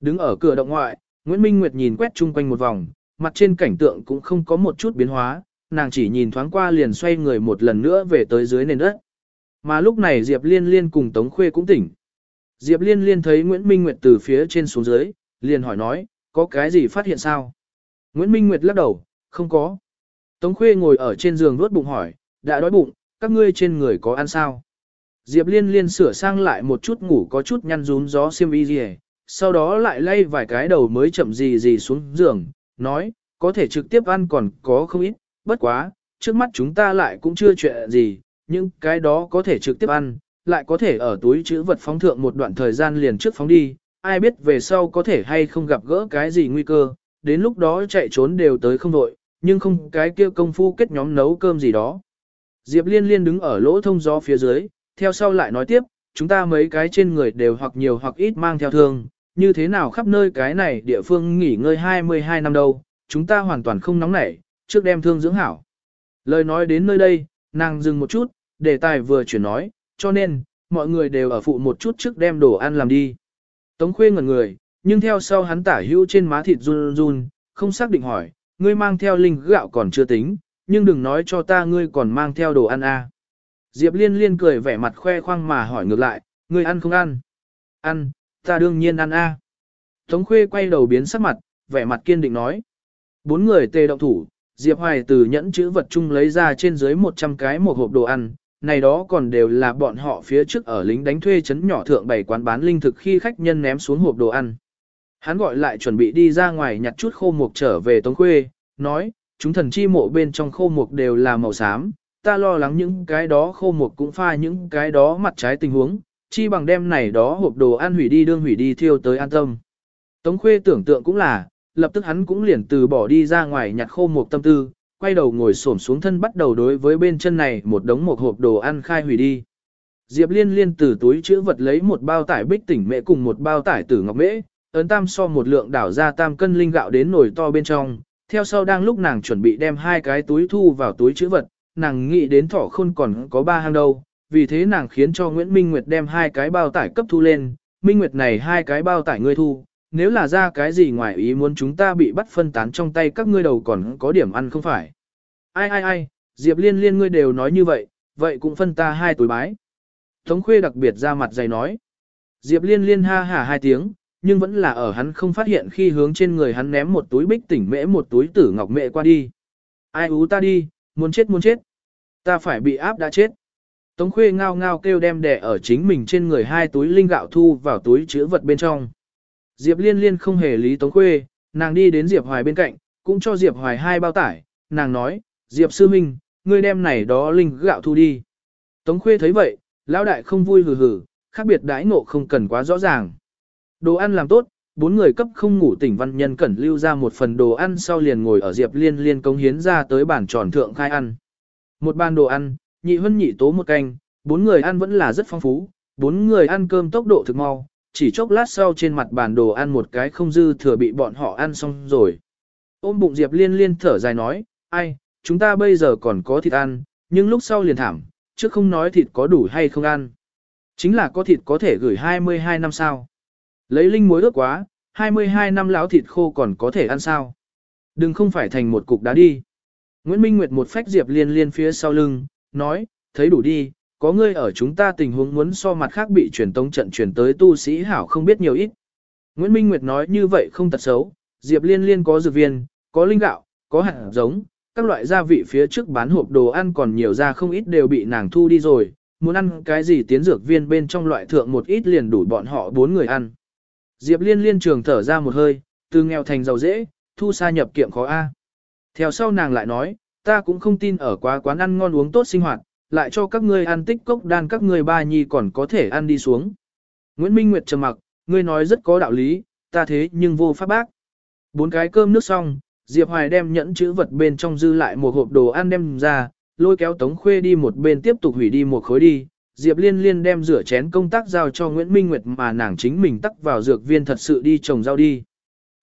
Đứng ở cửa động ngoại, Nguyễn Minh Nguyệt nhìn quét chung quanh một vòng, mặt trên cảnh tượng cũng không có một chút biến hóa, nàng chỉ nhìn thoáng qua liền xoay người một lần nữa về tới dưới nền đất. Mà lúc này Diệp Liên Liên cùng Tống Khuê cũng tỉnh. Diệp Liên Liên thấy Nguyễn Minh Nguyệt từ phía trên xuống dưới, liền hỏi nói, có cái gì phát hiện sao? Nguyễn Minh Nguyệt lắc đầu, không có. Tống Khuê ngồi ở trên giường nuốt bụng hỏi, đã đói bụng, các ngươi trên người có ăn sao? Diệp Liên Liên sửa sang lại một chút ngủ có chút nhăn rún gió xiêm y gì, sau đó lại lay vài cái đầu mới chậm gì gì xuống giường, nói, có thể trực tiếp ăn còn có không ít, bất quá, trước mắt chúng ta lại cũng chưa chuyện gì, nhưng cái đó có thể trực tiếp ăn, lại có thể ở túi chữ vật phóng thượng một đoạn thời gian liền trước phóng đi, ai biết về sau có thể hay không gặp gỡ cái gì nguy cơ, đến lúc đó chạy trốn đều tới không đội, nhưng không cái kia công phu kết nhóm nấu cơm gì đó. Diệp Liên Liên đứng ở lỗ thông gió phía dưới, theo sau lại nói tiếp, chúng ta mấy cái trên người đều hoặc nhiều hoặc ít mang theo thương, như thế nào khắp nơi cái này địa phương nghỉ ngơi 22 năm đâu, chúng ta hoàn toàn không nóng nảy, trước đem thương dưỡng hảo. Lời nói đến nơi đây, nàng dừng một chút, đề tài vừa chuyển nói, cho nên, mọi người đều ở phụ một chút trước đem đồ ăn làm đi. Tống khuê ngẩn người, nhưng theo sau hắn tả hữu trên má thịt run run, không xác định hỏi, ngươi mang theo linh gạo còn chưa tính, nhưng đừng nói cho ta ngươi còn mang theo đồ ăn à. Diệp liên liên cười vẻ mặt khoe khoang mà hỏi ngược lại, ngươi ăn không ăn? Ăn, ta đương nhiên ăn a. À. Tống khuê quay đầu biến sắc mặt, vẻ mặt kiên định nói. Bốn người tề động thủ, Diệp Hoài từ nhẫn chữ vật chung lấy ra trên dưới 100 cái một hộp đồ ăn, này đó còn đều là bọn họ phía trước ở lính đánh thuê chấn nhỏ thượng bày quán bán linh thực khi khách nhân ném xuống hộp đồ ăn. Hắn gọi lại chuẩn bị đi ra ngoài nhặt chút khô mục trở về Tống Khuê, nói, chúng thần chi mộ bên trong khô mục đều là màu xám, ta lo lắng những cái đó khô mục cũng pha những cái đó mặt trái tình huống, chi bằng đem này đó hộp đồ ăn hủy đi đương hủy đi thiêu tới an tâm. Tống Khuê tưởng tượng cũng là, lập tức hắn cũng liền từ bỏ đi ra ngoài nhặt khô một tâm tư, quay đầu ngồi xổm xuống thân bắt đầu đối với bên chân này một đống một hộp đồ ăn khai hủy đi. Diệp Liên Liên từ túi chữ vật lấy một bao tải bích tỉnh mễ cùng một bao tải tử ngọc mễ, ấn tam so một lượng đảo ra tam cân linh gạo đến nồi to bên trong. Theo sau đang lúc nàng chuẩn bị đem hai cái túi thu vào túi chữ vật, nàng nghĩ đến thỏ khôn còn có ba hang đâu, vì thế nàng khiến cho Nguyễn Minh Nguyệt đem hai cái bao tải cấp thu lên, Minh Nguyệt này hai cái bao tải ngươi thu, nếu là ra cái gì ngoài ý muốn chúng ta bị bắt phân tán trong tay các ngươi đầu còn có điểm ăn không phải. Ai ai ai, Diệp liên liên ngươi đều nói như vậy, vậy cũng phân ta hai túi bái. Tống khuê đặc biệt ra mặt dày nói. Diệp liên liên ha hả hai tiếng, nhưng vẫn là ở hắn không phát hiện khi hướng trên người hắn ném một túi bích tỉnh mễ một túi tử ngọc mễ qua đi. Ai ú ta đi, muốn chết muốn chết. Ta phải bị áp đã chết. Tống khuê ngao ngao kêu đem đẻ ở chính mình trên người hai túi linh gạo thu vào túi chứa vật bên trong. Diệp liên liên không hề lý Tống khuê, nàng đi đến Diệp Hoài bên cạnh, cũng cho Diệp Hoài hai bao tải, nàng nói, Diệp sư minh, ngươi đem này đó linh gạo thu đi. Tống khuê thấy vậy, lão đại không vui hừ hừ, khác biệt đãi ngộ không cần quá rõ ràng. Đồ ăn làm tốt, bốn người cấp không ngủ tỉnh văn nhân cẩn lưu ra một phần đồ ăn sau liền ngồi ở Diệp liên liên công hiến ra tới bàn tròn thượng khai ăn. Một bàn đồ ăn, nhị hân nhị tố một canh, bốn người ăn vẫn là rất phong phú, bốn người ăn cơm tốc độ thực mau, chỉ chốc lát sau trên mặt bàn đồ ăn một cái không dư thừa bị bọn họ ăn xong rồi. Ôm bụng Diệp liên liên thở dài nói, ai, chúng ta bây giờ còn có thịt ăn, nhưng lúc sau liền thảm, chứ không nói thịt có đủ hay không ăn. Chính là có thịt có thể gửi 22 năm sao. Lấy linh muối ước quá, 22 năm láo thịt khô còn có thể ăn sao. Đừng không phải thành một cục đá đi. Nguyễn Minh Nguyệt một phách Diệp liên liên phía sau lưng, nói, thấy đủ đi, có ngươi ở chúng ta tình huống muốn so mặt khác bị truyền tống trận truyền tới tu sĩ hảo không biết nhiều ít. Nguyễn Minh Nguyệt nói như vậy không tật xấu, Diệp liên liên có dược viên, có linh gạo, có hạt giống, các loại gia vị phía trước bán hộp đồ ăn còn nhiều ra không ít đều bị nàng thu đi rồi, muốn ăn cái gì tiến dược viên bên trong loại thượng một ít liền đủ bọn họ bốn người ăn. Diệp liên liên trường thở ra một hơi, từ nghèo thành giàu dễ, thu xa nhập kiệm khó A. Theo sau nàng lại nói, ta cũng không tin ở quá quán ăn ngon uống tốt sinh hoạt, lại cho các ngươi ăn tích cốc đan các ngươi ba nhi còn có thể ăn đi xuống. Nguyễn Minh Nguyệt trầm mặc, ngươi nói rất có đạo lý, ta thế nhưng vô pháp bác. Bốn cái cơm nước xong, Diệp Hoài đem nhẫn chữ vật bên trong dư lại một hộp đồ ăn đem ra, lôi kéo Tống Khuê đi một bên tiếp tục hủy đi một khối đi. Diệp Liên Liên đem rửa chén công tác giao cho Nguyễn Minh Nguyệt mà nàng chính mình tắc vào dược viên thật sự đi trồng rau đi.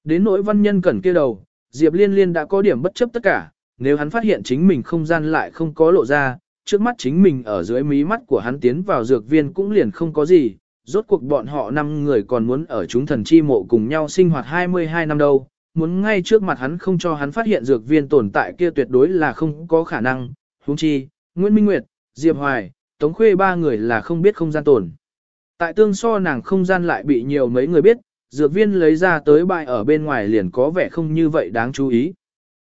Đến nỗi văn nhân cẩn kia đầu, Diệp Liên Liên đã có điểm bất chấp tất cả, nếu hắn phát hiện chính mình không gian lại không có lộ ra, trước mắt chính mình ở dưới mí mắt của hắn tiến vào dược viên cũng liền không có gì, rốt cuộc bọn họ năm người còn muốn ở chúng thần chi mộ cùng nhau sinh hoạt 22 năm đâu, muốn ngay trước mặt hắn không cho hắn phát hiện dược viên tồn tại kia tuyệt đối là không có khả năng, huống chi, Nguyễn Minh Nguyệt, Diệp Hoài, Tống Khuê ba người là không biết không gian tồn. Tại tương so nàng không gian lại bị nhiều mấy người biết, dược viên lấy ra tới bại ở bên ngoài liền có vẻ không như vậy đáng chú ý.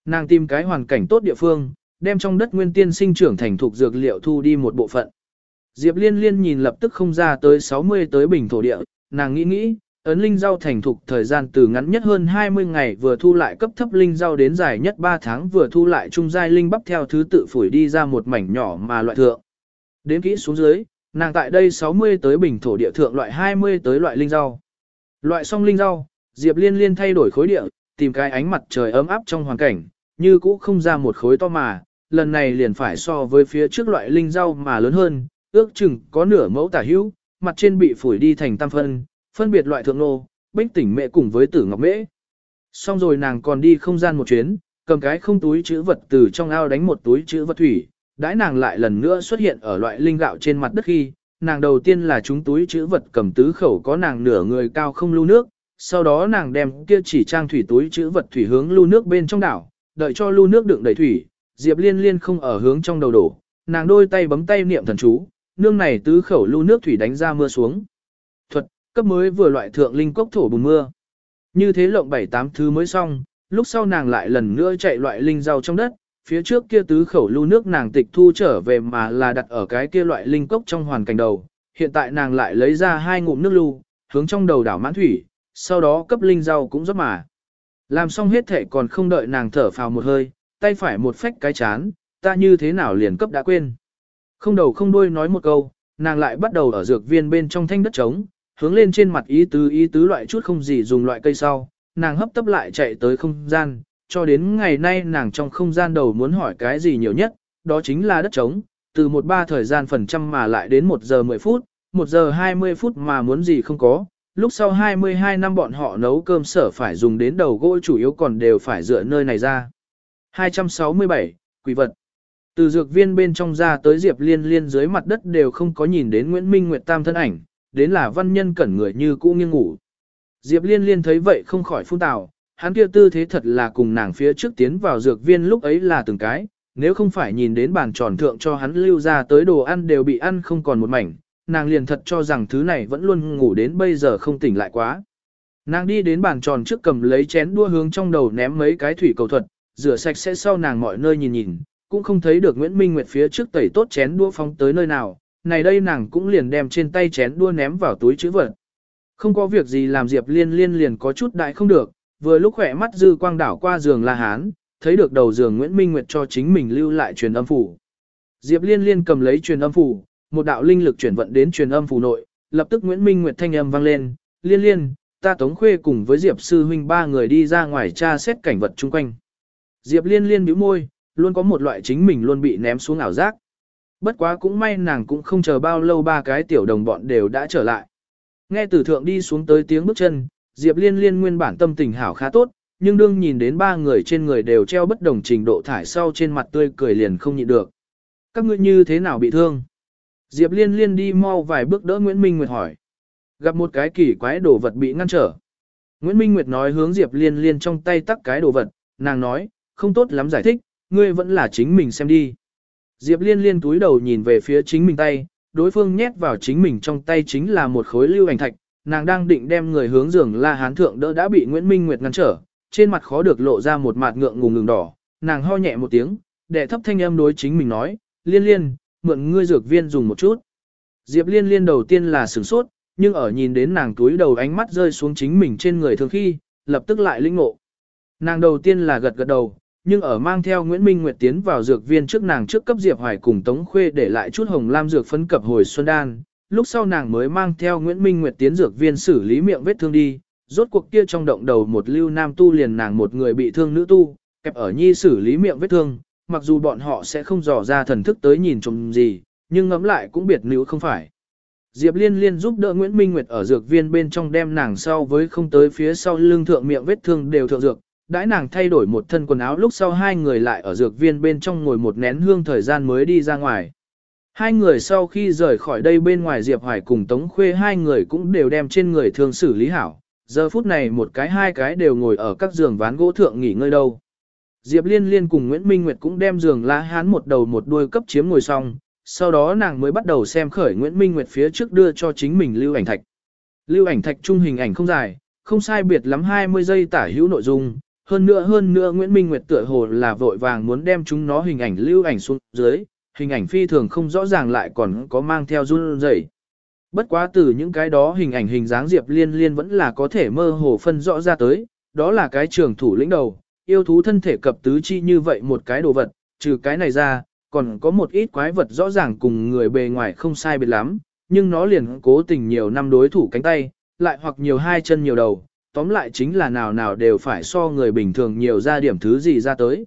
Nàng tìm cái hoàn cảnh tốt địa phương, đem trong đất nguyên tiên sinh trưởng thành thuộc dược liệu thu đi một bộ phận. Diệp Liên Liên nhìn lập tức không ra tới 60 tới bình thổ địa, nàng nghĩ nghĩ, ấn linh rau thành thục thời gian từ ngắn nhất hơn 20 ngày vừa thu lại cấp thấp linh rau đến dài nhất 3 tháng vừa thu lại trung giai linh bắp theo thứ tự phủi đi ra một mảnh nhỏ mà loại thượng. Đến kỹ xuống dưới, nàng tại đây 60 tới bình thổ địa thượng loại 20 tới loại linh rau. Loại xong linh rau, Diệp Liên Liên thay đổi khối địa, tìm cái ánh mặt trời ấm áp trong hoàn cảnh, như cũ không ra một khối to mà, lần này liền phải so với phía trước loại linh rau mà lớn hơn, ước chừng có nửa mẫu tả hữu, mặt trên bị phủi đi thành tam phân, phân biệt loại thượng nô, bích tỉnh mẹ cùng với tử ngọc mễ. Xong rồi nàng còn đi không gian một chuyến, cầm cái không túi chữ vật từ trong ao đánh một túi chữ vật thủy, đãi nàng lại lần nữa xuất hiện ở loại linh gạo trên mặt đất khi, nàng đầu tiên là chúng túi chữ vật cầm tứ khẩu có nàng nửa người cao không lưu nước, sau đó nàng đem kia chỉ trang thủy túi chữ vật thủy hướng lưu nước bên trong đảo, đợi cho lưu nước đựng đầy thủy, Diệp Liên Liên không ở hướng trong đầu đổ, nàng đôi tay bấm tay niệm thần chú, nương này tứ khẩu lưu nước thủy đánh ra mưa xuống. Thuật, cấp mới vừa loại thượng linh cốc thổ bùn mưa. Như thế lộng bảy tám thứ mới xong, lúc sau nàng lại lần nữa chạy loại linh rau trong đất, phía trước kia tứ khẩu lưu nước nàng tịch thu trở về mà là đặt ở cái kia loại linh cốc trong hoàn cảnh đầu. Hiện tại nàng lại lấy ra hai ngụm nước lưu, hướng trong đầu đảo mãn thủy, sau đó cấp linh rau cũng rất mà. Làm xong hết thể còn không đợi nàng thở phào một hơi, tay phải một phách cái chán, ta như thế nào liền cấp đã quên. Không đầu không đuôi nói một câu, nàng lại bắt đầu ở dược viên bên trong thanh đất trống, hướng lên trên mặt ý tứ ý tứ loại chút không gì dùng loại cây sau, nàng hấp tấp lại chạy tới không gian, cho đến ngày nay nàng trong không gian đầu muốn hỏi cái gì nhiều nhất, đó chính là đất trống, từ một ba thời gian phần trăm mà lại đến một giờ 10 phút, một giờ 20 phút mà muốn gì không có, lúc sau 22 năm bọn họ nấu cơm sở phải dùng đến đầu gỗ chủ yếu còn đều phải dựa nơi này ra. 267, Quỷ vật Từ dược viên bên trong ra tới Diệp Liên Liên dưới mặt đất đều không có nhìn đến Nguyễn Minh Nguyệt Tam thân ảnh, đến là văn nhân cẩn người như cũ nghiêng ngủ. Diệp Liên Liên thấy vậy không khỏi phun tào, hắn kia tư thế thật là cùng nàng phía trước tiến vào dược viên lúc ấy là từng cái, nếu không phải nhìn đến bàn tròn thượng cho hắn lưu ra tới đồ ăn đều bị ăn không còn một mảnh, nàng liền thật cho rằng thứ này vẫn luôn ngủ đến bây giờ không tỉnh lại quá. Nàng đi đến bàn tròn trước cầm lấy chén đua hướng trong đầu ném mấy cái thủy cầu thuật, rửa sạch sẽ sau nàng mọi nơi nhìn nhìn, cũng không thấy được Nguyễn Minh Nguyệt phía trước tẩy tốt chén đua phóng tới nơi nào, này đây nàng cũng liền đem trên tay chén đua ném vào túi chữ vật. Không có việc gì làm Diệp Liên Liên liền có chút đại không được, vừa lúc khỏe mắt dư quang đảo qua giường La Hán, thấy được đầu giường Nguyễn Minh Nguyệt cho chính mình lưu lại truyền âm phủ. Diệp Liên Liên cầm lấy truyền âm phủ, một đạo linh lực chuyển vận đến truyền âm phủ nội, lập tức Nguyễn Minh Nguyệt thanh âm vang lên, "Liên Liên, ta Tống Khuê cùng với Diệp sư huynh ba người đi ra ngoài tra xét cảnh vật chung quanh." Diệp Liên Liên bĩu môi, luôn có một loại chính mình luôn bị ném xuống ảo giác. Bất quá cũng may nàng cũng không chờ bao lâu ba cái tiểu đồng bọn đều đã trở lại. Nghe từ thượng đi xuống tới tiếng bước chân, Diệp Liên Liên nguyên bản tâm tình hảo khá tốt, nhưng đương nhìn đến ba người trên người đều treo bất đồng trình độ thải sau trên mặt tươi cười liền không nhịn được. Các ngươi như thế nào bị thương? Diệp Liên Liên đi mau vài bước đỡ Nguyễn Minh Nguyệt hỏi. Gặp một cái kỳ quái đồ vật bị ngăn trở. Nguyễn Minh Nguyệt nói hướng Diệp Liên Liên trong tay tắc cái đồ vật, nàng nói, không tốt lắm giải thích, ngươi vẫn là chính mình xem đi. Diệp Liên Liên túi đầu nhìn về phía chính mình tay, đối phương nhét vào chính mình trong tay chính là một khối lưu ảnh thạch, nàng đang định đem người hướng giường La Hán thượng đỡ đã bị Nguyễn Minh Nguyệt ngăn trở, trên mặt khó được lộ ra một mạt ngượng ngùng ngừng đỏ, nàng ho nhẹ một tiếng, đệ thấp thanh âm đối chính mình nói, "Liên Liên, mượn ngươi dược viên dùng một chút." Diệp Liên Liên đầu tiên là sửng sốt, nhưng ở nhìn đến nàng túi đầu ánh mắt rơi xuống chính mình trên người thường khi, lập tức lại linh ngộ. Nàng đầu tiên là gật gật đầu, nhưng ở mang theo Nguyễn Minh Nguyệt tiến vào dược viên trước nàng trước cấp Diệp Hoài cùng Tống Khuê để lại chút hồng lam dược phấn cập hồi xuân đan, lúc sau nàng mới mang theo Nguyễn Minh Nguyệt tiến dược viên xử lý miệng vết thương đi, rốt cuộc kia trong động đầu một lưu nam tu liền nàng một người bị thương nữ tu, kẹp ở nhi xử lý miệng vết thương, mặc dù bọn họ sẽ không dò ra thần thức tới nhìn trông gì, nhưng ngẫm lại cũng biệt nữ không phải. Diệp Liên Liên giúp đỡ Nguyễn Minh Nguyệt ở dược viên bên trong đem nàng sau với không tới phía sau lưng thượng miệng vết thương đều thượng dược, đãi nàng thay đổi một thân quần áo lúc sau hai người lại ở dược viên bên trong ngồi một nén hương thời gian mới đi ra ngoài. Hai người sau khi rời khỏi đây bên ngoài Diệp Hoài cùng Tống Khuê hai người cũng đều đem trên người thương xử lý hảo, giờ phút này một cái hai cái đều ngồi ở các giường ván gỗ thượng nghỉ ngơi đâu. Diệp Liên Liên cùng Nguyễn Minh Nguyệt cũng đem giường lá hán một đầu một đuôi cấp chiếm ngồi xong, sau đó nàng mới bắt đầu xem khởi Nguyễn Minh Nguyệt phía trước đưa cho chính mình lưu ảnh thạch. Lưu ảnh thạch trung hình ảnh không dài, không sai biệt lắm 20 giây tả hữu nội dung, hơn nữa hơn nữa Nguyễn Minh Nguyệt tựa hồ là vội vàng muốn đem chúng nó hình ảnh lưu ảnh xuống dưới, hình ảnh phi thường không rõ ràng lại còn có mang theo run rẩy. Bất quá từ những cái đó hình ảnh hình dáng Diệp Liên Liên vẫn là có thể mơ hồ phân rõ ra tới, đó là cái trường thủ lĩnh đầu, yêu thú thân thể cập tứ chi như vậy một cái đồ vật, trừ cái này ra, còn có một ít quái vật rõ ràng cùng người bề ngoài không sai biệt lắm, nhưng nó liền cố tình nhiều năm đối thủ cánh tay, lại hoặc nhiều hai chân nhiều đầu, tóm lại chính là nào nào đều phải so người bình thường nhiều ra điểm thứ gì ra tới.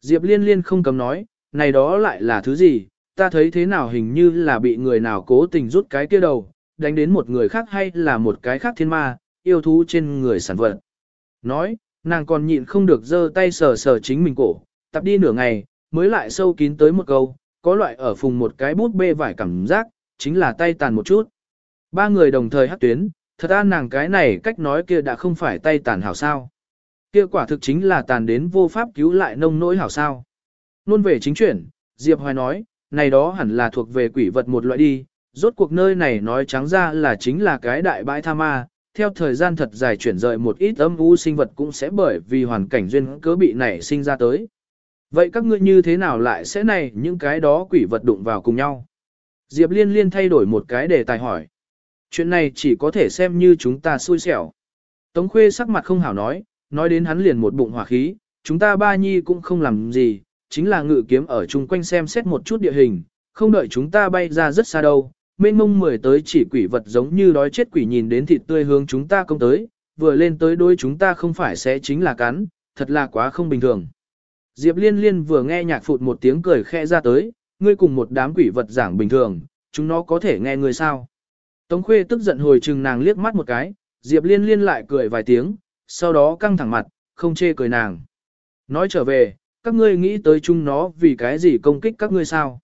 Diệp liên liên không cấm nói, này đó lại là thứ gì, ta thấy thế nào hình như là bị người nào cố tình rút cái kia đầu, đánh đến một người khác hay là một cái khác thiên ma, yêu thú trên người sản vật. Nói, nàng còn nhịn không được giơ tay sờ sờ chính mình cổ, tập đi nửa ngày, mới lại sâu kín tới một câu, có loại ở phùng một cái bút bê vải cảm giác, chính là tay tàn một chút. Ba người đồng thời hát tuyến, thật ra nàng cái này cách nói kia đã không phải tay tàn hảo sao. Kia quả thực chính là tàn đến vô pháp cứu lại nông nỗi hảo sao. Nôn về chính chuyển, Diệp Hoài nói, này đó hẳn là thuộc về quỷ vật một loại đi, rốt cuộc nơi này nói trắng ra là chính là cái đại bãi tha ma, theo thời gian thật dài chuyển rời một ít âm u sinh vật cũng sẽ bởi vì hoàn cảnh duyên cớ bị nảy sinh ra tới. Vậy các ngươi như thế nào lại sẽ này những cái đó quỷ vật đụng vào cùng nhau? Diệp liên liên thay đổi một cái đề tài hỏi. Chuyện này chỉ có thể xem như chúng ta xui xẻo. Tống khuê sắc mặt không hảo nói, nói đến hắn liền một bụng hỏa khí, chúng ta ba nhi cũng không làm gì, chính là ngự kiếm ở chung quanh xem xét một chút địa hình, không đợi chúng ta bay ra rất xa đâu. Mênh mông mười tới chỉ quỷ vật giống như đói chết quỷ nhìn đến thịt tươi hướng chúng ta công tới, vừa lên tới đôi chúng ta không phải sẽ chính là cắn, thật là quá không bình thường. Diệp liên liên vừa nghe nhạc phụt một tiếng cười khẽ ra tới, ngươi cùng một đám quỷ vật giảng bình thường, chúng nó có thể nghe ngươi sao. Tống khuê tức giận hồi chừng nàng liếc mắt một cái, Diệp liên liên lại cười vài tiếng, sau đó căng thẳng mặt, không chê cười nàng. Nói trở về, các ngươi nghĩ tới chúng nó vì cái gì công kích các ngươi sao?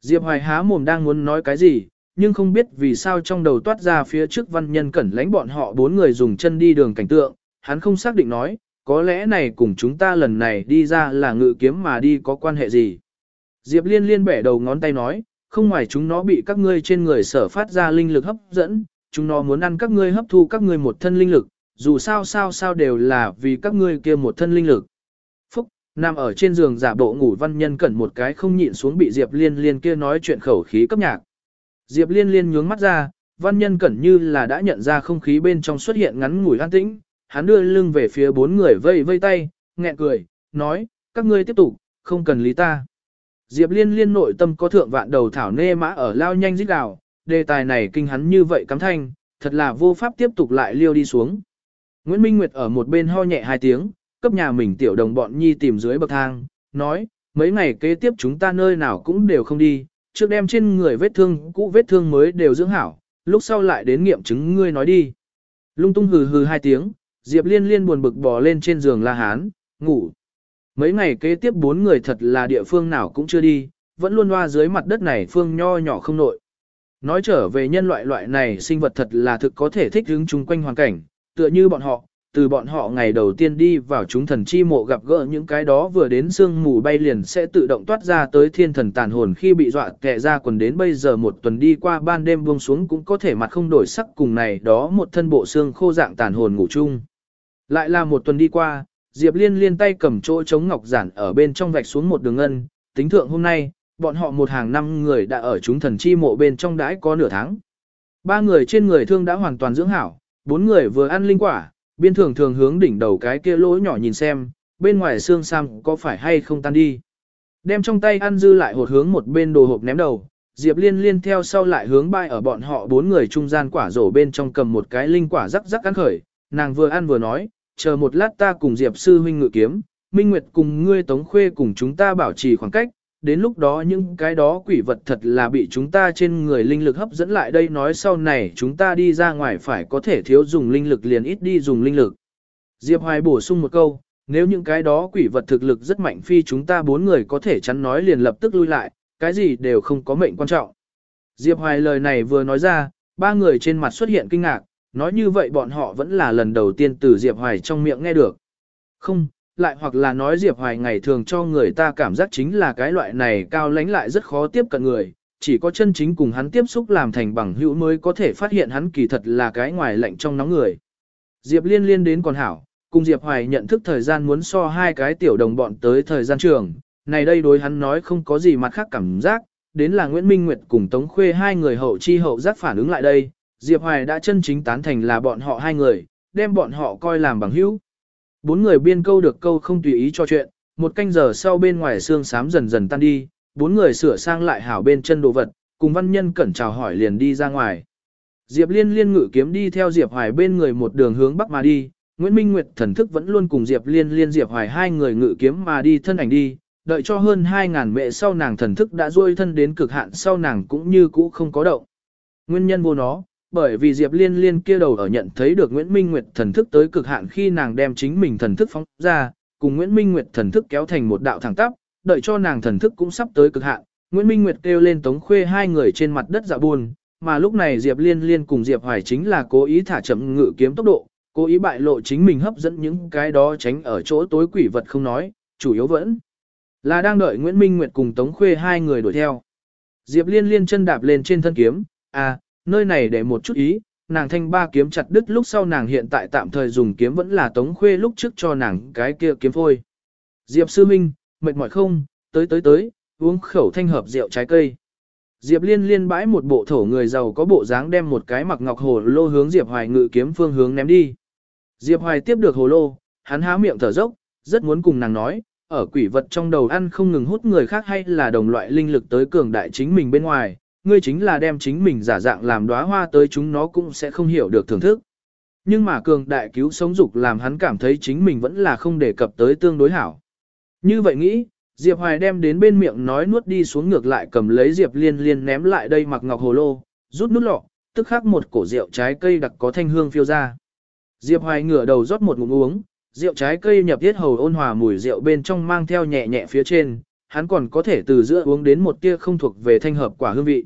Diệp Hoài há mồm đang muốn nói cái gì, nhưng không biết vì sao trong đầu toát ra phía trước văn nhân cẩn lánh bọn họ bốn người dùng chân đi đường cảnh tượng, hắn không xác định nói, có lẽ này cùng chúng ta lần này đi ra là ngự kiếm mà đi có quan hệ gì. Diệp liên liên bẻ đầu ngón tay nói, không ngoài chúng nó bị các ngươi trên người sở phát ra linh lực hấp dẫn, chúng nó muốn ăn các ngươi hấp thu các ngươi một thân linh lực, dù sao sao sao đều là vì các ngươi kia một thân linh lực. Phúc, nằm ở trên giường giả bộ ngủ văn nhân cẩn một cái không nhịn xuống bị Diệp liên liên kia nói chuyện khẩu khí cấp nhạc. Diệp liên liên nhướng mắt ra, văn nhân cẩn như là đã nhận ra không khí bên trong xuất hiện ngắn ngủi an tĩnh, hắn đưa lưng về phía bốn người vây vây tay, nghẹn cười, nói, các ngươi tiếp tục, không cần lý ta. Diệp liên liên nội tâm có thượng vạn đầu thảo nê mã ở lao nhanh dít đào, đề tài này kinh hắn như vậy cắm thanh, thật là vô pháp tiếp tục lại liêu đi xuống. Nguyễn Minh Nguyệt ở một bên ho nhẹ hai tiếng, cấp nhà mình tiểu đồng bọn nhi tìm dưới bậc thang, nói, mấy ngày kế tiếp chúng ta nơi nào cũng đều không đi, trước đem trên người vết thương cũ vết thương mới đều dưỡng hảo, lúc sau lại đến nghiệm chứng ngươi nói đi. Lung tung hừ hừ hai tiếng, Diệp Liên Liên buồn bực bò lên trên giường La Hán, ngủ. Mấy ngày kế tiếp bốn người thật là địa phương nào cũng chưa đi, vẫn luôn loa dưới mặt đất này phương nho nhỏ không nội. Nói trở về nhân loại loại này sinh vật thật là thực có thể thích ứng chung quanh hoàn cảnh, tựa như bọn họ, từ bọn họ ngày đầu tiên đi vào chúng thần chi mộ gặp gỡ những cái đó vừa đến sương mù bay liền sẽ tự động toát ra tới thiên thần tàn hồn khi bị dọa kẹ ra quần đến bây giờ một tuần đi qua ban đêm buông xuống cũng có thể mặt không đổi sắc cùng này đó một thân bộ xương khô dạng tàn hồn ngủ chung. Lại là một tuần đi qua, Diệp Liên liên tay cầm chỗ chống ngọc giản ở bên trong vạch xuống một đường ngân, tính thượng hôm nay, bọn họ một hàng năm người đã ở chúng thần chi mộ bên trong đãi có nửa tháng. Ba người trên người thương đã hoàn toàn dưỡng hảo, bốn người vừa ăn linh quả, biên thường thường hướng đỉnh đầu cái kia lỗ nhỏ nhìn xem, bên ngoài xương sam có phải hay không tan đi. Đem trong tay ăn dư lại hột hướng một bên đồ hộp ném đầu, Diệp Liên liên theo sau lại hướng bay ở bọn họ bốn người trung gian quả rổ bên trong cầm một cái linh quả rắc rắc ăn khởi, nàng vừa ăn vừa nói, chờ một lát ta cùng Diệp sư huynh ngự kiếm, Minh Nguyệt cùng ngươi Tống Khuê cùng chúng ta bảo trì khoảng cách, đến lúc đó những cái đó quỷ vật thật là bị chúng ta trên người linh lực hấp dẫn lại đây nói sau này chúng ta đi ra ngoài phải có thể thiếu dùng linh lực liền ít đi dùng linh lực. Diệp Hoài bổ sung một câu, nếu những cái đó quỷ vật thực lực rất mạnh phi chúng ta bốn người có thể chắn nói liền lập tức lui lại, cái gì đều không có mệnh quan trọng. Diệp Hoài lời này vừa nói ra, ba người trên mặt xuất hiện kinh ngạc, Nói như vậy bọn họ vẫn là lần đầu tiên từ Diệp Hoài trong miệng nghe được. Không, lại hoặc là nói Diệp Hoài ngày thường cho người ta cảm giác chính là cái loại này cao lãnh lại rất khó tiếp cận người, chỉ có chân chính cùng hắn tiếp xúc làm thành bằng hữu mới có thể phát hiện hắn kỳ thật là cái ngoài lạnh trong nóng người. Diệp liên liên đến còn hảo, cùng Diệp Hoài nhận thức thời gian muốn so hai cái tiểu đồng bọn tới thời gian trường, này đây đối hắn nói không có gì mặt khác cảm giác, đến là Nguyễn Minh Nguyệt cùng Tống Khuê hai người hậu chi hậu giác phản ứng lại đây, Diệp Hoài đã chân chính tán thành là bọn họ hai người, đem bọn họ coi làm bằng hữu. Bốn người biên câu được câu không tùy ý cho chuyện, một canh giờ sau bên ngoài xương sám dần dần tan đi, bốn người sửa sang lại hảo bên chân đồ vật, cùng văn nhân cẩn chào hỏi liền đi ra ngoài. Diệp Liên liên ngự kiếm đi theo Diệp Hoài bên người một đường hướng bắc mà đi, Nguyễn Minh Nguyệt thần thức vẫn luôn cùng Diệp Liên liên Diệp Hoài hai người ngự kiếm mà đi thân ảnh đi, đợi cho hơn 2000 mẹ sau nàng thần thức đã duỗi thân đến cực hạn sau nàng cũng như cũ không có động. Nguyên nhân vô nó, bởi vì Diệp Liên Liên kia đầu ở nhận thấy được Nguyễn Minh Nguyệt thần thức tới cực hạn khi nàng đem chính mình thần thức phóng ra, cùng Nguyễn Minh Nguyệt thần thức kéo thành một đạo thẳng tắp, đợi cho nàng thần thức cũng sắp tới cực hạn. Nguyễn Minh Nguyệt kêu lên Tống Khuê hai người trên mặt đất dạ buồn, mà lúc này Diệp Liên Liên cùng Diệp Hoài chính là cố ý thả chậm ngự kiếm tốc độ, cố ý bại lộ chính mình hấp dẫn những cái đó tránh ở chỗ tối quỷ vật không nói, chủ yếu vẫn là đang đợi Nguyễn Minh Nguyệt cùng Tống Khuê hai người đuổi theo. Diệp Liên Liên chân đạp lên trên thân kiếm, à, nơi này để một chút ý, nàng thanh ba kiếm chặt đứt lúc sau nàng hiện tại tạm thời dùng kiếm vẫn là Tống Khuê lúc trước cho nàng cái kia kiếm phôi. Diệp Sư Minh, mệt mỏi không, tới tới tới, uống khẩu thanh hợp rượu trái cây. Diệp Liên liên bãi một bộ thổ người giàu có bộ dáng đem một cái mặc ngọc hồ lô hướng Diệp Hoài ngự kiếm phương hướng ném đi. Diệp Hoài tiếp được hồ lô, hắn há miệng thở dốc, rất muốn cùng nàng nói, ở quỷ vật trong đầu ăn không ngừng hút người khác hay là đồng loại linh lực tới cường đại chính mình bên ngoài, ngươi chính là đem chính mình giả dạng làm đóa hoa tới chúng nó cũng sẽ không hiểu được thưởng thức. Nhưng mà cường đại cứu sống dục làm hắn cảm thấy chính mình vẫn là không đề cập tới tương đối hảo. Như vậy nghĩ, Diệp Hoài đem đến bên miệng nói nuốt đi xuống ngược lại cầm lấy Diệp Liên Liên ném lại đây mặc ngọc hồ lô, rút nút lọ, tức khắc một cổ rượu trái cây đặc có thanh hương phiêu ra. Diệp Hoài ngửa đầu rót một ngụm uống, rượu trái cây nhập tiết hầu ôn hòa mùi rượu bên trong mang theo nhẹ nhẹ phía trên, hắn còn có thể từ giữa uống đến một tia không thuộc về thanh hợp quả hương vị.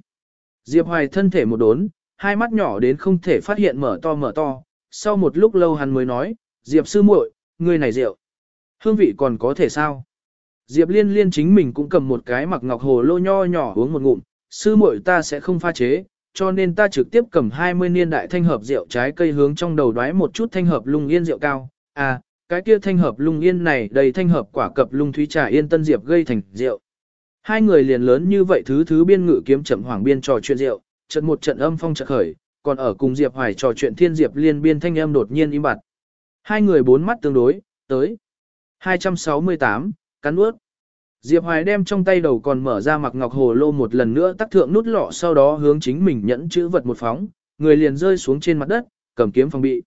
Diệp Hoài thân thể một đốn, hai mắt nhỏ đến không thể phát hiện mở to mở to, sau một lúc lâu hắn mới nói, Diệp sư muội, người này rượu, hương vị còn có thể sao? Diệp liên liên chính mình cũng cầm một cái mặc ngọc hồ lô nho nhỏ uống một ngụm, sư muội ta sẽ không pha chế, cho nên ta trực tiếp cầm 20 niên đại thanh hợp rượu trái cây hướng trong đầu đoái một chút thanh hợp lung yên rượu cao. À, cái kia thanh hợp lung yên này đầy thanh hợp quả cập lung thúy trà yên tân diệp gây thành rượu. Hai người liền lớn như vậy thứ thứ biên ngự kiếm chậm hoàng biên trò chuyện rượu, trận một trận âm phong chợt khởi, còn ở cùng Diệp Hoài trò chuyện thiên diệp liên biên thanh âm đột nhiên im bặt. Hai người bốn mắt tương đối, tới. 268, cắn ướt. Diệp Hoài đem trong tay đầu còn mở ra mặc ngọc hồ lô một lần nữa tắt thượng nút lọ sau đó hướng chính mình nhẫn chữ vật một phóng, người liền rơi xuống trên mặt đất, cầm kiếm phòng bị.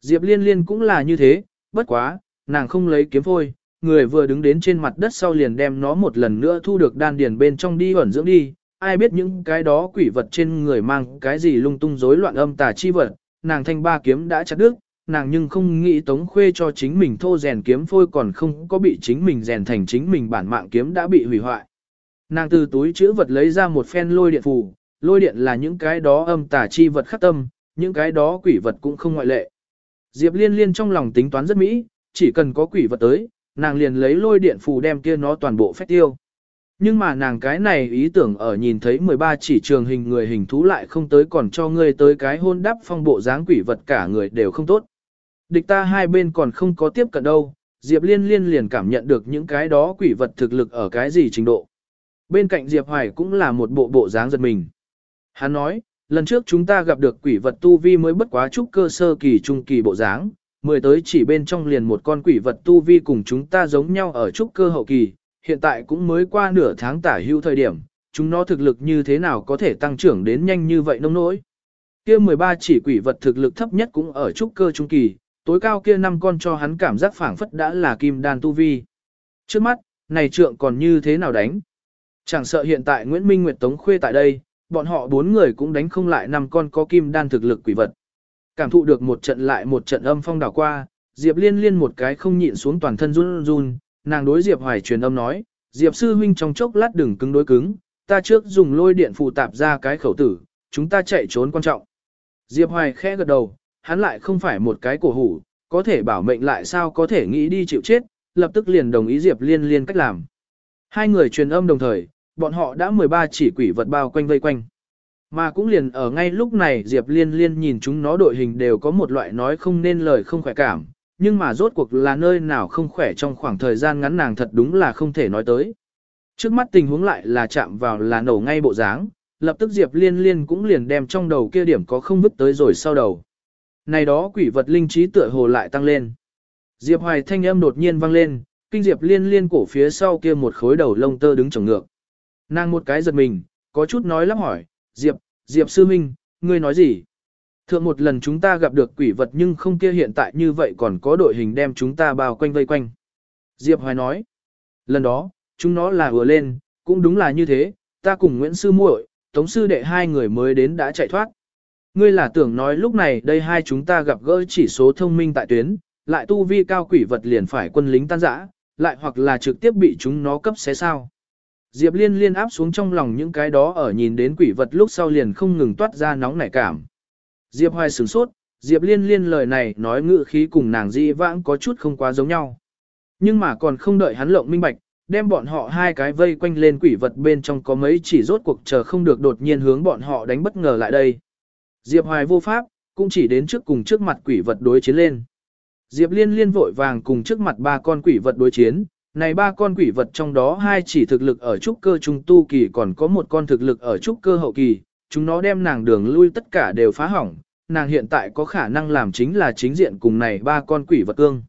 Diệp liên liên cũng là như thế, bất quá, nàng không lấy kiếm phôi, người vừa đứng đến trên mặt đất sau liền đem nó một lần nữa thu được đan điền bên trong đi ẩn dưỡng đi, ai biết những cái đó quỷ vật trên người mang cái gì lung tung rối loạn âm tà chi vật, nàng thanh ba kiếm đã chặt đứt, nàng nhưng không nghĩ tống khuê cho chính mình thô rèn kiếm phôi còn không có bị chính mình rèn thành chính mình bản mạng kiếm đã bị hủy hoại. Nàng từ túi chữ vật lấy ra một phen lôi điện phù, lôi điện là những cái đó âm tà chi vật khắc tâm, những cái đó quỷ vật cũng không ngoại lệ. Diệp liên liên trong lòng tính toán rất mỹ, chỉ cần có quỷ vật tới, nàng liền lấy lôi điện phù đem kia nó toàn bộ phách tiêu. Nhưng mà nàng cái này ý tưởng ở nhìn thấy 13 chỉ trường hình người hình thú lại không tới còn cho ngươi tới cái hôn đắp phong bộ dáng quỷ vật cả người đều không tốt. Địch ta hai bên còn không có tiếp cận đâu, Diệp Liên Liên liền cảm nhận được những cái đó quỷ vật thực lực ở cái gì trình độ. Bên cạnh Diệp Hoài cũng là một bộ bộ dáng giật mình. Hắn nói, lần trước chúng ta gặp được quỷ vật tu vi mới bất quá chút cơ sơ kỳ trung kỳ bộ dáng, mười tới chỉ bên trong liền một con quỷ vật tu vi cùng chúng ta giống nhau ở trúc cơ hậu kỳ, hiện tại cũng mới qua nửa tháng tả hưu thời điểm, chúng nó thực lực như thế nào có thể tăng trưởng đến nhanh như vậy nông nỗi. Kia 13 chỉ quỷ vật thực lực thấp nhất cũng ở trúc cơ trung kỳ, tối cao kia năm con cho hắn cảm giác phảng phất đã là kim đan tu vi. Trước mắt, này trượng còn như thế nào đánh? Chẳng sợ hiện tại Nguyễn Minh Nguyệt Tống Khuê tại đây, bọn họ bốn người cũng đánh không lại năm con có kim đan thực lực quỷ vật. Cảm thụ được một trận lại một trận âm phong đảo qua, Diệp Liên Liên một cái không nhịn xuống toàn thân run run, nàng đối Diệp Hoài truyền âm nói, Diệp sư huynh trong chốc lát đừng cứng đối cứng, ta trước dùng lôi điện phụ tạp ra cái khẩu tử, chúng ta chạy trốn quan trọng. Diệp Hoài khẽ gật đầu, hắn lại không phải một cái cổ hủ, có thể bảo mệnh lại sao có thể nghĩ đi chịu chết, lập tức liền đồng ý Diệp Liên Liên cách làm. Hai người truyền âm đồng thời, bọn họ đã 13 chỉ quỷ vật bao quanh vây quanh. Mà cũng liền ở ngay lúc này Diệp Liên Liên nhìn chúng nó đội hình đều có một loại nói không nên lời không khỏe cảm, nhưng mà rốt cuộc là nơi nào không khỏe trong khoảng thời gian ngắn nàng thật đúng là không thể nói tới. Trước mắt tình huống lại là chạm vào là nổ ngay bộ dáng, lập tức Diệp Liên Liên cũng liền đem trong đầu kia điểm có không vứt tới rồi sau đầu. Này đó quỷ vật linh trí tựa hồ lại tăng lên. Diệp Hoài thanh âm đột nhiên vang lên, kinh Diệp Liên Liên cổ phía sau kia một khối đầu lông tơ đứng chồng ngược. Nàng một cái giật mình, có chút nói lắp hỏi, Diệp, Diệp Sư Minh, ngươi nói gì? Thượng một lần chúng ta gặp được quỷ vật nhưng không kia hiện tại như vậy còn có đội hình đem chúng ta bao quanh vây quanh. Diệp Hoài nói, lần đó, chúng nó là vừa lên, cũng đúng là như thế, ta cùng Nguyễn Sư muội, Tống Sư đệ hai người mới đến đã chạy thoát. Ngươi là tưởng nói lúc này đây hai chúng ta gặp gỡ chỉ số thông minh tại tuyến, lại tu vi cao quỷ vật liền phải quân lính tan rã, lại hoặc là trực tiếp bị chúng nó cấp xé sao. Diệp Liên liên áp xuống trong lòng những cái đó ở nhìn đến quỷ vật lúc sau liền không ngừng toát ra nóng nảy cảm. Diệp Hoài sửng sốt, Diệp Liên liên lời này nói ngự khí cùng nàng di vãng có chút không quá giống nhau. Nhưng mà còn không đợi hắn lộng minh bạch, đem bọn họ hai cái vây quanh lên quỷ vật bên trong có mấy chỉ rốt cuộc chờ không được đột nhiên hướng bọn họ đánh bất ngờ lại đây. Diệp Hoài vô pháp, cũng chỉ đến trước cùng trước mặt quỷ vật đối chiến lên. Diệp Liên liên vội vàng cùng trước mặt ba con quỷ vật đối chiến, này ba con quỷ vật trong đó hai chỉ thực lực ở trúc cơ trung tu kỳ còn có một con thực lực ở trúc cơ hậu kỳ, chúng nó đem nàng đường lui tất cả đều phá hỏng, nàng hiện tại có khả năng làm chính là chính diện cùng này ba con quỷ vật cương.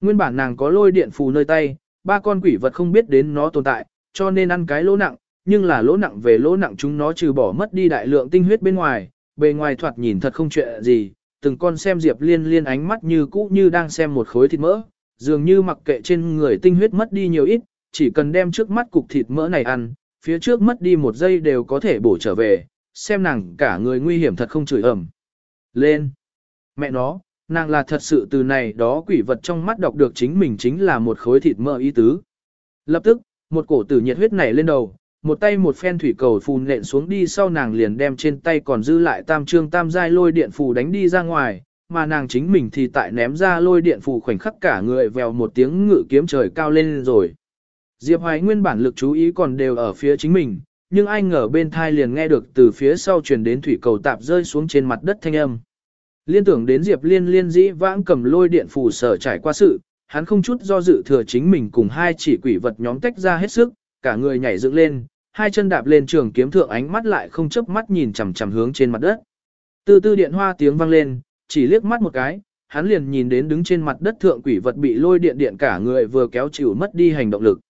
Nguyên bản nàng có lôi điện phù nơi tay, ba con quỷ vật không biết đến nó tồn tại, cho nên ăn cái lỗ nặng, nhưng là lỗ nặng về lỗ nặng chúng nó trừ bỏ mất đi đại lượng tinh huyết bên ngoài, bề ngoài thoạt nhìn thật không chuyện gì, từng con xem Diệp Liên liên ánh mắt như cũ như đang xem một khối thịt mỡ, dường như mặc kệ trên người tinh huyết mất đi nhiều ít, chỉ cần đem trước mắt cục thịt mỡ này ăn, phía trước mất đi một giây đều có thể bổ trở về, xem nàng cả người nguy hiểm thật không chửi ẩm. Lên! Mẹ nó, nàng là thật sự từ này đó quỷ vật trong mắt đọc được chính mình chính là một khối thịt mỡ ý tứ. Lập tức, một cổ tử nhiệt huyết nảy lên đầu, một tay một phen thủy cầu phù nện xuống đi sau nàng liền đem trên tay còn dư lại tam trương tam giai lôi điện phù đánh đi ra ngoài, mà nàng chính mình thì tại ném ra lôi điện phù khoảnh khắc cả người vèo một tiếng ngự kiếm trời cao lên rồi. Diệp Hoài nguyên bản lực chú ý còn đều ở phía chính mình, nhưng ai ngờ bên thai liền nghe được từ phía sau truyền đến thủy cầu tạp rơi xuống trên mặt đất thanh âm. Liên tưởng đến Diệp Liên liên dĩ vãng cầm lôi điện phù sở trải qua sự, hắn không chút do dự thừa chính mình cùng hai chỉ quỷ vật nhóm tách ra hết sức, cả người nhảy dựng lên, hai chân đạp lên trường kiếm thượng ánh mắt lại không chớp mắt nhìn chằm chằm hướng trên mặt đất. Từ từ điện hoa tiếng vang lên, chỉ liếc mắt một cái, hắn liền nhìn đến đứng trên mặt đất thượng quỷ vật bị lôi điện điện cả người vừa kéo chịu mất đi hành động lực.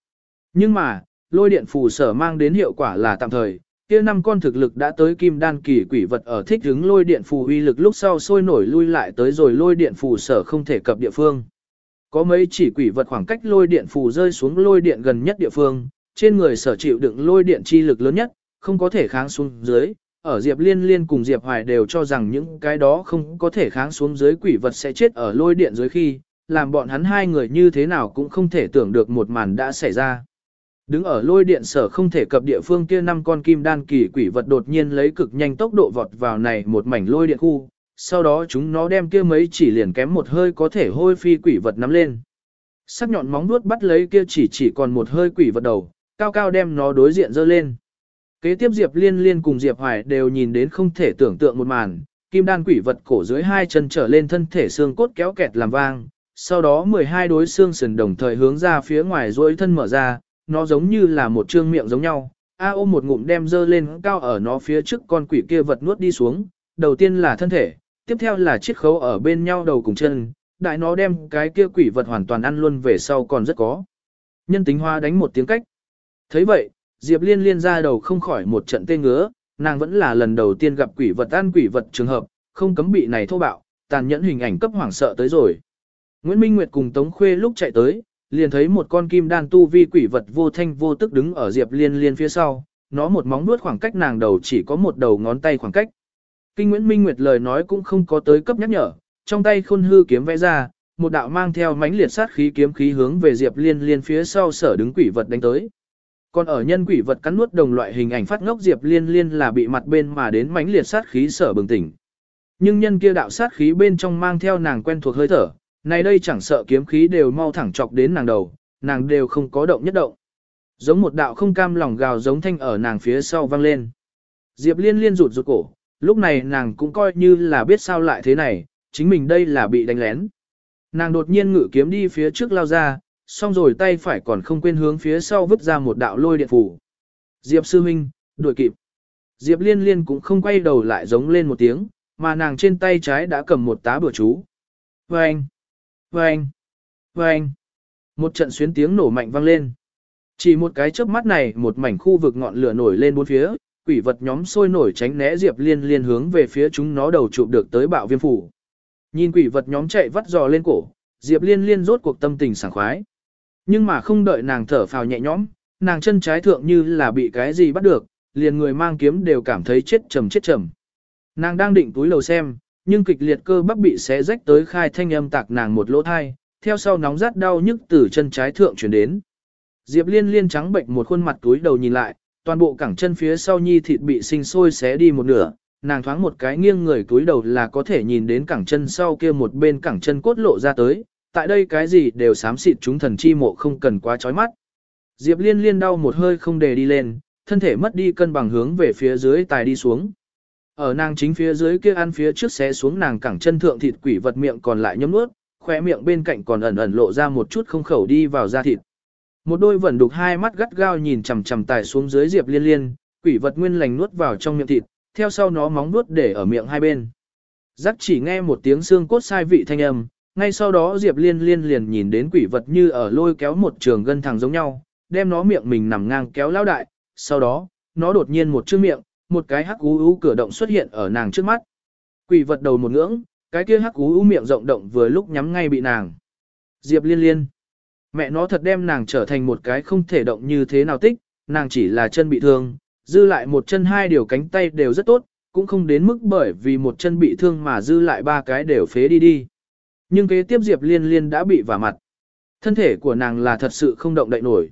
Nhưng mà, lôi điện phù sở mang đến hiệu quả là tạm thời, kia năm con thực lực đã tới kim đan kỳ quỷ vật ở thích hứng lôi điện phù uy lực lúc sau sôi nổi lui lại tới rồi lôi điện phù sở không thể cập địa phương. Có mấy chỉ quỷ vật khoảng cách lôi điện phù rơi xuống lôi điện gần nhất địa phương, trên người sở chịu đựng lôi điện chi lực lớn nhất, không có thể kháng xuống dưới. Ở Diệp Liên Liên cùng Diệp Hoài đều cho rằng những cái đó không có thể kháng xuống dưới quỷ vật sẽ chết ở lôi điện dưới khi, làm bọn hắn hai người như thế nào cũng không thể tưởng được một màn đã xảy ra. Đứng ở lôi điện sở không thể cập địa phương kia năm con kim đan kỳ quỷ vật đột nhiên lấy cực nhanh tốc độ vọt vào này một mảnh lôi điện khu, sau đó chúng nó đem kia mấy chỉ liền kém một hơi có thể hôi phi quỷ vật nắm lên. Sắc nhọn móng vuốt bắt lấy kia chỉ chỉ còn một hơi quỷ vật đầu, cao cao đem nó đối diện dơ lên. Kế tiếp Diệp Liên Liên cùng Diệp Hoài đều nhìn đến không thể tưởng tượng một màn, kim đan quỷ vật cổ dưới hai chân trở lên thân thể xương cốt kéo kẹt làm vang, sau đó 12 đối xương sườn đồng thời hướng ra phía ngoài duỗi thân mở ra, nó giống như là một trương miệng giống nhau. A ôm một ngụm đem dơ lên cao ở nó phía trước con quỷ kia vật nuốt đi xuống, đầu tiên là thân thể, tiếp theo là chiếc khấu ở bên nhau đầu cùng chân, đại nó đem cái kia quỷ vật hoàn toàn ăn luôn về sau còn rất có. Nhân tính hoa đánh một tiếng cách. Thấy vậy, Diệp Liên liên ra đầu không khỏi một trận tê ngứa, nàng vẫn là lần đầu tiên gặp quỷ vật ăn quỷ vật trường hợp, không cấm bị này thô bạo, tàn nhẫn hình ảnh cấp hoảng sợ tới rồi. Nguyễn Minh Nguyệt cùng Tống Khuê lúc chạy tới, liền thấy một con kim đan tu vi quỷ vật vô thanh vô tức đứng ở Diệp Liên liên phía sau, nó một móng nuốt khoảng cách nàng đầu chỉ có một đầu ngón tay khoảng cách. Kinh Nguyễn Minh Nguyệt lời nói cũng không có tới cấp nhắc nhở, trong tay khôn hư kiếm vẽ ra, một đạo mang theo mãnh liệt sát khí kiếm khí hướng về Diệp Liên liên phía sau sở đứng quỷ vật đánh tới. Còn ở nhân quỷ vật cắn nuốt đồng loại hình ảnh phát ngốc Diệp Liên Liên là bị mặt bên mà đến mãnh liệt sát khí sở bừng tỉnh. nhưng nhân kia đạo sát khí bên trong mang theo nàng quen thuộc hơi thở, này đây chẳng sợ kiếm khí đều mau thẳng chọc đến nàng đầu, nàng đều không có động nhất động. Giống một đạo không cam lòng gào giống thanh ở nàng phía sau vang lên. Diệp liên liên rụt rụt cổ, lúc này nàng cũng coi như là biết sao lại thế này, chính mình đây là bị đánh lén. Nàng đột nhiên ngự kiếm đi phía trước lao ra, xong rồi tay phải còn không quên hướng phía sau vứt ra một đạo lôi điện phủ. Diệp sư huynh, đuổi kịp. Diệp liên liên cũng không quay đầu lại giống lên một tiếng, mà nàng trên tay trái đã cầm một tá bừa chú. Vâng! Vâng! Vâng! Một trận xuyến tiếng nổ mạnh vang lên. Chỉ một cái chớp mắt này một mảnh khu vực ngọn lửa nổi lên bốn phía, quỷ vật nhóm sôi nổi tránh né Diệp Liên liên hướng về phía chúng nó đầu chụp được tới bạo viêm phủ. Nhìn quỷ vật nhóm chạy vắt dò lên cổ, Diệp Liên liên rốt cuộc tâm tình sảng khoái. Nhưng mà không đợi nàng thở phào nhẹ nhõm, nàng chân trái thượng như là bị cái gì bắt được, liền người mang kiếm đều cảm thấy chết trầm chết trầm. Nàng đang định túi lầu xem, nhưng kịch liệt cơ bắp bị xé rách tới khai thanh âm tạc nàng một lỗ thai, theo sau nóng rát đau nhức từ chân trái thượng chuyển đến. Diệp liên liên trắng bệnh một khuôn mặt túi đầu nhìn lại, toàn bộ cẳng chân phía sau nhi thịt bị sinh sôi xé đi một nửa, nàng thoáng một cái nghiêng người túi đầu là có thể nhìn đến cẳng chân sau kia một bên cẳng chân cốt lộ ra tới, tại đây cái gì đều xám xịt chúng thần chi mộ không cần quá chói mắt. Diệp liên liên đau một hơi không để đi lên, thân thể mất đi cân bằng hướng về phía dưới tài đi xuống. Ở nàng chính phía dưới kia ăn phía trước xé xuống nàng cẳng chân thượng thịt quỷ vật miệng còn lại nhấm nuốt, khóe miệng bên cạnh còn ẩn ẩn lộ ra một chút không khẩu đi vào da thịt. Một đôi vẫn đục hai mắt gắt gao nhìn chằm chằm tài xuống dưới Diệp Liên Liên, quỷ vật nguyên lành nuốt vào trong miệng thịt, theo sau nó móng nuốt để ở miệng hai bên. Giác chỉ nghe một tiếng xương cốt sai vị thanh âm, ngay sau đó Diệp Liên Liên liền nhìn đến quỷ vật như ở lôi kéo một trường gân thẳng giống nhau, đem nó miệng mình nằm ngang kéo lao đại, sau đó, nó đột nhiên một chữ miệng, một cái hắc ú ú cửa động xuất hiện ở nàng trước mắt. Quỷ vật đầu một ngưỡng, cái kia hắc ú ú miệng rộng động vừa lúc nhắm ngay bị nàng. Diệp Liên Liên Mẹ nó thật đem nàng trở thành một cái không thể động như thế nào tích, nàng chỉ là chân bị thương, dư lại một chân hai điều cánh tay đều rất tốt, cũng không đến mức bởi vì một chân bị thương mà dư lại ba cái đều phế đi đi. Nhưng kế tiếp Diệp Liên Liên đã bị vả mặt. Thân thể của nàng là thật sự không động đậy nổi.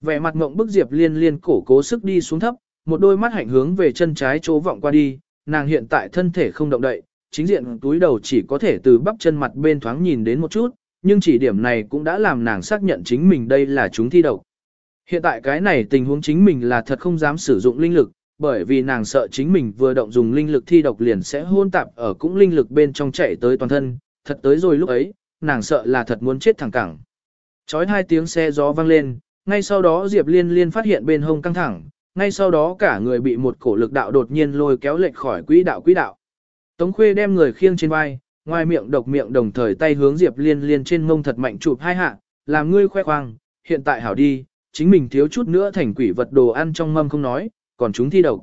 Vẻ mặt ngộng bức Diệp Liên Liên cổ cố sức đi xuống thấp, một đôi mắt hạnh hướng về chân trái chỗ vọng qua đi, nàng hiện tại thân thể không động đậy, chính diện túi đầu chỉ có thể từ bắp chân mặt bên thoáng nhìn đến một chút, nhưng chỉ điểm này cũng đã làm nàng xác nhận chính mình đây là chúng thi độc. Hiện tại cái này tình huống chính mình là thật không dám sử dụng linh lực, bởi vì nàng sợ chính mình vừa động dùng linh lực thi độc liền sẽ hôn tạp ở cũng linh lực bên trong chạy tới toàn thân, thật tới rồi lúc ấy, nàng sợ là thật muốn chết thẳng cẳng. Chói hai tiếng xe gió vang lên, ngay sau đó Diệp Liên Liên phát hiện bên hông căng thẳng, ngay sau đó cả người bị một cổ lực đạo đột nhiên lôi kéo lệch khỏi quỹ đạo quỹ đạo. Tống Khuê đem người khiêng trên vai, ngoài miệng độc miệng đồng thời tay hướng Diệp Liên Liên trên mông thật mạnh chụp hai hạ, làm ngươi khoe khoang, hiện tại hảo đi, chính mình thiếu chút nữa thành quỷ vật đồ ăn trong mâm không nói, còn chúng thi độc.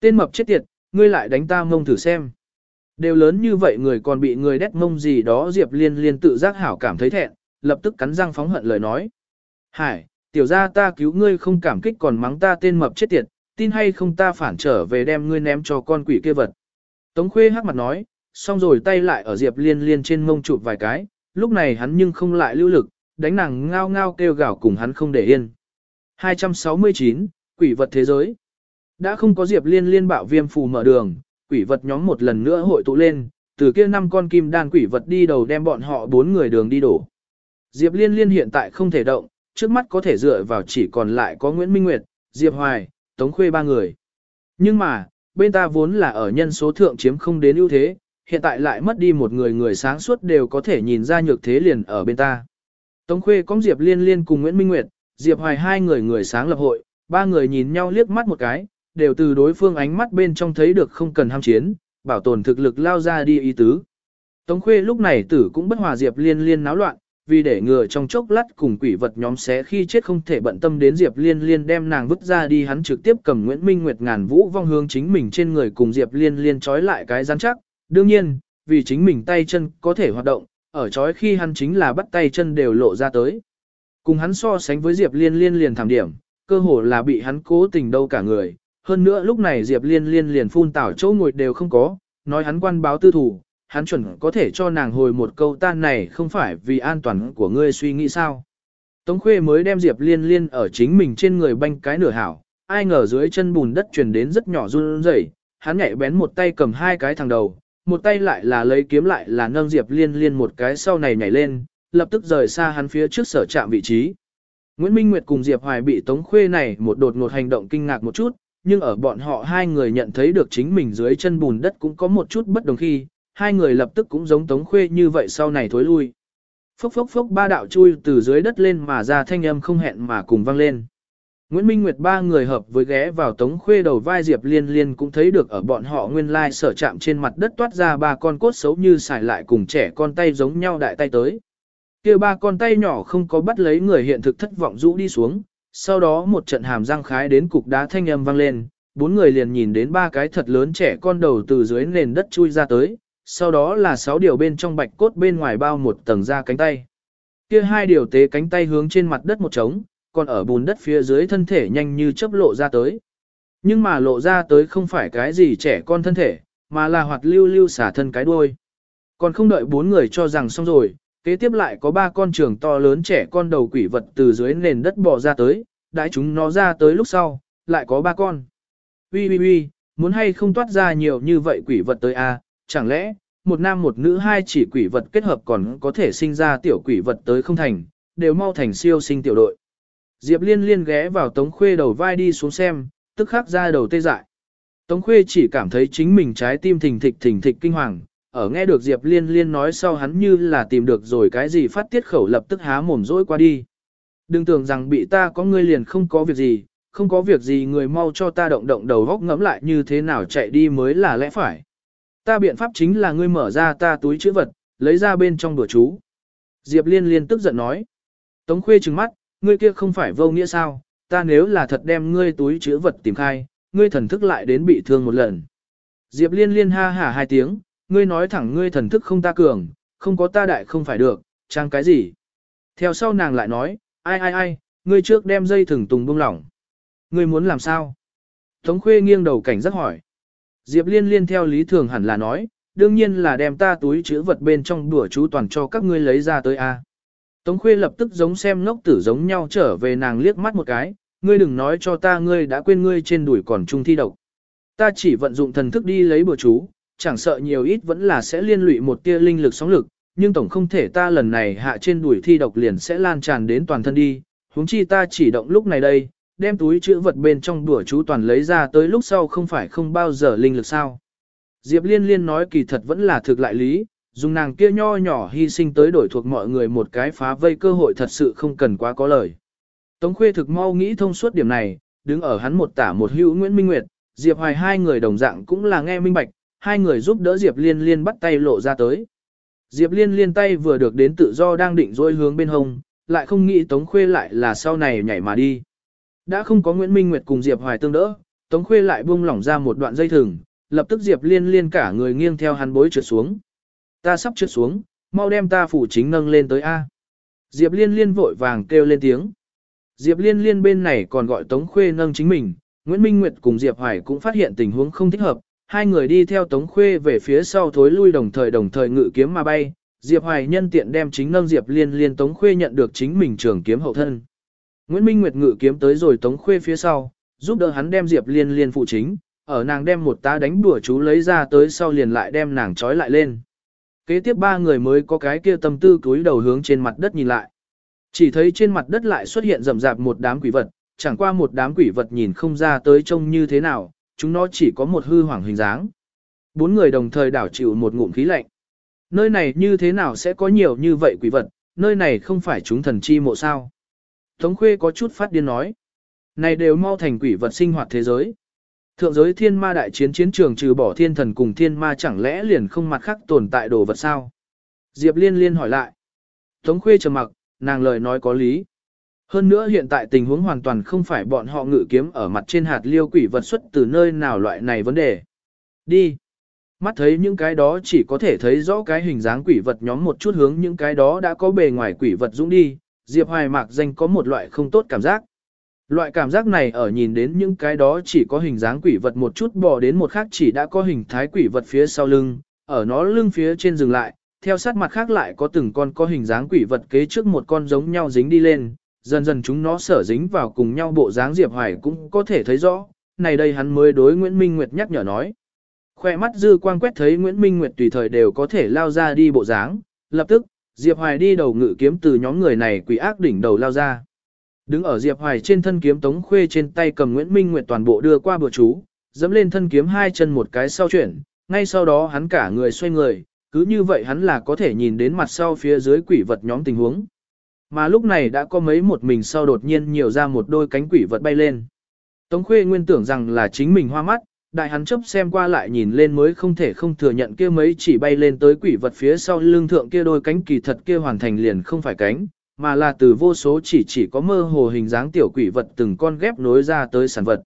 Tên mập chết tiệt, ngươi lại đánh ta mông thử xem. Đều lớn như vậy người còn bị người đét mông gì đó Diệp Liên Liên tự giác hảo cảm thấy thẹn, lập tức cắn răng phóng hận lời nói. Hải, tiểu ra ta cứu ngươi không cảm kích còn mắng ta tên mập chết tiệt, tin hay không ta phản trở về đem ngươi ném cho con quỷ kia vật. Tống khuê hắc mặt nói, xong rồi tay lại ở Diệp Liên Liên trên mông chụp vài cái, lúc này hắn nhưng không lại lưu lực, đánh nàng ngao ngao kêu gào cùng hắn không để yên. 269, quỷ vật thế giới. Đã không có Diệp Liên Liên bạo viêm phù mở đường, quỷ vật nhóm một lần nữa hội tụ lên, từ kia năm con kim đan quỷ vật đi đầu đem bọn họ bốn người đường đi đổ. Diệp Liên Liên hiện tại không thể động, trước mắt có thể dựa vào chỉ còn lại có Nguyễn Minh Nguyệt, Diệp Hoài, Tống Khuê ba người. Nhưng mà, bên ta vốn là ở nhân số thượng chiếm không đến ưu thế, hiện tại lại mất đi một người người sáng suốt đều có thể nhìn ra nhược thế liền ở bên ta. Tống Khuê có Diệp Liên Liên cùng Nguyễn Minh Nguyệt, Diệp Hoài hai người người sáng lập hội, ba người nhìn nhau liếc mắt một cái, đều từ đối phương ánh mắt bên trong thấy được không cần ham chiến, bảo tồn thực lực lao ra đi ý tứ. Tống Khuê lúc này tử cũng bất hòa Diệp Liên Liên náo loạn, vì để ngừa trong chốc lát cùng quỷ vật nhóm xé khi chết không thể bận tâm đến Diệp Liên Liên đem nàng vứt ra đi hắn trực tiếp cầm Nguyễn Minh Nguyệt ngàn vũ vong hướng chính mình trên người cùng Diệp Liên Liên trói lại cái rắn chắc, đương nhiên, vì chính mình tay chân có thể hoạt động, ở chói khi hắn chính là bắt tay chân đều lộ ra tới. Cùng hắn so sánh với Diệp Liên Liên liền thảm điểm, cơ hồ là bị hắn cố tình đâu cả người. Hơn nữa lúc này Diệp Liên Liên liền phun tảo chỗ ngồi đều không có, nói hắn quan báo tư thủ, hắn chuẩn có thể cho nàng hồi một câu tan này không phải vì an toàn của ngươi suy nghĩ sao. Tống Khuê mới đem Diệp Liên Liên ở chính mình trên người banh cái nửa hảo, ai ngờ dưới chân bùn đất truyền đến rất nhỏ run rẩy, hắn nhảy bén một tay cầm hai cái thằng đầu, một tay lại là lấy kiếm lại là nâng Diệp Liên Liên một cái sau này nhảy lên, lập tức rời xa hắn phía trước sở trạm vị trí. Nguyễn Minh Nguyệt cùng Diệp Hoài bị Tống Khuê này một đột ngột hành động kinh ngạc một chút, nhưng ở bọn họ hai người nhận thấy được chính mình dưới chân bùn đất cũng có một chút bất đồng khi, hai người lập tức cũng giống Tống Khuê như vậy sau này thối lui. Phốc phốc phốc ba đạo chui từ dưới đất lên mà ra thanh âm không hẹn mà cùng vang lên. Nguyễn Minh Nguyệt ba người hợp với ghé vào Tống Khuê đầu vai Diệp Liên Liên cũng thấy được ở bọn họ nguyên lai sở chạm trên mặt đất toát ra ba con cốt xấu như xài lại cùng trẻ con tay giống nhau đại tay tới. kia ba con tay nhỏ không có bắt lấy người hiện thực thất vọng rũ đi xuống, sau đó một trận hàm răng khái đến cục đá thanh âm vang lên, bốn người liền nhìn đến ba cái thật lớn trẻ con đầu từ dưới nền đất chui ra tới, sau đó là sáu điều bên trong bạch cốt bên ngoài bao một tầng da cánh tay. Kia hai điều tế cánh tay hướng trên mặt đất một trống, còn ở bùn đất phía dưới thân thể nhanh như chớp lộ ra tới. Nhưng mà lộ ra tới không phải cái gì trẻ con thân thể, mà là hoạt lưu lưu xả thân cái đuôi. Còn không đợi bốn người cho rằng xong rồi, kế tiếp lại có ba con trường to lớn trẻ con đầu quỷ vật từ dưới nền đất bò ra tới, đãi chúng nó ra tới lúc sau, lại có ba con. Ui ui ui, muốn hay không toát ra nhiều như vậy quỷ vật tới a? À, chẳng lẽ, một nam một nữ hai chỉ quỷ vật kết hợp còn có thể sinh ra tiểu quỷ vật tới không thành, đều mau thành siêu sinh tiểu đội. Diệp liên liên ghé vào Tống Khuê đầu vai đi xuống xem, tức khắc ra đầu tê dại. Tống Khuê chỉ cảm thấy chính mình trái tim thình thịch thình thịch kinh hoàng, ở nghe được Diệp liên liên nói sau hắn như là tìm được rồi cái gì phát tiết khẩu lập tức há mồm dỗi qua đi. Đừng tưởng rằng bị ta có ngươi liền không có việc gì, không có việc gì người mau cho ta động động đầu góc ngẫm lại như thế nào chạy đi mới là lẽ phải. Ta biện pháp chính là ngươi mở ra ta túi chữ vật, lấy ra bên trong đùa chú. Diệp liên liên tức giận nói. Tống khuê trừng mắt, ngươi kia không phải vô nghĩa sao, ta nếu là thật đem ngươi túi chữ vật tìm khai, ngươi thần thức lại đến bị thương một lần. Diệp liên liên ha hả hai tiếng, ngươi nói thẳng ngươi thần thức không ta cường, không có ta đại không phải được, trang cái gì. Theo sau nàng lại nói, ai ai ai, ngươi trước đem dây thừng tùng bông lỏng. Ngươi muốn làm sao? Tống khuê nghiêng đầu cảnh giác hỏi. Diệp liên liên theo lý thường hẳn là nói, đương nhiên là đem ta túi chữ vật bên trong đùa chú toàn cho các ngươi lấy ra tới a. Tống khuê lập tức giống xem ngốc tử giống nhau trở về nàng liếc mắt một cái, ngươi đừng nói cho ta ngươi đã quên ngươi trên đùi còn trung thi độc. Ta chỉ vận dụng thần thức đi lấy bừa chú, chẳng sợ nhiều ít vẫn là sẽ liên lụy một tia linh lực sóng lực, nhưng tổng không thể ta lần này hạ trên đuổi thi độc liền sẽ lan tràn đến toàn thân đi, huống chi ta chỉ động lúc này đây, đem túi chữ vật bên trong đùa chú toàn lấy ra tới lúc sau không phải không bao giờ linh lực sao. Diệp liên liên nói kỳ thật vẫn là thực lại lý, dùng nàng kia nho nhỏ hy sinh tới đổi thuộc mọi người một cái phá vây cơ hội thật sự không cần quá có lời. Tống khuê thực mau nghĩ thông suốt điểm này, đứng ở hắn một tả một hữu Nguyễn Minh Nguyệt, Diệp Hoài hai người đồng dạng cũng là nghe minh bạch, hai người giúp đỡ Diệp Liên Liên bắt tay lộ ra tới. Diệp Liên Liên tay vừa được đến tự do đang định dôi hướng bên hông, lại không nghĩ Tống Khuê lại là sau này nhảy mà đi. Đã không có Nguyễn Minh Nguyệt cùng Diệp Hoài tương đỡ, Tống Khuê lại buông lỏng ra một đoạn dây thừng, lập tức Diệp Liên Liên cả người nghiêng theo hắn bối trượt xuống. Ta sắp trượt xuống, mau đem ta phủ chính nâng lên tới A. Diệp Liên Liên vội vàng kêu lên tiếng. Diệp Liên Liên bên này còn gọi Tống Khuê nâng chính mình, Nguyễn Minh Nguyệt cùng Diệp Hoài cũng phát hiện tình huống không thích hợp, hai người đi theo Tống Khuê về phía sau thối lui đồng thời đồng thời ngự kiếm mà bay. Diệp Hoài nhân tiện đem chính nâng Diệp Liên Liên Tống Khuê nhận được chính mình trường kiếm hậu thân. Nguyễn Minh Nguyệt ngự kiếm tới rồi Tống Khuê phía sau, giúp đỡ hắn đem Diệp Liên Liên phụ chính, ở nàng đem một tá đánh đùa chú lấy ra tới sau liền lại đem nàng trói lại lên. Kế tiếp ba người mới có cái kia tâm tư cúi đầu hướng trên mặt đất nhìn lại. Chỉ thấy trên mặt đất lại xuất hiện rầm rạp một đám quỷ vật, chẳng qua một đám quỷ vật nhìn không ra tới trông như thế nào, chúng nó chỉ có một hư hoàng hình dáng. Bốn người đồng thời đảo chịu một ngụm khí lạnh. Nơi này như thế nào sẽ có nhiều như vậy quỷ vật, nơi này không phải chúng thần chi mộ sao. Tống Khuê có chút phát điên nói. Này đều mau thành quỷ vật sinh hoạt thế giới. Thượng giới thiên ma đại chiến chiến trường trừ bỏ thiên thần cùng thiên ma chẳng lẽ liền không mặt khác tồn tại đồ vật sao? Diệp liên liên hỏi lại. Tống khuê trầm mặc, nàng lời nói có lý. Hơn nữa hiện tại tình huống hoàn toàn không phải bọn họ ngự kiếm ở mặt trên hạt liêu quỷ vật xuất từ nơi nào loại này vấn đề. Đi. Mắt thấy những cái đó chỉ có thể thấy rõ cái hình dáng quỷ vật nhóm một chút hướng những cái đó đã có bề ngoài quỷ vật dũng đi, Diệp Hoài Mạc danh có một loại không tốt cảm giác. Loại cảm giác này ở nhìn đến những cái đó chỉ có hình dáng quỷ vật một chút bò đến một khác chỉ đã có hình thái quỷ vật phía sau lưng, ở nó lưng phía trên dừng lại, theo sát mặt khác lại có từng con có hình dáng quỷ vật kế trước một con giống nhau dính đi lên, dần dần chúng nó sở dính vào cùng nhau bộ dáng Diệp Hoài cũng có thể thấy rõ, này đây hắn mới đối Nguyễn Minh Nguyệt nhắc nhở nói. Khoe mắt dư quang quét thấy Nguyễn Minh Nguyệt tùy thời đều có thể lao ra đi bộ dáng, lập tức, Diệp Hoài đi đầu ngự kiếm từ nhóm người này quỷ ác đỉnh đầu lao ra. Đứng ở Diệp Hoài trên thân kiếm Tống Khuê trên tay cầm Nguyễn Minh Nguyệt toàn bộ đưa qua bữa chú, dẫm lên thân kiếm hai chân một cái sau chuyển, ngay sau đó hắn cả người xoay người, cứ như vậy hắn là có thể nhìn đến mặt sau phía dưới quỷ vật nhóm tình huống. Mà lúc này đã có mấy một mình sau đột nhiên nhiều ra một đôi cánh quỷ vật bay lên. Tống Khuê nguyên tưởng rằng là chính mình hoa mắt, đại hắn chấp xem qua lại nhìn lên mới không thể không thừa nhận kia mấy chỉ bay lên tới quỷ vật phía sau lưng thượng kia đôi cánh kỳ thật kia hoàn thành liền không phải cánh, mà là từ vô số chỉ chỉ có mơ hồ hình dáng tiểu quỷ vật từng con ghép nối ra tới sản vật.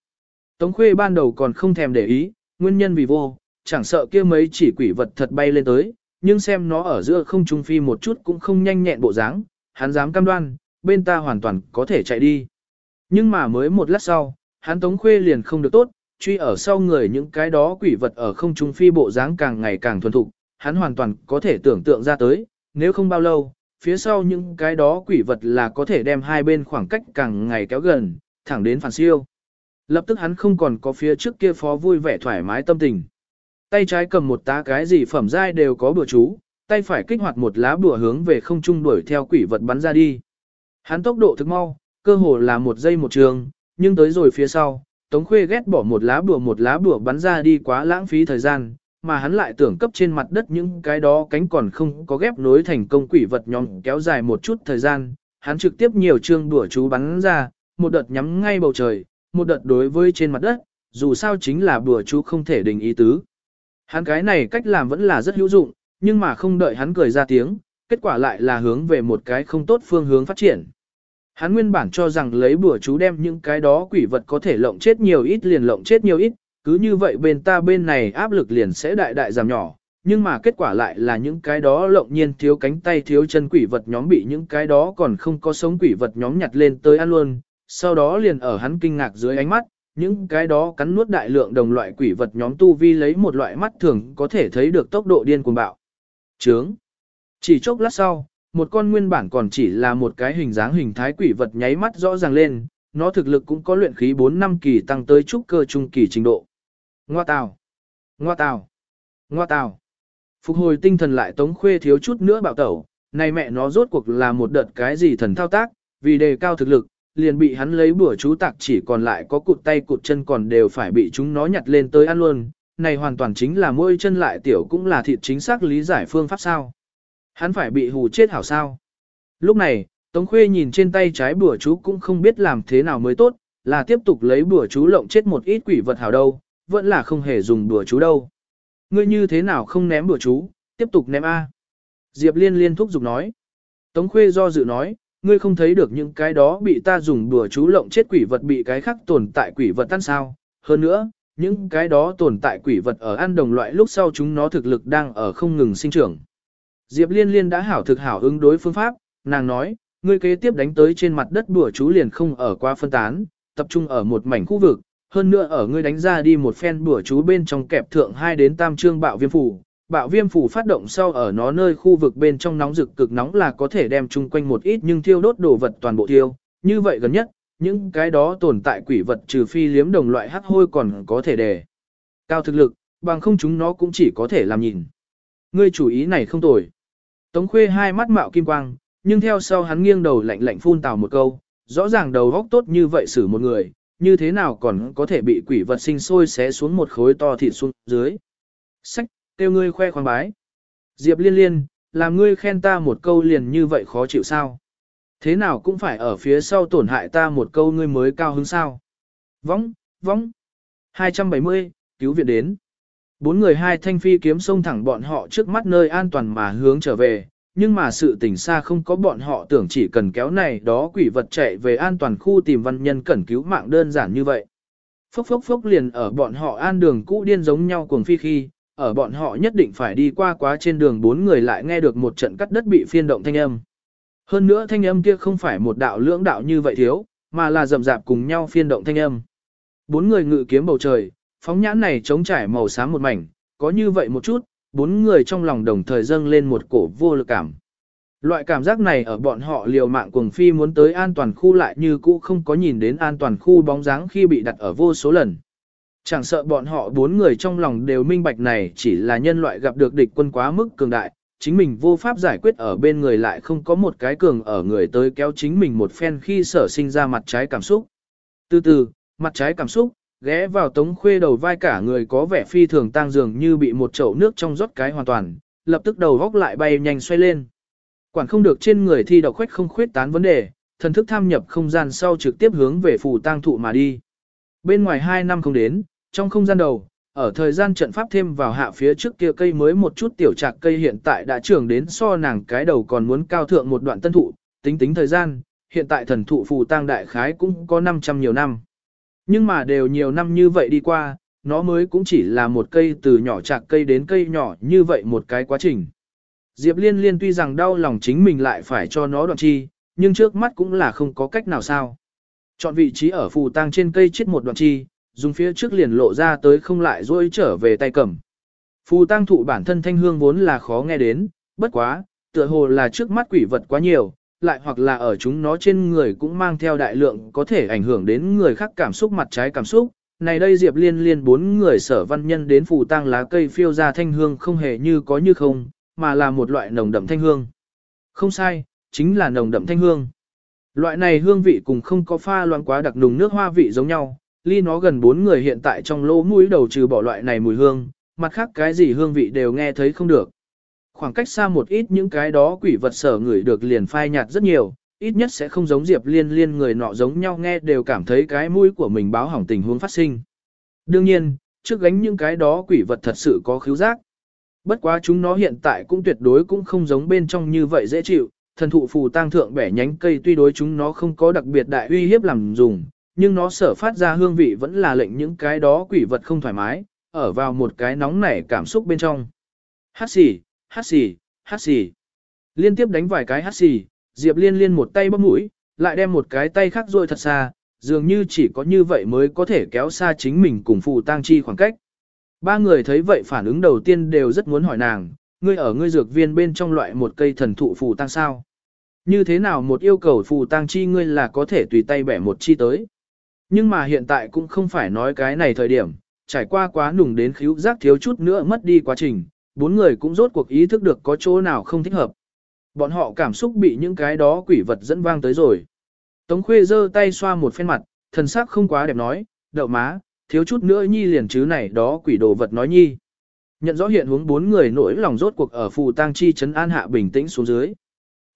Tống Khuê ban đầu còn không thèm để ý, nguyên nhân vì vô, chẳng sợ kia mấy chỉ quỷ vật thật bay lên tới, nhưng xem nó ở giữa không trung phi một chút cũng không nhanh nhẹn bộ dáng, hắn dám cam đoan, bên ta hoàn toàn có thể chạy đi. Nhưng mà mới một lát sau, hắn Tống Khuê liền không được tốt, truy ở sau người những cái đó quỷ vật ở không trung phi bộ dáng càng ngày càng thuần thục, hắn hoàn toàn có thể tưởng tượng ra tới, nếu không bao lâu, phía sau những cái đó quỷ vật là có thể đem hai bên khoảng cách càng ngày kéo gần, thẳng đến phản siêu. Lập tức hắn không còn có phía trước kia phó vui vẻ thoải mái tâm tình. Tay trái cầm một tá cái gì phẩm giai đều có bữa chú, tay phải kích hoạt một lá bùa hướng về không trung đuổi theo quỷ vật bắn ra đi. Hắn tốc độ thực mau, cơ hồ là một giây một trường, nhưng tới rồi phía sau, Tống Khuê ghét bỏ một lá bùa một lá bùa bắn ra đi quá lãng phí thời gian, mà hắn lại tưởng cấp trên mặt đất những cái đó cánh còn không có ghép nối thành công quỷ vật nhóm kéo dài một chút thời gian, hắn trực tiếp nhiều chương đùa chú bắn ra, một đợt nhắm ngay bầu trời, một đợt đối với trên mặt đất, dù sao chính là bùa chú không thể đình ý tứ. Hắn cái này cách làm vẫn là rất hữu dụng, nhưng mà không đợi hắn cười ra tiếng, kết quả lại là hướng về một cái không tốt phương hướng phát triển. Hắn nguyên bản cho rằng lấy bùa chú đem những cái đó quỷ vật có thể lộng chết nhiều ít liền lộng chết nhiều ít, cứ như vậy bên ta bên này áp lực liền sẽ đại đại giảm nhỏ, nhưng mà kết quả lại là những cái đó lộng nhiên thiếu cánh tay thiếu chân quỷ vật nhóm bị những cái đó còn không có sống quỷ vật nhóm nhặt lên tới ăn luôn, sau đó liền ở hắn kinh ngạc dưới ánh mắt, những cái đó cắn nuốt đại lượng đồng loại quỷ vật nhóm tu vi lấy một loại mắt thường có thể thấy được tốc độ điên cuồng bạo. Trướng. Chỉ chốc lát sau, một con nguyên bản còn chỉ là một cái hình dáng hình thái quỷ vật nháy mắt rõ ràng lên, nó thực lực cũng có luyện khí 4 năm kỳ tăng tới trúc cơ trung kỳ trình độ. Ngoa tào, ngoa tào, ngoa tào. Phục hồi tinh thần lại tống khuê thiếu chút nữa bạo tẩu, này mẹ nó rốt cuộc là một đợt cái gì thần thao tác, vì đề cao thực lực, liền bị hắn lấy bữa chú tạc chỉ còn lại có cụt tay cụt chân còn đều phải bị chúng nó nhặt lên tới ăn luôn. Này hoàn toàn chính là môi chân lại tiểu cũng là thịt chính xác lý giải phương pháp sao. Hắn phải bị hù chết hảo sao. Lúc này, Tống Khuê nhìn trên tay trái bùa chú cũng không biết làm thế nào mới tốt, là tiếp tục lấy bùa chú lộng chết một ít quỷ vật hảo đâu, vẫn là không hề dùng bùa chú đâu. Ngươi như thế nào không ném bùa chú, tiếp tục ném A. Diệp Liên liên thúc giục nói. Tống Khuê do dự nói, ngươi không thấy được những cái đó bị ta dùng đùa chú lộng chết quỷ vật bị cái khác tồn tại quỷ vật tan sao. Hơn nữa, những cái đó tồn tại quỷ vật ở ăn đồng loại lúc sau chúng nó thực lực đang ở không ngừng sinh trưởng. Diệp Liên Liên đã hảo thực hảo ứng đối phương pháp, nàng nói, ngươi kế tiếp đánh tới trên mặt đất bùa chú liền không ở qua phân tán, tập trung ở một mảnh khu vực, hơn nữa ở ngươi đánh ra đi một phen bùa chú bên trong kẹp thượng 2 đến tam trương bạo viêm phủ. Bạo viêm phủ phát động sau ở nó nơi khu vực bên trong nóng rực cực nóng là có thể đem chung quanh một ít nhưng thiêu đốt đồ vật toàn bộ thiêu, như vậy gần nhất, những cái đó tồn tại quỷ vật trừ phi liếm đồng loại hắc hôi còn có thể đề. Cao thực lực, bằng không chúng nó cũng chỉ có thể làm nhìn. Ngươi chủ ý này không tồi. Tống khuê hai mắt mạo kim quang, nhưng theo sau hắn nghiêng đầu lạnh lạnh phun tào một câu, rõ ràng đầu góc tốt như vậy xử một người, như thế nào còn có thể bị quỷ vật sinh sôi xé xuống một khối to thịt xuống dưới. Sách, kêu ngươi khoe khoang bái. Diệp liên liên, làm ngươi khen ta một câu liền như vậy khó chịu sao. Thế nào cũng phải ở phía sau tổn hại ta một câu ngươi mới cao hứng sao. Vóng, vóng. 270, cứu viện đến. Bốn người hai thanh phi kiếm xông thẳng bọn họ trước mắt nơi an toàn mà hướng trở về, nhưng mà sự tỉnh xa không có bọn họ tưởng chỉ cần kéo này đó quỷ vật chạy về an toàn khu tìm văn nhân cẩn cứu mạng đơn giản như vậy. Phốc phốc phốc liền ở bọn họ an đường cũ điên giống nhau cuồng phi khi, ở bọn họ nhất định phải đi qua quá trên đường bốn người lại nghe được một trận cắt đất bị phiên động thanh âm. Hơn nữa thanh âm kia không phải một đạo lưỡng đạo như vậy thiếu, mà là rầm rạp cùng nhau phiên động thanh âm. Bốn người ngự kiếm bầu trời, phóng nhãn này trống trải màu xám một mảnh, có như vậy một chút, bốn người trong lòng đồng thời dâng lên một cổ vô lực cảm. Loại cảm giác này ở bọn họ liều mạng cuồng phi muốn tới an toàn khu lại như cũ không có nhìn đến an toàn khu bóng dáng khi bị đặt ở vô số lần. Chẳng sợ bọn họ bốn người trong lòng đều minh bạch này chỉ là nhân loại gặp được địch quân quá mức cường đại, chính mình vô pháp giải quyết ở bên người lại không có một cái cường ở người tới kéo chính mình một phen khi sở sinh ra mặt trái cảm xúc. Từ từ, mặt trái cảm xúc, ghé vào tống khuê đầu vai cả người có vẻ phi thường tang dường như bị một chậu nước trong rót cái hoàn toàn, lập tức đầu góc lại bay nhanh xoay lên. Quản không được trên người thi độc khuếch không khuyết tán vấn đề, thần thức tham nhập không gian sau trực tiếp hướng về phù tang thụ mà đi. Bên ngoài 2 năm không đến, trong không gian đầu, ở thời gian trận pháp thêm vào hạ phía trước kia cây mới một chút tiểu trạc cây hiện tại đã trưởng đến so nàng cái đầu còn muốn cao thượng một đoạn tân thụ, tính tính thời gian, hiện tại thần thụ phù tang đại khái cũng có 500 nhiều năm. Nhưng mà đều nhiều năm như vậy đi qua, nó mới cũng chỉ là một cây từ nhỏ chạc cây đến cây nhỏ như vậy một cái quá trình. Diệp Liên Liên tuy rằng đau lòng chính mình lại phải cho nó đoạn chi, nhưng trước mắt cũng là không có cách nào sao. Chọn vị trí ở phù tang trên cây chết một đoạn chi, dùng phía trước liền lộ ra tới không lại rồi trở về tay cầm. Phù tăng thụ bản thân thanh hương vốn là khó nghe đến, bất quá, tựa hồ là trước mắt quỷ vật quá nhiều, lại hoặc là ở chúng nó trên người cũng mang theo đại lượng có thể ảnh hưởng đến người khác cảm xúc mặt trái cảm xúc. Này đây Diệp Liên liên bốn người sở văn nhân đến phù tăng lá cây phiêu ra thanh hương không hề như có như không, mà là một loại nồng đậm thanh hương. Không sai, chính là nồng đậm thanh hương. Loại này hương vị cùng không có pha loãng quá đặc nùng nước hoa vị giống nhau, ly nó gần bốn người hiện tại trong lỗ mũi đầu trừ bỏ loại này mùi hương, mặt khác cái gì hương vị đều nghe thấy không được. Khoảng cách xa một ít những cái đó quỷ vật sở người được liền phai nhạt rất nhiều, ít nhất sẽ không giống Diệp Liên Liên người nọ giống nhau nghe đều cảm thấy cái mũi của mình báo hỏng tình huống phát sinh. Đương nhiên, trước gánh những cái đó quỷ vật thật sự có khứu giác. Bất quá chúng nó hiện tại cũng tuyệt đối cũng không giống bên trong như vậy dễ chịu, thần thụ phù tang thượng bẻ nhánh cây tuy đối chúng nó không có đặc biệt đại uy hiếp làm dùng, nhưng nó sở phát ra hương vị vẫn là lệnh những cái đó quỷ vật không thoải mái, ở vào một cái nóng nảy cảm xúc bên trong. Hát xì, hát xì, hát xì. Liên tiếp đánh vài cái hát xì, Diệp liên liên một tay bấm mũi, lại đem một cái tay khác rôi thật xa, dường như chỉ có như vậy mới có thể kéo xa chính mình cùng phù tang chi khoảng cách. Ba người thấy vậy phản ứng đầu tiên đều rất muốn hỏi nàng, ngươi ở ngươi dược viên bên trong loại một cây thần thụ phù tang sao? Như thế nào một yêu cầu phù tang chi ngươi là có thể tùy tay bẻ một chi tới? Nhưng mà hiện tại cũng không phải nói cái này thời điểm, trải qua quá nùng đến khíu giác thiếu chút nữa mất đi quá trình, bốn người cũng rốt cuộc ý thức được có chỗ nào không thích hợp. Bọn họ cảm xúc bị những cái đó quỷ vật dẫn vang tới rồi. Tống khuê giơ tay xoa một phen mặt, thần sắc không quá đẹp nói, đậu má, thiếu chút nữa nhi liền chứ này đó quỷ đồ vật nói nhi. Nhận rõ hiện hướng bốn người nỗi lòng rốt cuộc ở phù tang chi trấn an hạ bình tĩnh xuống dưới.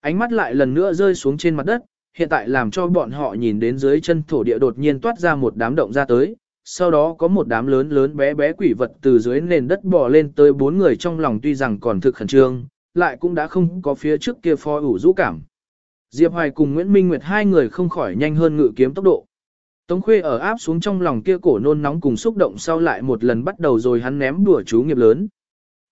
Ánh mắt lại lần nữa rơi xuống trên mặt đất, hiện tại làm cho bọn họ nhìn đến dưới chân thổ địa đột nhiên toát ra một đám động ra tới, sau đó có một đám lớn lớn bé bé quỷ vật từ dưới nền đất bò lên tới bốn người trong lòng tuy rằng còn thực khẩn trương, lại cũng đã không có phía trước kia phó ủ rũ cảm. Diệp Hoài cùng Nguyễn Minh Nguyệt hai người không khỏi nhanh hơn ngự kiếm tốc độ. Tống Khuê ở áp xuống trong lòng kia cổ nôn nóng cùng xúc động sau lại một lần bắt đầu rồi hắn ném đùa chú nghiệp lớn.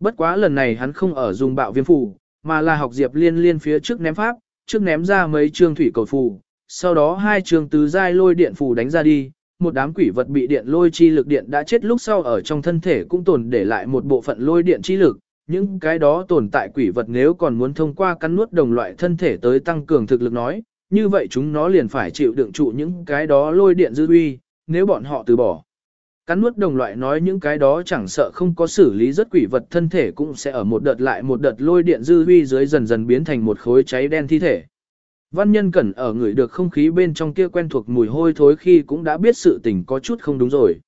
Bất quá lần này hắn không ở dùng bạo viêm phủ, mà là học Diệp Liên Liên phía trước ném pháp, trước ném ra mấy trương thủy cầu phù, sau đó hai trương tứ giai lôi điện phù đánh ra đi, một đám quỷ vật bị điện lôi chi lực điện đã chết lúc sau ở trong thân thể cũng tồn để lại một bộ phận lôi điện chi lực, những cái đó tồn tại quỷ vật nếu còn muốn thông qua cắn nuốt đồng loại thân thể tới tăng cường thực lực nói, như vậy chúng nó liền phải chịu đựng trụ những cái đó lôi điện dư uy, nếu bọn họ từ bỏ. Cắn nuốt đồng loại nói những cái đó chẳng sợ không có xử lý rất quỷ vật thân thể cũng sẽ ở một đợt lại một đợt lôi điện dư huy dưới dần dần biến thành một khối cháy đen thi thể. Văn nhân cẩn ở người được không khí bên trong kia quen thuộc mùi hôi thối khi cũng đã biết sự tình có chút không đúng rồi.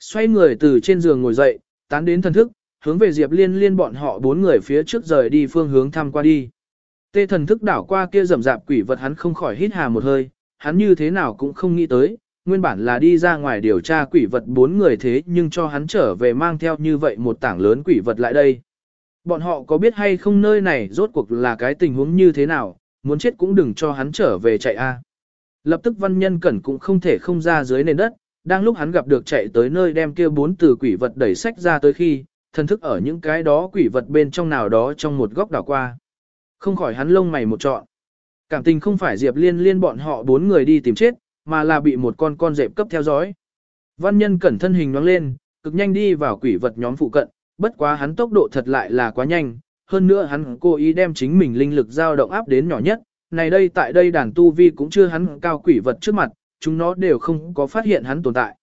Xoay người từ trên giường ngồi dậy, tán đến thần thức, hướng về Diệp Liên liên bọn họ bốn người phía trước rời đi phương hướng thăm qua đi. Tê thần thức đảo qua kia rầm rạp quỷ vật hắn không khỏi hít hà một hơi, hắn như thế nào cũng không nghĩ tới, nguyên bản là đi ra ngoài điều tra quỷ vật bốn người thế nhưng cho hắn trở về mang theo như vậy một tảng lớn quỷ vật lại đây. Bọn họ có biết hay không nơi này rốt cuộc là cái tình huống như thế nào, muốn chết cũng đừng cho hắn trở về chạy a. Lập tức văn nhân cẩn cũng không thể không ra dưới nền đất, đang lúc hắn gặp được chạy tới nơi đem kia bốn từ quỷ vật đẩy sách ra tới khi, thần thức ở những cái đó quỷ vật bên trong nào đó trong một góc đảo qua. Không khỏi hắn lông mày một trọn. Cảm tình không phải Diệp Liên liên bọn họ bốn người đi tìm chết, mà là bị một con con dẹp cấp theo dõi. Văn nhân cẩn thân hình nhoáng lên, cực nhanh đi vào quỷ vật nhóm phụ cận, bất quá hắn tốc độ thật lại là quá nhanh, hơn nữa hắn cố ý đem chính mình linh lực dao động áp đến nhỏ nhất, này đây tại đây đàn tu vi cũng chưa hắn cao quỷ vật trước mặt, chúng nó đều không có phát hiện hắn tồn tại.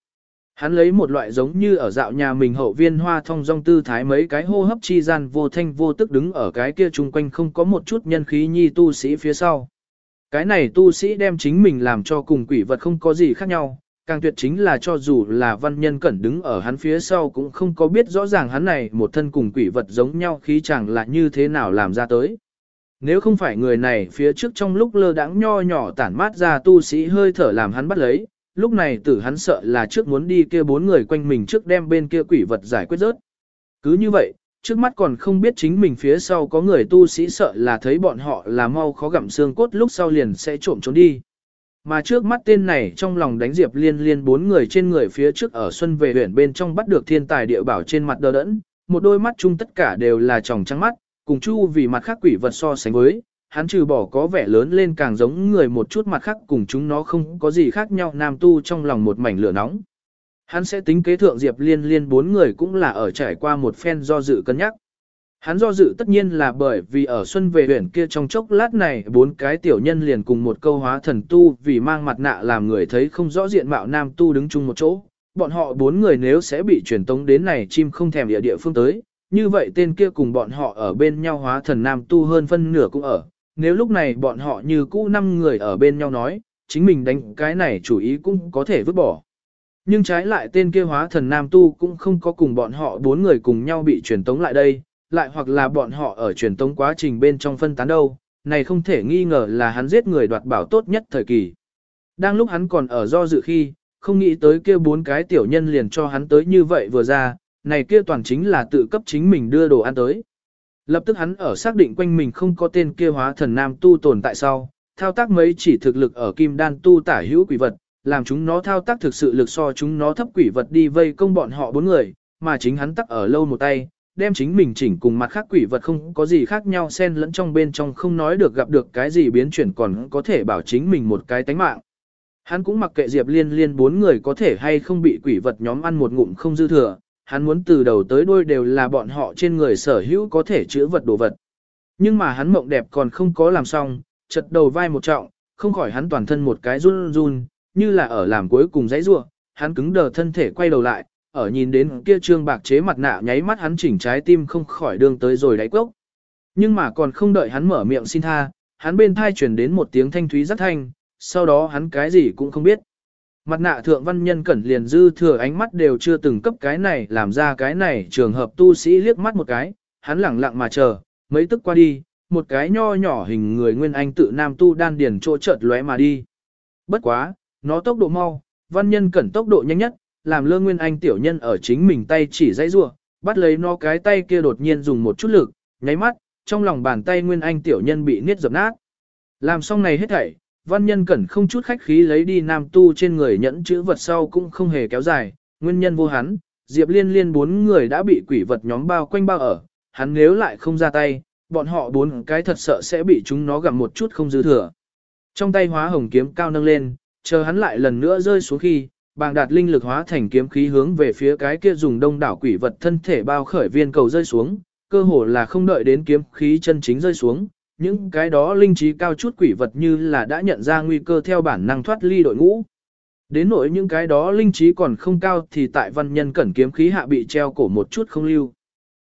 Hắn lấy một loại giống như ở dạo nhà mình hậu viên hoa thông dong tư thái mấy cái hô hấp chi gian vô thanh vô tức đứng ở cái kia chung quanh không có một chút nhân khí nhi tu sĩ phía sau. Cái này tu sĩ đem chính mình làm cho cùng quỷ vật không có gì khác nhau, càng tuyệt chính là cho dù là văn nhân cẩn đứng ở hắn phía sau cũng không có biết rõ ràng hắn này một thân cùng quỷ vật giống nhau khí chẳng là như thế nào làm ra tới. Nếu không phải người này phía trước trong lúc lơ đãng nho nhỏ tản mát ra tu sĩ hơi thở làm hắn bắt lấy, lúc này tử hắn sợ là trước muốn đi kia bốn người quanh mình trước đem bên kia quỷ vật giải quyết rớt. Cứ như vậy, trước mắt còn không biết chính mình phía sau có người tu sĩ sợ là thấy bọn họ là mau khó gặm xương cốt lúc sau liền sẽ trộm trốn đi. Mà trước mắt tên này trong lòng đánh diệp liên liên bốn người trên người phía trước ở xuân về huyện bên trong bắt được thiên tài địa bảo trên mặt đờ đẫn, một đôi mắt chung tất cả đều là tròng trắng mắt, cùng chu vì mặt khác quỷ vật so sánh với, hắn trừ bỏ có vẻ lớn lên càng giống người một chút mặt khác cùng chúng nó không có gì khác nhau nam tu trong lòng một mảnh lửa nóng. Hắn sẽ tính kế thượng Diệp Liên Liên bốn người cũng là ở trải qua một phen do dự cân nhắc. Hắn do dự tất nhiên là bởi vì ở xuân về huyện kia trong chốc lát này bốn cái tiểu nhân liền cùng một câu hóa thần tu vì mang mặt nạ làm người thấy không rõ diện mạo nam tu đứng chung một chỗ. Bọn họ bốn người nếu sẽ bị truyền tống đến này chim không thèm địa địa phương tới, như vậy tên kia cùng bọn họ ở bên nhau hóa thần nam tu hơn phân nửa cũng ở. Nếu lúc này bọn họ như cũ năm người ở bên nhau nói, chính mình đánh cái này chủ ý cũng có thể vứt bỏ. Nhưng trái lại tên kia hóa thần nam tu cũng không có cùng bọn họ bốn người cùng nhau bị truyền tống lại đây, lại hoặc là bọn họ ở truyền tống quá trình bên trong phân tán đâu, này không thể nghi ngờ là hắn giết người đoạt bảo tốt nhất thời kỳ. Đang lúc hắn còn ở do dự khi, không nghĩ tới kia bốn cái tiểu nhân liền cho hắn tới như vậy vừa ra, này kia toàn chính là tự cấp chính mình đưa đồ ăn tới. Lập tức hắn ở xác định quanh mình không có tên kia hóa thần nam tu tồn tại sau, thao tác mấy chỉ thực lực ở kim đan tu tả hữu quỷ vật, làm chúng nó thao tác thực sự lực so chúng nó thấp quỷ vật đi vây công bọn họ bốn người, mà chính hắn tắc ở lâu một tay, đem chính mình chỉnh cùng mặt khác quỷ vật không có gì khác nhau xen lẫn trong bên trong không nói được gặp được cái gì biến chuyển còn có thể bảo chính mình một cái tánh mạng. Hắn cũng mặc kệ Diệp Liên Liên bốn người có thể hay không bị quỷ vật nhóm ăn một ngụm không dư thừa, hắn muốn từ đầu tới đuôi đều là bọn họ trên người sở hữu có thể chữa vật đồ vật. Nhưng mà hắn mộng đẹp còn không có làm xong, chật đầu vai một trọng, không khỏi hắn toàn thân một cái run run, như là ở làm cuối cùng dãy rua, hắn cứng đờ thân thể quay đầu lại, ở nhìn đến kia trương bạc chế mặt nạ nháy mắt hắn chỉnh trái tim không khỏi đường tới rồi đáy cốc. Nhưng mà còn không đợi hắn mở miệng xin tha, hắn bên thai chuyển đến một tiếng thanh thúy rất thanh, sau đó hắn cái gì cũng không biết. Mặt nạ thượng văn nhân cẩn liền dư thừa ánh mắt đều chưa từng cấp cái này làm ra cái này trường hợp tu sĩ liếc mắt một cái, hắn lẳng lặng mà chờ, mấy tức qua đi, một cái nho nhỏ hình người nguyên anh tự nam tu đan điền chỗ chợt lóe mà đi. Bất quá, nó tốc độ mau, văn nhân cẩn tốc độ nhanh nhất, làm lơ nguyên anh tiểu nhân ở chính mình tay chỉ dãy rua, bắt lấy nó cái tay kia đột nhiên dùng một chút lực, nháy mắt, trong lòng bàn tay nguyên anh tiểu nhân bị niết dập nát. Làm xong này hết thảy, văn nhân cẩn không chút khách khí lấy đi nam tu trên người nhẫn chữ vật sau cũng không hề kéo dài, nguyên nhân vô hắn, Diệp Liên Liên bốn người đã bị quỷ vật nhóm bao quanh bao ở, hắn nếu lại không ra tay, bọn họ bốn cái thật sợ sẽ bị chúng nó gặm một chút không dư thừa. Trong tay hóa hồng kiếm cao nâng lên, chờ hắn lại lần nữa rơi xuống khi, bàng đạt linh lực hóa thành kiếm khí hướng về phía cái kia dùng đông đảo quỷ vật thân thể bao khởi viên cầu rơi xuống, cơ hồ là không đợi đến kiếm khí chân chính rơi xuống, những cái đó linh trí cao chút quỷ vật như là đã nhận ra nguy cơ theo bản năng thoát ly đội ngũ. Đến nỗi những cái đó linh trí còn không cao thì tại văn nhân cẩn kiếm khí hạ bị treo cổ một chút không lưu.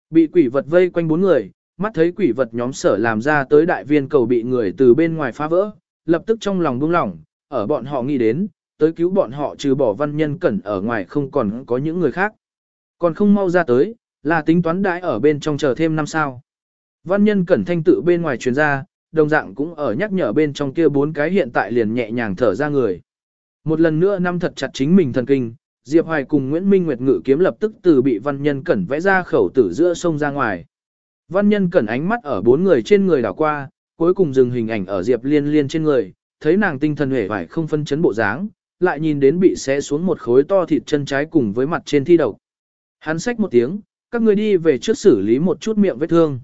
Bị quỷ vật vây quanh bốn người, mắt thấy quỷ vật nhóm sở làm ra tới đại viên cầu bị người từ bên ngoài phá vỡ, lập tức trong lòng buông lỏng, ở bọn họ nghĩ đến, tới cứu bọn họ trừ bỏ văn nhân cẩn ở ngoài không còn có những người khác. Còn không mau ra tới, là tính toán đãi ở bên trong chờ thêm năm sao. Văn nhân cẩn thanh tự bên ngoài truyền ra, đồng dạng cũng ở nhắc nhở bên trong kia bốn cái hiện tại liền nhẹ nhàng thở ra người. Một lần nữa năm thật chặt chính mình thần kinh, Diệp Hoài cùng Nguyễn Minh Nguyệt ngự kiếm lập tức từ bị văn nhân cẩn vẽ ra khẩu tử giữa sông ra ngoài. Văn nhân cẩn ánh mắt ở bốn người trên người đảo qua, cuối cùng dừng hình ảnh ở Diệp Liên Liên trên người, thấy nàng tinh thần hể vải không phân chấn bộ dáng, lại nhìn đến bị xé xuống một khối to thịt chân trái cùng với mặt trên thi độc. Hắn xách một tiếng, các người đi về trước xử lý một chút miệng vết thương.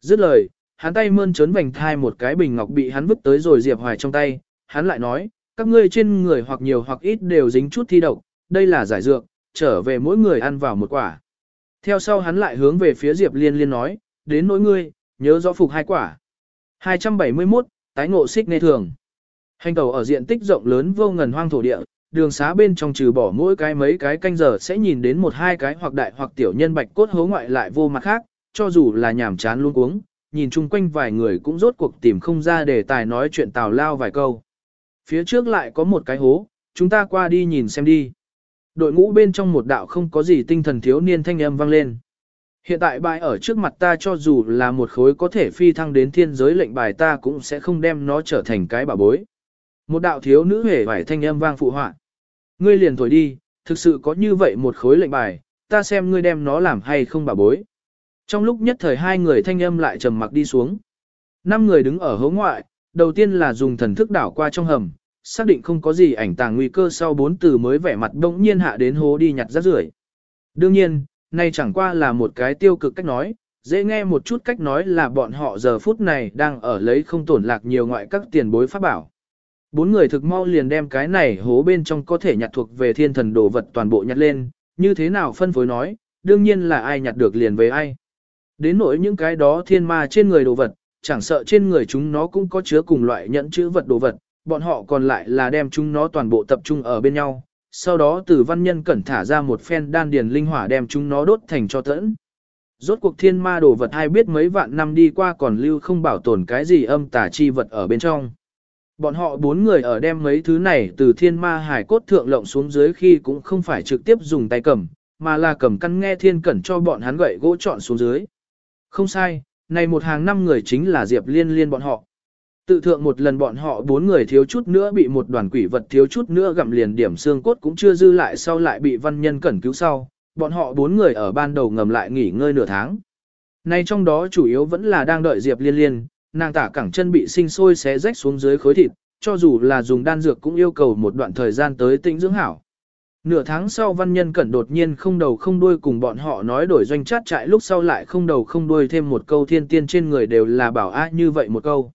Dứt lời, hắn tay mơn trớn vành thai một cái bình ngọc bị hắn vứt tới rồi Diệp Hoài trong tay, hắn lại nói, các ngươi trên người hoặc nhiều hoặc ít đều dính chút thi độc, đây là giải dược, trở về mỗi người ăn vào một quả. Theo sau hắn lại hướng về phía Diệp Liên Liên nói, đến nỗi ngươi, nhớ rõ phục hai quả. 271, tái ngộ xích nê thường. Hành tàu ở diện tích rộng lớn vô ngần hoang thổ địa, đường xá bên trong trừ bỏ mỗi cái mấy cái canh giờ sẽ nhìn đến một hai cái hoặc đại hoặc tiểu nhân bạch cốt hố ngoại lại vô mặt khác, cho dù là nhảm chán luôn cuống, nhìn chung quanh vài người cũng rốt cuộc tìm không ra để tài nói chuyện tào lao vài câu. Phía trước lại có một cái hố, chúng ta qua đi nhìn xem đi. Đội ngũ bên trong một đạo không có gì tinh thần thiếu niên thanh âm vang lên. Hiện tại bài ở trước mặt ta cho dù là một khối có thể phi thăng đến thiên giới lệnh bài ta cũng sẽ không đem nó trở thành cái bảo bối. Một đạo thiếu nữ hề vải thanh âm vang phụ họa. Ngươi liền thổi đi, thực sự có như vậy một khối lệnh bài, ta xem ngươi đem nó làm hay không bà bối. Trong lúc nhất thời hai người thanh âm lại trầm mặc đi xuống. Năm người đứng ở hố ngoại, đầu tiên là dùng thần thức đảo qua trong hầm, xác định không có gì ảnh tàng nguy cơ sau bốn từ mới vẻ mặt bỗng nhiên hạ đến hố đi nhặt rác rưởi. Đương nhiên, này chẳng qua là một cái tiêu cực cách nói, dễ nghe một chút cách nói là bọn họ giờ phút này đang ở lấy không tổn lạc nhiều ngoại các tiền bối pháp bảo. Bốn người thực mau liền đem cái này hố bên trong có thể nhặt thuộc về thiên thần đồ vật toàn bộ nhặt lên, như thế nào phân phối nói, đương nhiên là ai nhặt được liền về ai. Đến nỗi những cái đó thiên ma trên người đồ vật, chẳng sợ trên người chúng nó cũng có chứa cùng loại nhẫn chữ vật đồ vật, bọn họ còn lại là đem chúng nó toàn bộ tập trung ở bên nhau, sau đó từ văn nhân cẩn thả ra một phen đan điền linh hỏa đem chúng nó đốt thành cho tẫn. Rốt cuộc thiên ma đồ vật ai biết mấy vạn năm đi qua còn lưu không bảo tồn cái gì âm tà chi vật ở bên trong. Bọn họ bốn người ở đem mấy thứ này từ thiên ma hải cốt thượng lộng xuống dưới khi cũng không phải trực tiếp dùng tay cầm, mà là cầm căn nghe thiên cẩn cho bọn hắn gậy gỗ chọn xuống dưới. Không sai, này một hàng năm người chính là Diệp Liên Liên bọn họ. Tự thượng một lần bọn họ bốn người thiếu chút nữa bị một đoàn quỷ vật thiếu chút nữa gặm liền điểm xương cốt cũng chưa dư lại sau lại bị văn nhân cẩn cứu sau, bọn họ bốn người ở ban đầu ngầm lại nghỉ ngơi nửa tháng. Nay trong đó chủ yếu vẫn là đang đợi Diệp Liên Liên, nàng tả cẳng chân bị sinh sôi xé rách xuống dưới khối thịt, cho dù là dùng đan dược cũng yêu cầu một đoạn thời gian tới tĩnh dưỡng hảo. Nửa tháng sau văn nhân cẩn đột nhiên không đầu không đuôi cùng bọn họ nói đổi doanh chát trại lúc sau lại không đầu không đuôi thêm một câu thiên tiên trên người đều là bảo a như vậy một câu.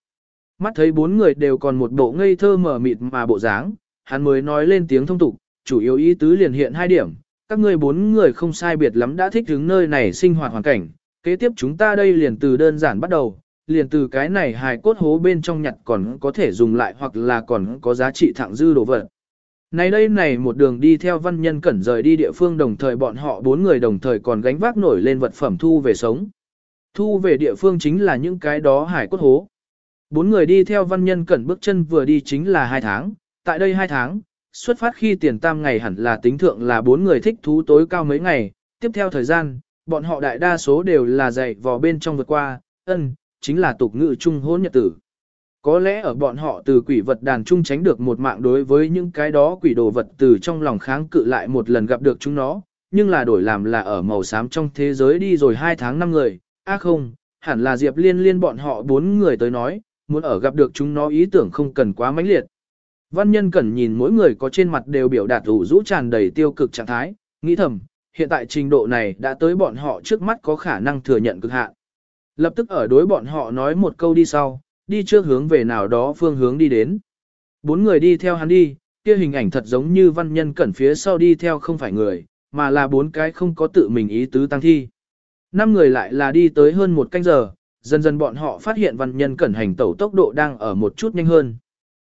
Mắt thấy bốn người đều còn một bộ ngây thơ mở mịt mà bộ dáng, hắn mới nói lên tiếng thông tục, chủ yếu ý tứ liền hiện hai điểm, các ngươi bốn người không sai biệt lắm đã thích đứng nơi này sinh hoạt hoàn cảnh, kế tiếp chúng ta đây liền từ đơn giản bắt đầu, liền từ cái này hài cốt hố bên trong nhặt còn có thể dùng lại hoặc là còn có giá trị thẳng dư đồ vật. Này đây này một đường đi theo văn nhân cẩn rời đi địa phương đồng thời bọn họ bốn người đồng thời còn gánh vác nổi lên vật phẩm thu về sống. Thu về địa phương chính là những cái đó hải cốt hố. Bốn người đi theo văn nhân cẩn bước chân vừa đi chính là hai tháng, tại đây hai tháng, xuất phát khi tiền tam ngày hẳn là tính thượng là bốn người thích thú tối cao mấy ngày, tiếp theo thời gian, bọn họ đại đa số đều là dạy vò bên trong vượt qua, ân, chính là tục ngữ trung hôn nhật tử. Có lẽ ở bọn họ từ quỷ vật đàn trung tránh được một mạng đối với những cái đó quỷ đồ vật từ trong lòng kháng cự lại một lần gặp được chúng nó, nhưng là đổi làm là ở màu xám trong thế giới đi rồi hai tháng năm người, á không, hẳn là Diệp Liên liên bọn họ bốn người tới nói, muốn ở gặp được chúng nó ý tưởng không cần quá mãnh liệt. Văn nhân cần nhìn mỗi người có trên mặt đều biểu đạt ủ rũ tràn đầy tiêu cực trạng thái, nghĩ thầm, hiện tại trình độ này đã tới bọn họ trước mắt có khả năng thừa nhận cực hạn. Lập tức ở đối bọn họ nói một câu đi sau, đi trước hướng về nào đó phương hướng đi đến. Bốn người đi theo hắn đi, kia hình ảnh thật giống như văn nhân cẩn phía sau đi theo không phải người, mà là bốn cái không có tự mình ý tứ tăng thi. Năm người lại là đi tới hơn một canh giờ, dần dần bọn họ phát hiện văn nhân cẩn hành tẩu tốc độ đang ở một chút nhanh hơn.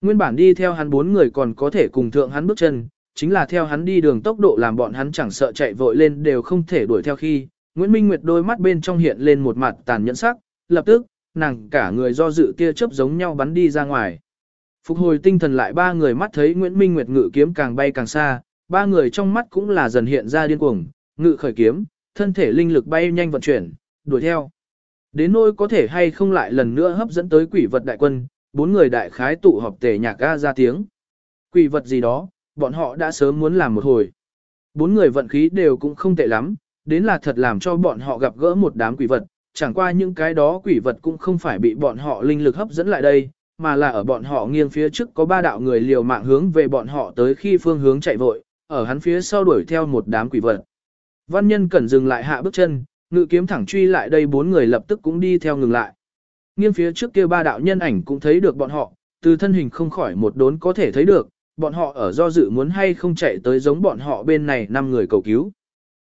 Nguyên bản đi theo hắn bốn người còn có thể cùng thượng hắn bước chân, chính là theo hắn đi đường tốc độ làm bọn hắn chẳng sợ chạy vội lên đều không thể đuổi theo khi, Nguyễn Minh Nguyệt đôi mắt bên trong hiện lên một mặt tàn nhẫn sắc, lập tức, nàng cả người do dự tia chớp giống nhau bắn đi ra ngoài. Phục hồi tinh thần lại ba người mắt thấy Nguyễn Minh Nguyệt ngự kiếm càng bay càng xa, ba người trong mắt cũng là dần hiện ra điên cuồng, ngự khởi kiếm, thân thể linh lực bay nhanh vận chuyển, đuổi theo. Đến nỗi có thể hay không lại lần nữa hấp dẫn tới quỷ vật đại quân, bốn người đại khái tụ họp tề nhạc ga ra tiếng. Quỷ vật gì đó, bọn họ đã sớm muốn làm một hồi. Bốn người vận khí đều cũng không tệ lắm, đến là thật làm cho bọn họ gặp gỡ một đám quỷ vật, chẳng qua những cái đó quỷ vật cũng không phải bị bọn họ linh lực hấp dẫn lại đây, mà là ở bọn họ nghiêng phía trước có ba đạo người liều mạng hướng về bọn họ tới khi phương hướng chạy vội, ở hắn phía sau đuổi theo một đám quỷ vật. Văn nhân cẩn dừng lại hạ bước chân, ngự kiếm thẳng truy lại đây bốn người lập tức cũng đi theo ngừng lại. Nghiêng phía trước kia ba đạo nhân ảnh cũng thấy được bọn họ, từ thân hình không khỏi một đốn có thể thấy được, bọn họ ở do dự muốn hay không chạy tới giống bọn họ bên này năm người cầu cứu.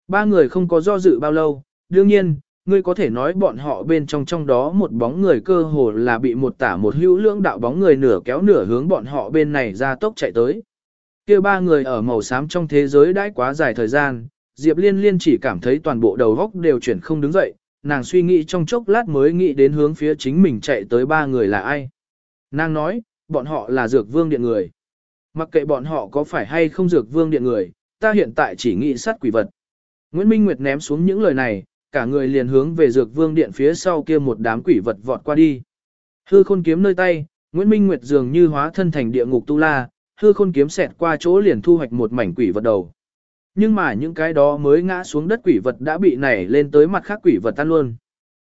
Ba người không có do dự bao lâu, đương nhiên, ngươi có thể nói bọn họ bên trong trong đó một bóng người cơ hồ là bị một tả một hữu lưỡng đạo bóng người nửa kéo nửa hướng bọn họ bên này ra tốc chạy tới. kia ba người ở màu xám trong thế giới đãi quá dài thời gian, Diệp Liên Liên chỉ cảm thấy toàn bộ đầu góc đều chuyển không đứng dậy, nàng suy nghĩ trong chốc lát mới nghĩ đến hướng phía chính mình chạy tới ba người là ai. Nàng nói, bọn họ là dược vương điện người. Mặc kệ bọn họ có phải hay không dược vương điện người, ta hiện tại chỉ nghĩ sát quỷ vật. Nguyễn Minh Nguyệt ném xuống những lời này, cả người liền hướng về dược vương điện phía sau kia một đám quỷ vật vọt qua đi. Hư khôn kiếm nơi tay, Nguyễn Minh Nguyệt dường như hóa thân thành địa ngục tu la, hư khôn kiếm xẹt qua chỗ liền thu hoạch một mảnh quỷ vật đầu. Nhưng mà những cái đó mới ngã xuống đất quỷ vật đã bị nảy lên tới mặt khác quỷ vật tan luôn.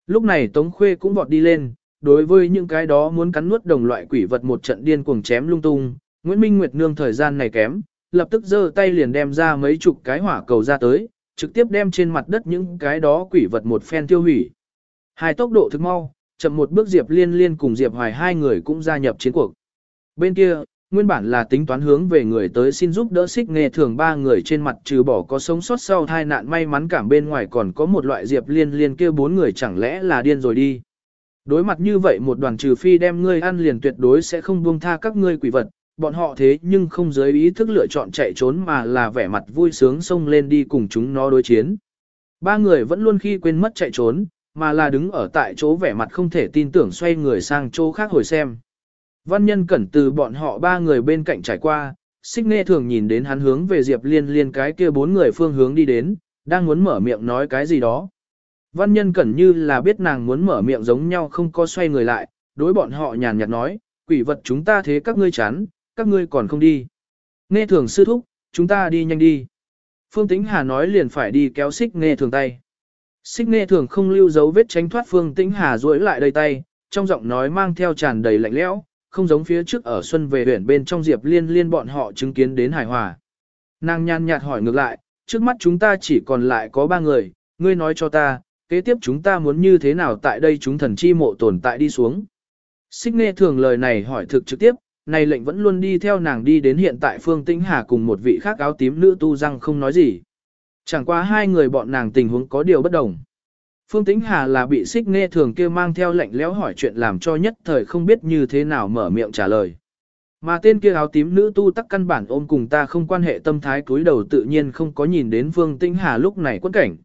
Lúc này Tống Khuê cũng vọt đi lên, đối với những cái đó muốn cắn nuốt đồng loại quỷ vật một trận điên cuồng chém lung tung, Nguyễn Minh Nguyệt nương thời gian này kém, lập tức giơ tay liền đem ra mấy chục cái hỏa cầu ra tới, trực tiếp đem trên mặt đất những cái đó quỷ vật một phen tiêu hủy. Hai tốc độ thực mau, chậm một bước Diệp Liên Liên cùng Diệp Hoài hai người cũng gia nhập chiến cuộc. Bên kia, nguyên bản là tính toán hướng về người tới xin giúp đỡ xích nghề thường ba người trên mặt trừ bỏ có sống sót sau tai nạn may mắn cảm bên ngoài còn có một loại Diệp Liên Liên kia bốn người chẳng lẽ là điên rồi đi. Đối mặt như vậy một đoàn trừ phi đem ngươi ăn liền tuyệt đối sẽ không buông tha các ngươi quỷ vật, bọn họ thế nhưng không giới ý thức lựa chọn chạy trốn mà là vẻ mặt vui sướng xông lên đi cùng chúng nó đối chiến. Ba người vẫn luôn khi quên mất chạy trốn, mà là đứng ở tại chỗ vẻ mặt không thể tin tưởng xoay người sang chỗ khác hồi xem. Văn nhân cẩn từ bọn họ ba người bên cạnh trải qua, xích nghe thường nhìn đến hắn hướng về Diệp Liên liên cái kia bốn người phương hướng đi đến, đang muốn mở miệng nói cái gì đó. Văn nhân cẩn như là biết nàng muốn mở miệng giống nhau không có xoay người lại, đối bọn họ nhàn nhạt nói, quỷ vật chúng ta thế các ngươi chán, các ngươi còn không đi. Nghe thường sư thúc, chúng ta đi nhanh đi. Phương Tĩnh Hà nói liền phải đi kéo xích nghe thường tay. Xích nghe thường không lưu dấu vết tránh thoát Phương Tĩnh Hà duỗi lại đầy tay, trong giọng nói mang theo tràn đầy lạnh lẽo, không giống phía trước ở xuân về huyện bên trong Diệp Liên Liên bọn họ chứng kiến đến hài hòa. Nàng nhàn nhạt hỏi ngược lại, trước mắt chúng ta chỉ còn lại có ba người, ngươi nói cho ta, kế tiếp chúng ta muốn như thế nào tại đây chúng thần chi mộ tồn tại đi xuống. Xích nghe thường lời này hỏi thực trực tiếp, này lệnh vẫn luôn đi theo nàng đi đến hiện tại Phương Tĩnh Hà cùng một vị khác áo tím nữ tu răng không nói gì. Chẳng qua hai người bọn nàng tình huống có điều bất đồng. Phương Tĩnh Hà là bị xích nghe thường kia mang theo lệnh léo hỏi chuyện làm cho nhất thời không biết như thế nào mở miệng trả lời. Mà tên kia áo tím nữ tu tắc căn bản ôm cùng ta không quan hệ tâm thái cúi đầu tự nhiên không có nhìn đến Phương Tĩnh Hà lúc này quất cảnh.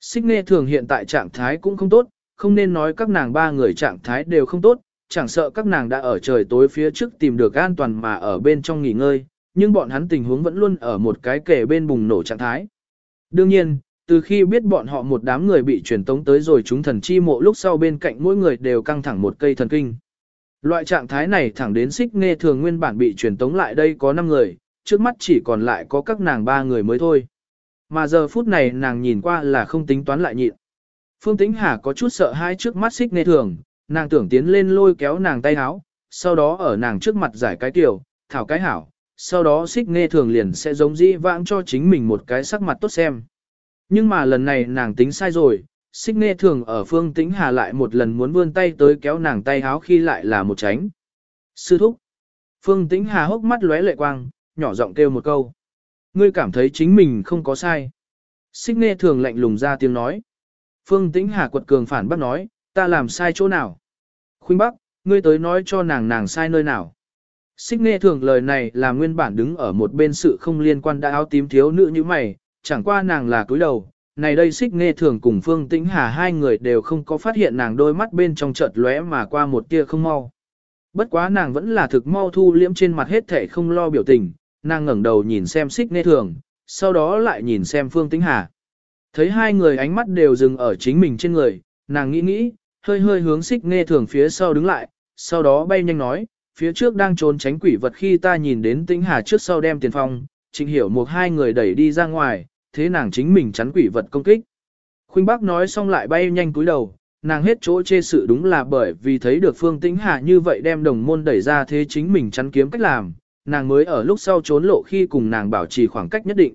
Xích nghe thường hiện tại trạng thái cũng không tốt, không nên nói các nàng ba người trạng thái đều không tốt, chẳng sợ các nàng đã ở trời tối phía trước tìm được an toàn mà ở bên trong nghỉ ngơi, nhưng bọn hắn tình huống vẫn luôn ở một cái kể bên bùng nổ trạng thái. Đương nhiên, từ khi biết bọn họ một đám người bị truyền tống tới rồi chúng thần chi mộ lúc sau bên cạnh mỗi người đều căng thẳng một cây thần kinh. Loại trạng thái này thẳng đến xích nghe thường nguyên bản bị truyền tống lại đây có 5 người, trước mắt chỉ còn lại có các nàng ba người mới thôi. Mà giờ phút này nàng nhìn qua là không tính toán lại nhịn. Phương Tĩnh Hà có chút sợ hai trước mắt xích nghe thường, nàng tưởng tiến lên lôi kéo nàng tay háo, sau đó ở nàng trước mặt giải cái tiểu, thảo cái hảo, sau đó xích nghe thường liền sẽ giống dĩ vãng cho chính mình một cái sắc mặt tốt xem. Nhưng mà lần này nàng tính sai rồi, xích nghe thường ở phương tĩnh hà lại một lần muốn vươn tay tới kéo nàng tay háo khi lại là một tránh. Sư thúc. Phương tĩnh hà hốc mắt lóe lệ quang, nhỏ giọng kêu một câu. Ngươi cảm thấy chính mình không có sai. Xích nghe thường lạnh lùng ra tiếng nói. Phương tĩnh hà quật cường phản bác nói, ta làm sai chỗ nào? Khuynh Bắc, ngươi tới nói cho nàng nàng sai nơi nào? Xích nghe thường lời này là nguyên bản đứng ở một bên sự không liên quan đã áo tím thiếu nữ như mày, chẳng qua nàng là cúi đầu. Này đây xích nghe thường cùng Phương Tĩnh Hà hai người đều không có phát hiện nàng đôi mắt bên trong chợt lóe mà qua một tia không mau. Bất quá nàng vẫn là thực mau thu liễm trên mặt hết thể không lo biểu tình, nàng ngẩng đầu nhìn xem xích nghe thường, sau đó lại nhìn xem Phương Tĩnh Hà. Thấy hai người ánh mắt đều dừng ở chính mình trên người, nàng nghĩ nghĩ, hơi hơi hướng xích nghe thường phía sau đứng lại, sau đó bay nhanh nói, phía trước đang trốn tránh quỷ vật khi ta nhìn đến tĩnh hà trước sau đem tiền phong, trịnh hiểu một hai người đẩy đi ra ngoài, thế nàng chính mình chắn quỷ vật công kích. Khuynh bác nói xong lại bay nhanh cúi đầu, nàng hết chỗ chê sự đúng là bởi vì thấy được phương tĩnh hà như vậy đem đồng môn đẩy ra thế chính mình chắn kiếm cách làm, nàng mới ở lúc sau trốn lộ khi cùng nàng bảo trì khoảng cách nhất định.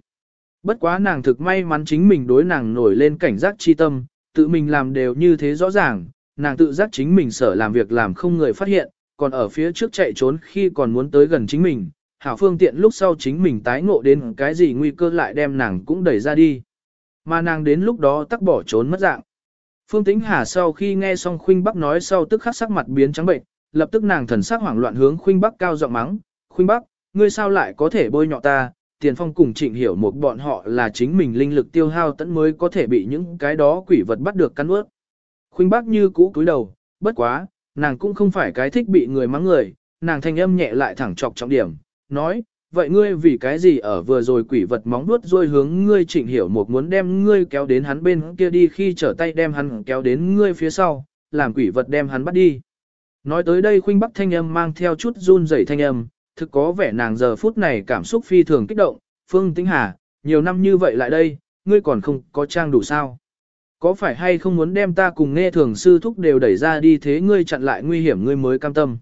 Bất quá nàng thực may mắn chính mình đối nàng nổi lên cảnh giác chi tâm, tự mình làm đều như thế rõ ràng, nàng tự giác chính mình sở làm việc làm không người phát hiện, còn ở phía trước chạy trốn khi còn muốn tới gần chính mình, hảo phương tiện lúc sau chính mình tái ngộ đến cái gì nguy cơ lại đem nàng cũng đẩy ra đi. Mà nàng đến lúc đó tắc bỏ trốn mất dạng. Phương Tĩnh Hà sau khi nghe xong Khuynh Bắc nói sau tức khắc sắc mặt biến trắng bệnh, lập tức nàng thần sắc hoảng loạn hướng Khuynh Bắc cao giọng mắng, "Khuynh Bắc, ngươi sao lại có thể bôi nhọ ta, tiền phong cùng trịnh hiểu một bọn họ là chính mình linh lực tiêu hao tận mới có thể bị những cái đó quỷ vật bắt được cắn ướt. Khuynh bác như cũ cúi đầu, bất quá, nàng cũng không phải cái thích bị người mắng người, nàng thanh âm nhẹ lại thẳng chọc trọng điểm, nói, vậy ngươi vì cái gì ở vừa rồi quỷ vật móng vuốt rôi hướng ngươi trịnh hiểu một muốn đem ngươi kéo đến hắn bên kia đi khi trở tay đem hắn kéo đến ngươi phía sau, làm quỷ vật đem hắn bắt đi. Nói tới đây khuynh bắc thanh âm mang theo chút run rẩy thanh âm, thực có vẻ nàng giờ phút này cảm xúc phi thường kích động, Phương Tĩnh Hà, nhiều năm như vậy lại đây, ngươi còn không có trang đủ sao. Có phải hay không muốn đem ta cùng nghe thường sư thúc đều đẩy ra đi thế ngươi chặn lại nguy hiểm ngươi mới cam tâm.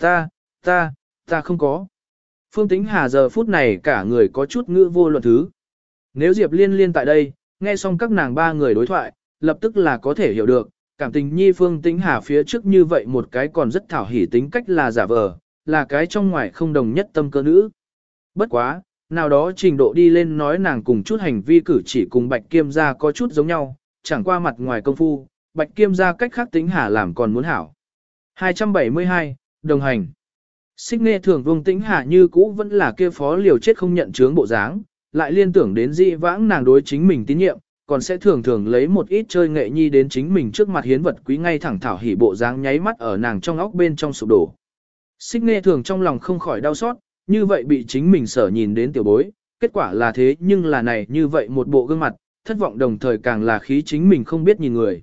Ta, ta, ta không có. Phương Tĩnh Hà giờ phút này cả người có chút ngữ vô luận thứ. Nếu Diệp Liên Liên tại đây, nghe xong các nàng ba người đối thoại, lập tức là có thể hiểu được, cảm tình nhi Phương Tĩnh Hà phía trước như vậy một cái còn rất thảo hỉ tính cách là giả vờ, là cái trong ngoài không đồng nhất tâm cơ nữ. Bất quá, nào đó trình độ đi lên nói nàng cùng chút hành vi cử chỉ cùng Bạch Kiêm gia có chút giống nhau, chẳng qua mặt ngoài công phu, Bạch Kiêm gia cách khác tính hà làm còn muốn hảo. 272, đồng hành. Xích nghe thường vương tĩnh hà như cũ vẫn là kia phó liều chết không nhận chướng bộ dáng, lại liên tưởng đến dị vãng nàng đối chính mình tín nhiệm, còn sẽ thường thường lấy một ít chơi nghệ nhi đến chính mình trước mặt hiến vật quý ngay thẳng thảo hỉ bộ dáng nháy mắt ở nàng trong óc bên trong sụp đổ. Xích nghe thường trong lòng không khỏi đau xót, như vậy bị chính mình sở nhìn đến tiểu bối, kết quả là thế nhưng là này như vậy một bộ gương mặt, thất vọng đồng thời càng là khí chính mình không biết nhìn người.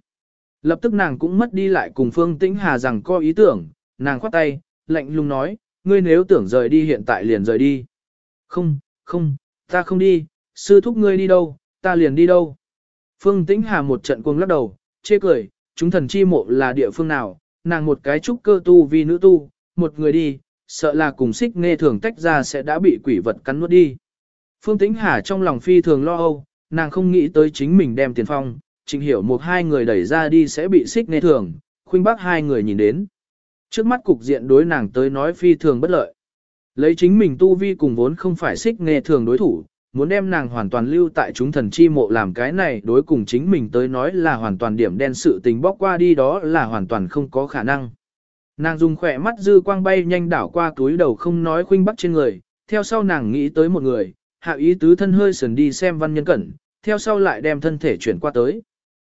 Lập tức nàng cũng mất đi lại cùng Phương Tĩnh Hà rằng có ý tưởng, nàng khoát tay, lạnh lùng nói, ngươi nếu tưởng rời đi hiện tại liền rời đi. Không, không, ta không đi, sư thúc ngươi đi đâu, ta liền đi đâu. Phương Tĩnh Hà một trận cuồng lắc đầu, chê cười, chúng thần chi mộ là địa phương nào, nàng một cái trúc cơ tu vì nữ tu, một người đi, sợ là cùng xích nghe thường tách ra sẽ đã bị quỷ vật cắn nuốt đi. Phương Tĩnh Hà trong lòng phi thường lo âu, nàng không nghĩ tới chính mình đem tiền phong, trình hiểu một hai người đẩy ra đi sẽ bị xích nghe thường, khuynh bác hai người nhìn đến. Trước mắt cục diện đối nàng tới nói phi thường bất lợi. Lấy chính mình tu vi cùng vốn không phải xích nghe thường đối thủ, muốn đem nàng hoàn toàn lưu tại chúng thần chi mộ làm cái này đối cùng chính mình tới nói là hoàn toàn điểm đen sự tình bóc qua đi đó là hoàn toàn không có khả năng. Nàng dùng khỏe mắt dư quang bay nhanh đảo qua túi đầu không nói khuynh bắc trên người, theo sau nàng nghĩ tới một người, hạ ý tứ thân hơi sườn đi xem văn nhân cẩn, theo sau lại đem thân thể chuyển qua tới.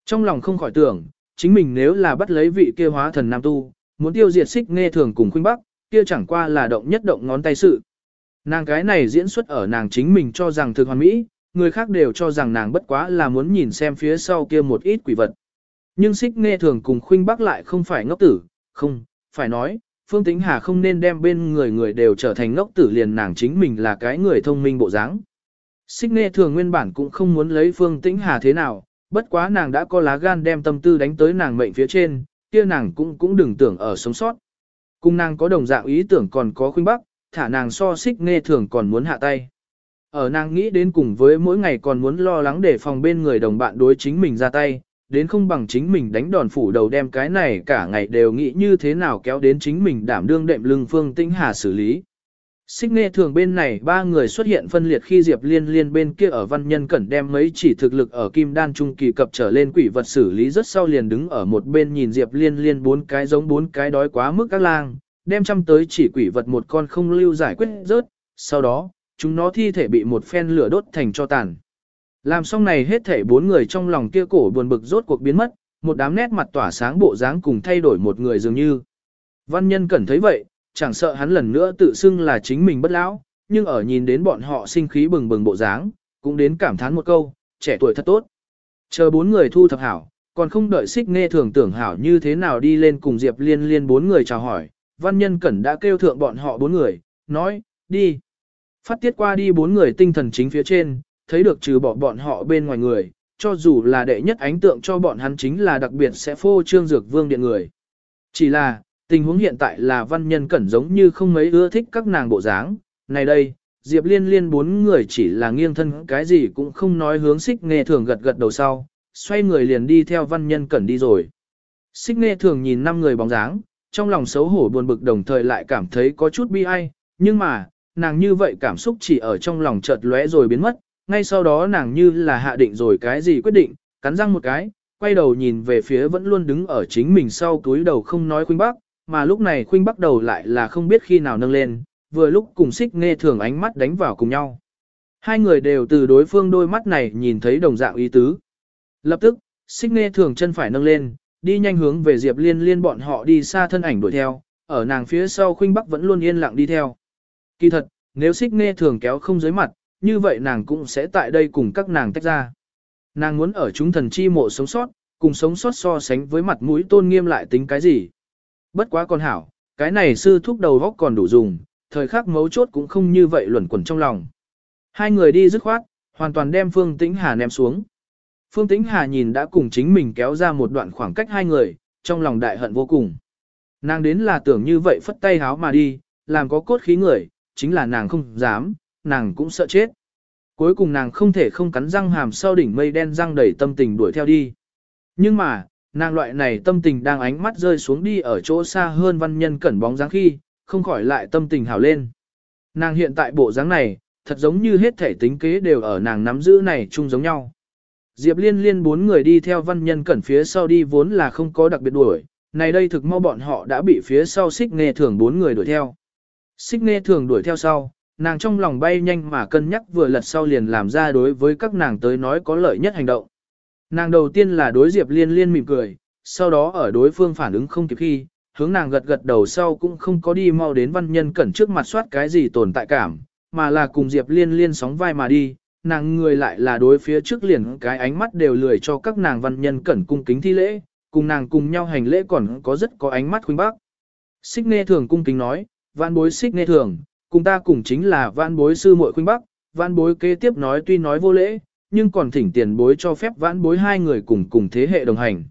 Trong lòng không khỏi tưởng, chính mình nếu là bắt lấy vị kia hóa thần nam tu, muốn tiêu diệt xích nghe thường cùng khuynh bắc, kia chẳng qua là động nhất động ngón tay sự. Nàng cái này diễn xuất ở nàng chính mình cho rằng thực hoàn mỹ, người khác đều cho rằng nàng bất quá là muốn nhìn xem phía sau kia một ít quỷ vật. Nhưng xích nghe thường cùng khuynh bắc lại không phải ngốc tử, không, phải nói, Phương Tĩnh Hà không nên đem bên người người đều trở thành ngốc tử liền nàng chính mình là cái người thông minh bộ dáng. Xích Nê thường nguyên bản cũng không muốn lấy Phương Tĩnh Hà thế nào, bất quá nàng đã có lá gan đem tâm tư đánh tới nàng mệnh phía trên, kia nàng cũng cũng đừng tưởng ở sống sót. Cùng nàng có đồng dạng ý tưởng còn có khuynh bắc, thả nàng so xích Nê thường còn muốn hạ tay. Ở nàng nghĩ đến cùng với mỗi ngày còn muốn lo lắng để phòng bên người đồng bạn đối chính mình ra tay, đến không bằng chính mình đánh đòn phủ đầu đem cái này cả ngày đều nghĩ như thế nào kéo đến chính mình đảm đương đệm lưng phương tĩnh hà xử lý. Xích nghe thường bên này ba người xuất hiện phân liệt khi Diệp Liên Liên bên kia ở văn nhân cẩn đem mấy chỉ thực lực ở kim đan trung kỳ cập trở lên quỷ vật xử lý rất sau liền đứng ở một bên nhìn Diệp Liên Liên bốn cái giống bốn cái đói quá mức các lang, đem chăm tới chỉ quỷ vật một con không lưu giải quyết rớt, sau đó, chúng nó thi thể bị một phen lửa đốt thành cho tàn. Làm xong này hết thể bốn người trong lòng kia cổ buồn bực rốt cuộc biến mất, một đám nét mặt tỏa sáng bộ dáng cùng thay đổi một người dường như. Văn nhân cẩn thấy vậy, chẳng sợ hắn lần nữa tự xưng là chính mình bất lão, nhưng ở nhìn đến bọn họ sinh khí bừng bừng bộ dáng, cũng đến cảm thán một câu, trẻ tuổi thật tốt. Chờ bốn người thu thập hảo, còn không đợi xích nghe thường tưởng hảo như thế nào đi lên cùng Diệp liên liên bốn người chào hỏi, văn nhân cẩn đã kêu thượng bọn họ bốn người, nói, đi. Phát tiết qua đi bốn người tinh thần chính phía trên, thấy được trừ bỏ bọn họ bên ngoài người, cho dù là đệ nhất ánh tượng cho bọn hắn chính là đặc biệt sẽ phô trương dược vương điện người. Chỉ là, tình huống hiện tại là văn nhân cẩn giống như không mấy ưa thích các nàng bộ dáng, này đây, Diệp Liên Liên bốn người chỉ là nghiêng thân cái gì cũng không nói hướng xích nghe thường gật gật đầu sau, xoay người liền đi theo văn nhân cẩn đi rồi. Xích nghe thường nhìn năm người bóng dáng, trong lòng xấu hổ buồn bực đồng thời lại cảm thấy có chút bi ai, nhưng mà, nàng như vậy cảm xúc chỉ ở trong lòng chợt lóe rồi biến mất, ngay sau đó nàng như là hạ định rồi cái gì quyết định, cắn răng một cái, quay đầu nhìn về phía vẫn luôn đứng ở chính mình sau túi đầu không nói khuynh bắc, mà lúc này khuynh bắc đầu lại là không biết khi nào nâng lên, vừa lúc cùng xích nghe thường ánh mắt đánh vào cùng nhau. Hai người đều từ đối phương đôi mắt này nhìn thấy đồng dạng ý tứ. Lập tức, xích nghe thường chân phải nâng lên, đi nhanh hướng về Diệp Liên Liên bọn họ đi xa thân ảnh đuổi theo, ở nàng phía sau khuynh bắc vẫn luôn yên lặng đi theo. Kỳ thật, nếu xích nghe thường kéo không dưới mặt, như vậy nàng cũng sẽ tại đây cùng các nàng tách ra. Nàng muốn ở chúng thần chi mộ sống sót, cùng sống sót so sánh với mặt mũi tôn nghiêm lại tính cái gì. Bất quá con hảo, cái này sư thúc đầu góc còn đủ dùng, thời khắc mấu chốt cũng không như vậy luẩn quẩn trong lòng. Hai người đi dứt khoát, hoàn toàn đem Phương Tĩnh Hà ném xuống. Phương Tĩnh Hà nhìn đã cùng chính mình kéo ra một đoạn khoảng cách hai người, trong lòng đại hận vô cùng. Nàng đến là tưởng như vậy phất tay háo mà đi, làm có cốt khí người, chính là nàng không dám, nàng cũng sợ chết. Cuối cùng nàng không thể không cắn răng hàm sau đỉnh mây đen răng đầy tâm tình đuổi theo đi. Nhưng mà, nàng loại này tâm tình đang ánh mắt rơi xuống đi ở chỗ xa hơn văn nhân cẩn bóng dáng khi, không khỏi lại tâm tình hào lên. Nàng hiện tại bộ dáng này, thật giống như hết thể tính kế đều ở nàng nắm giữ này chung giống nhau. Diệp liên liên bốn người đi theo văn nhân cẩn phía sau đi vốn là không có đặc biệt đuổi, này đây thực mau bọn họ đã bị phía sau xích nghe thường bốn người đuổi theo. Xích nghe thường đuổi theo sau, nàng trong lòng bay nhanh mà cân nhắc vừa lật sau liền làm ra đối với các nàng tới nói có lợi nhất hành động. Nàng đầu tiên là đối Diệp Liên Liên mỉm cười, sau đó ở đối phương phản ứng không kịp khi, hướng nàng gật gật đầu sau cũng không có đi mau đến văn nhân cẩn trước mặt soát cái gì tồn tại cảm, mà là cùng Diệp Liên Liên sóng vai mà đi, nàng người lại là đối phía trước liền cái ánh mắt đều lười cho các nàng văn nhân cẩn cung kính thi lễ, cùng nàng cùng nhau hành lễ còn có rất có ánh mắt khuynh bác. Xích nghe thường cung kính nói, văn bối xích nghe thường, cùng ta cùng chính là văn bối sư muội khuynh bắc, văn bối kế tiếp nói tuy nói vô lễ, nhưng còn thỉnh tiền bối cho phép vãn bối hai người cùng cùng thế hệ đồng hành.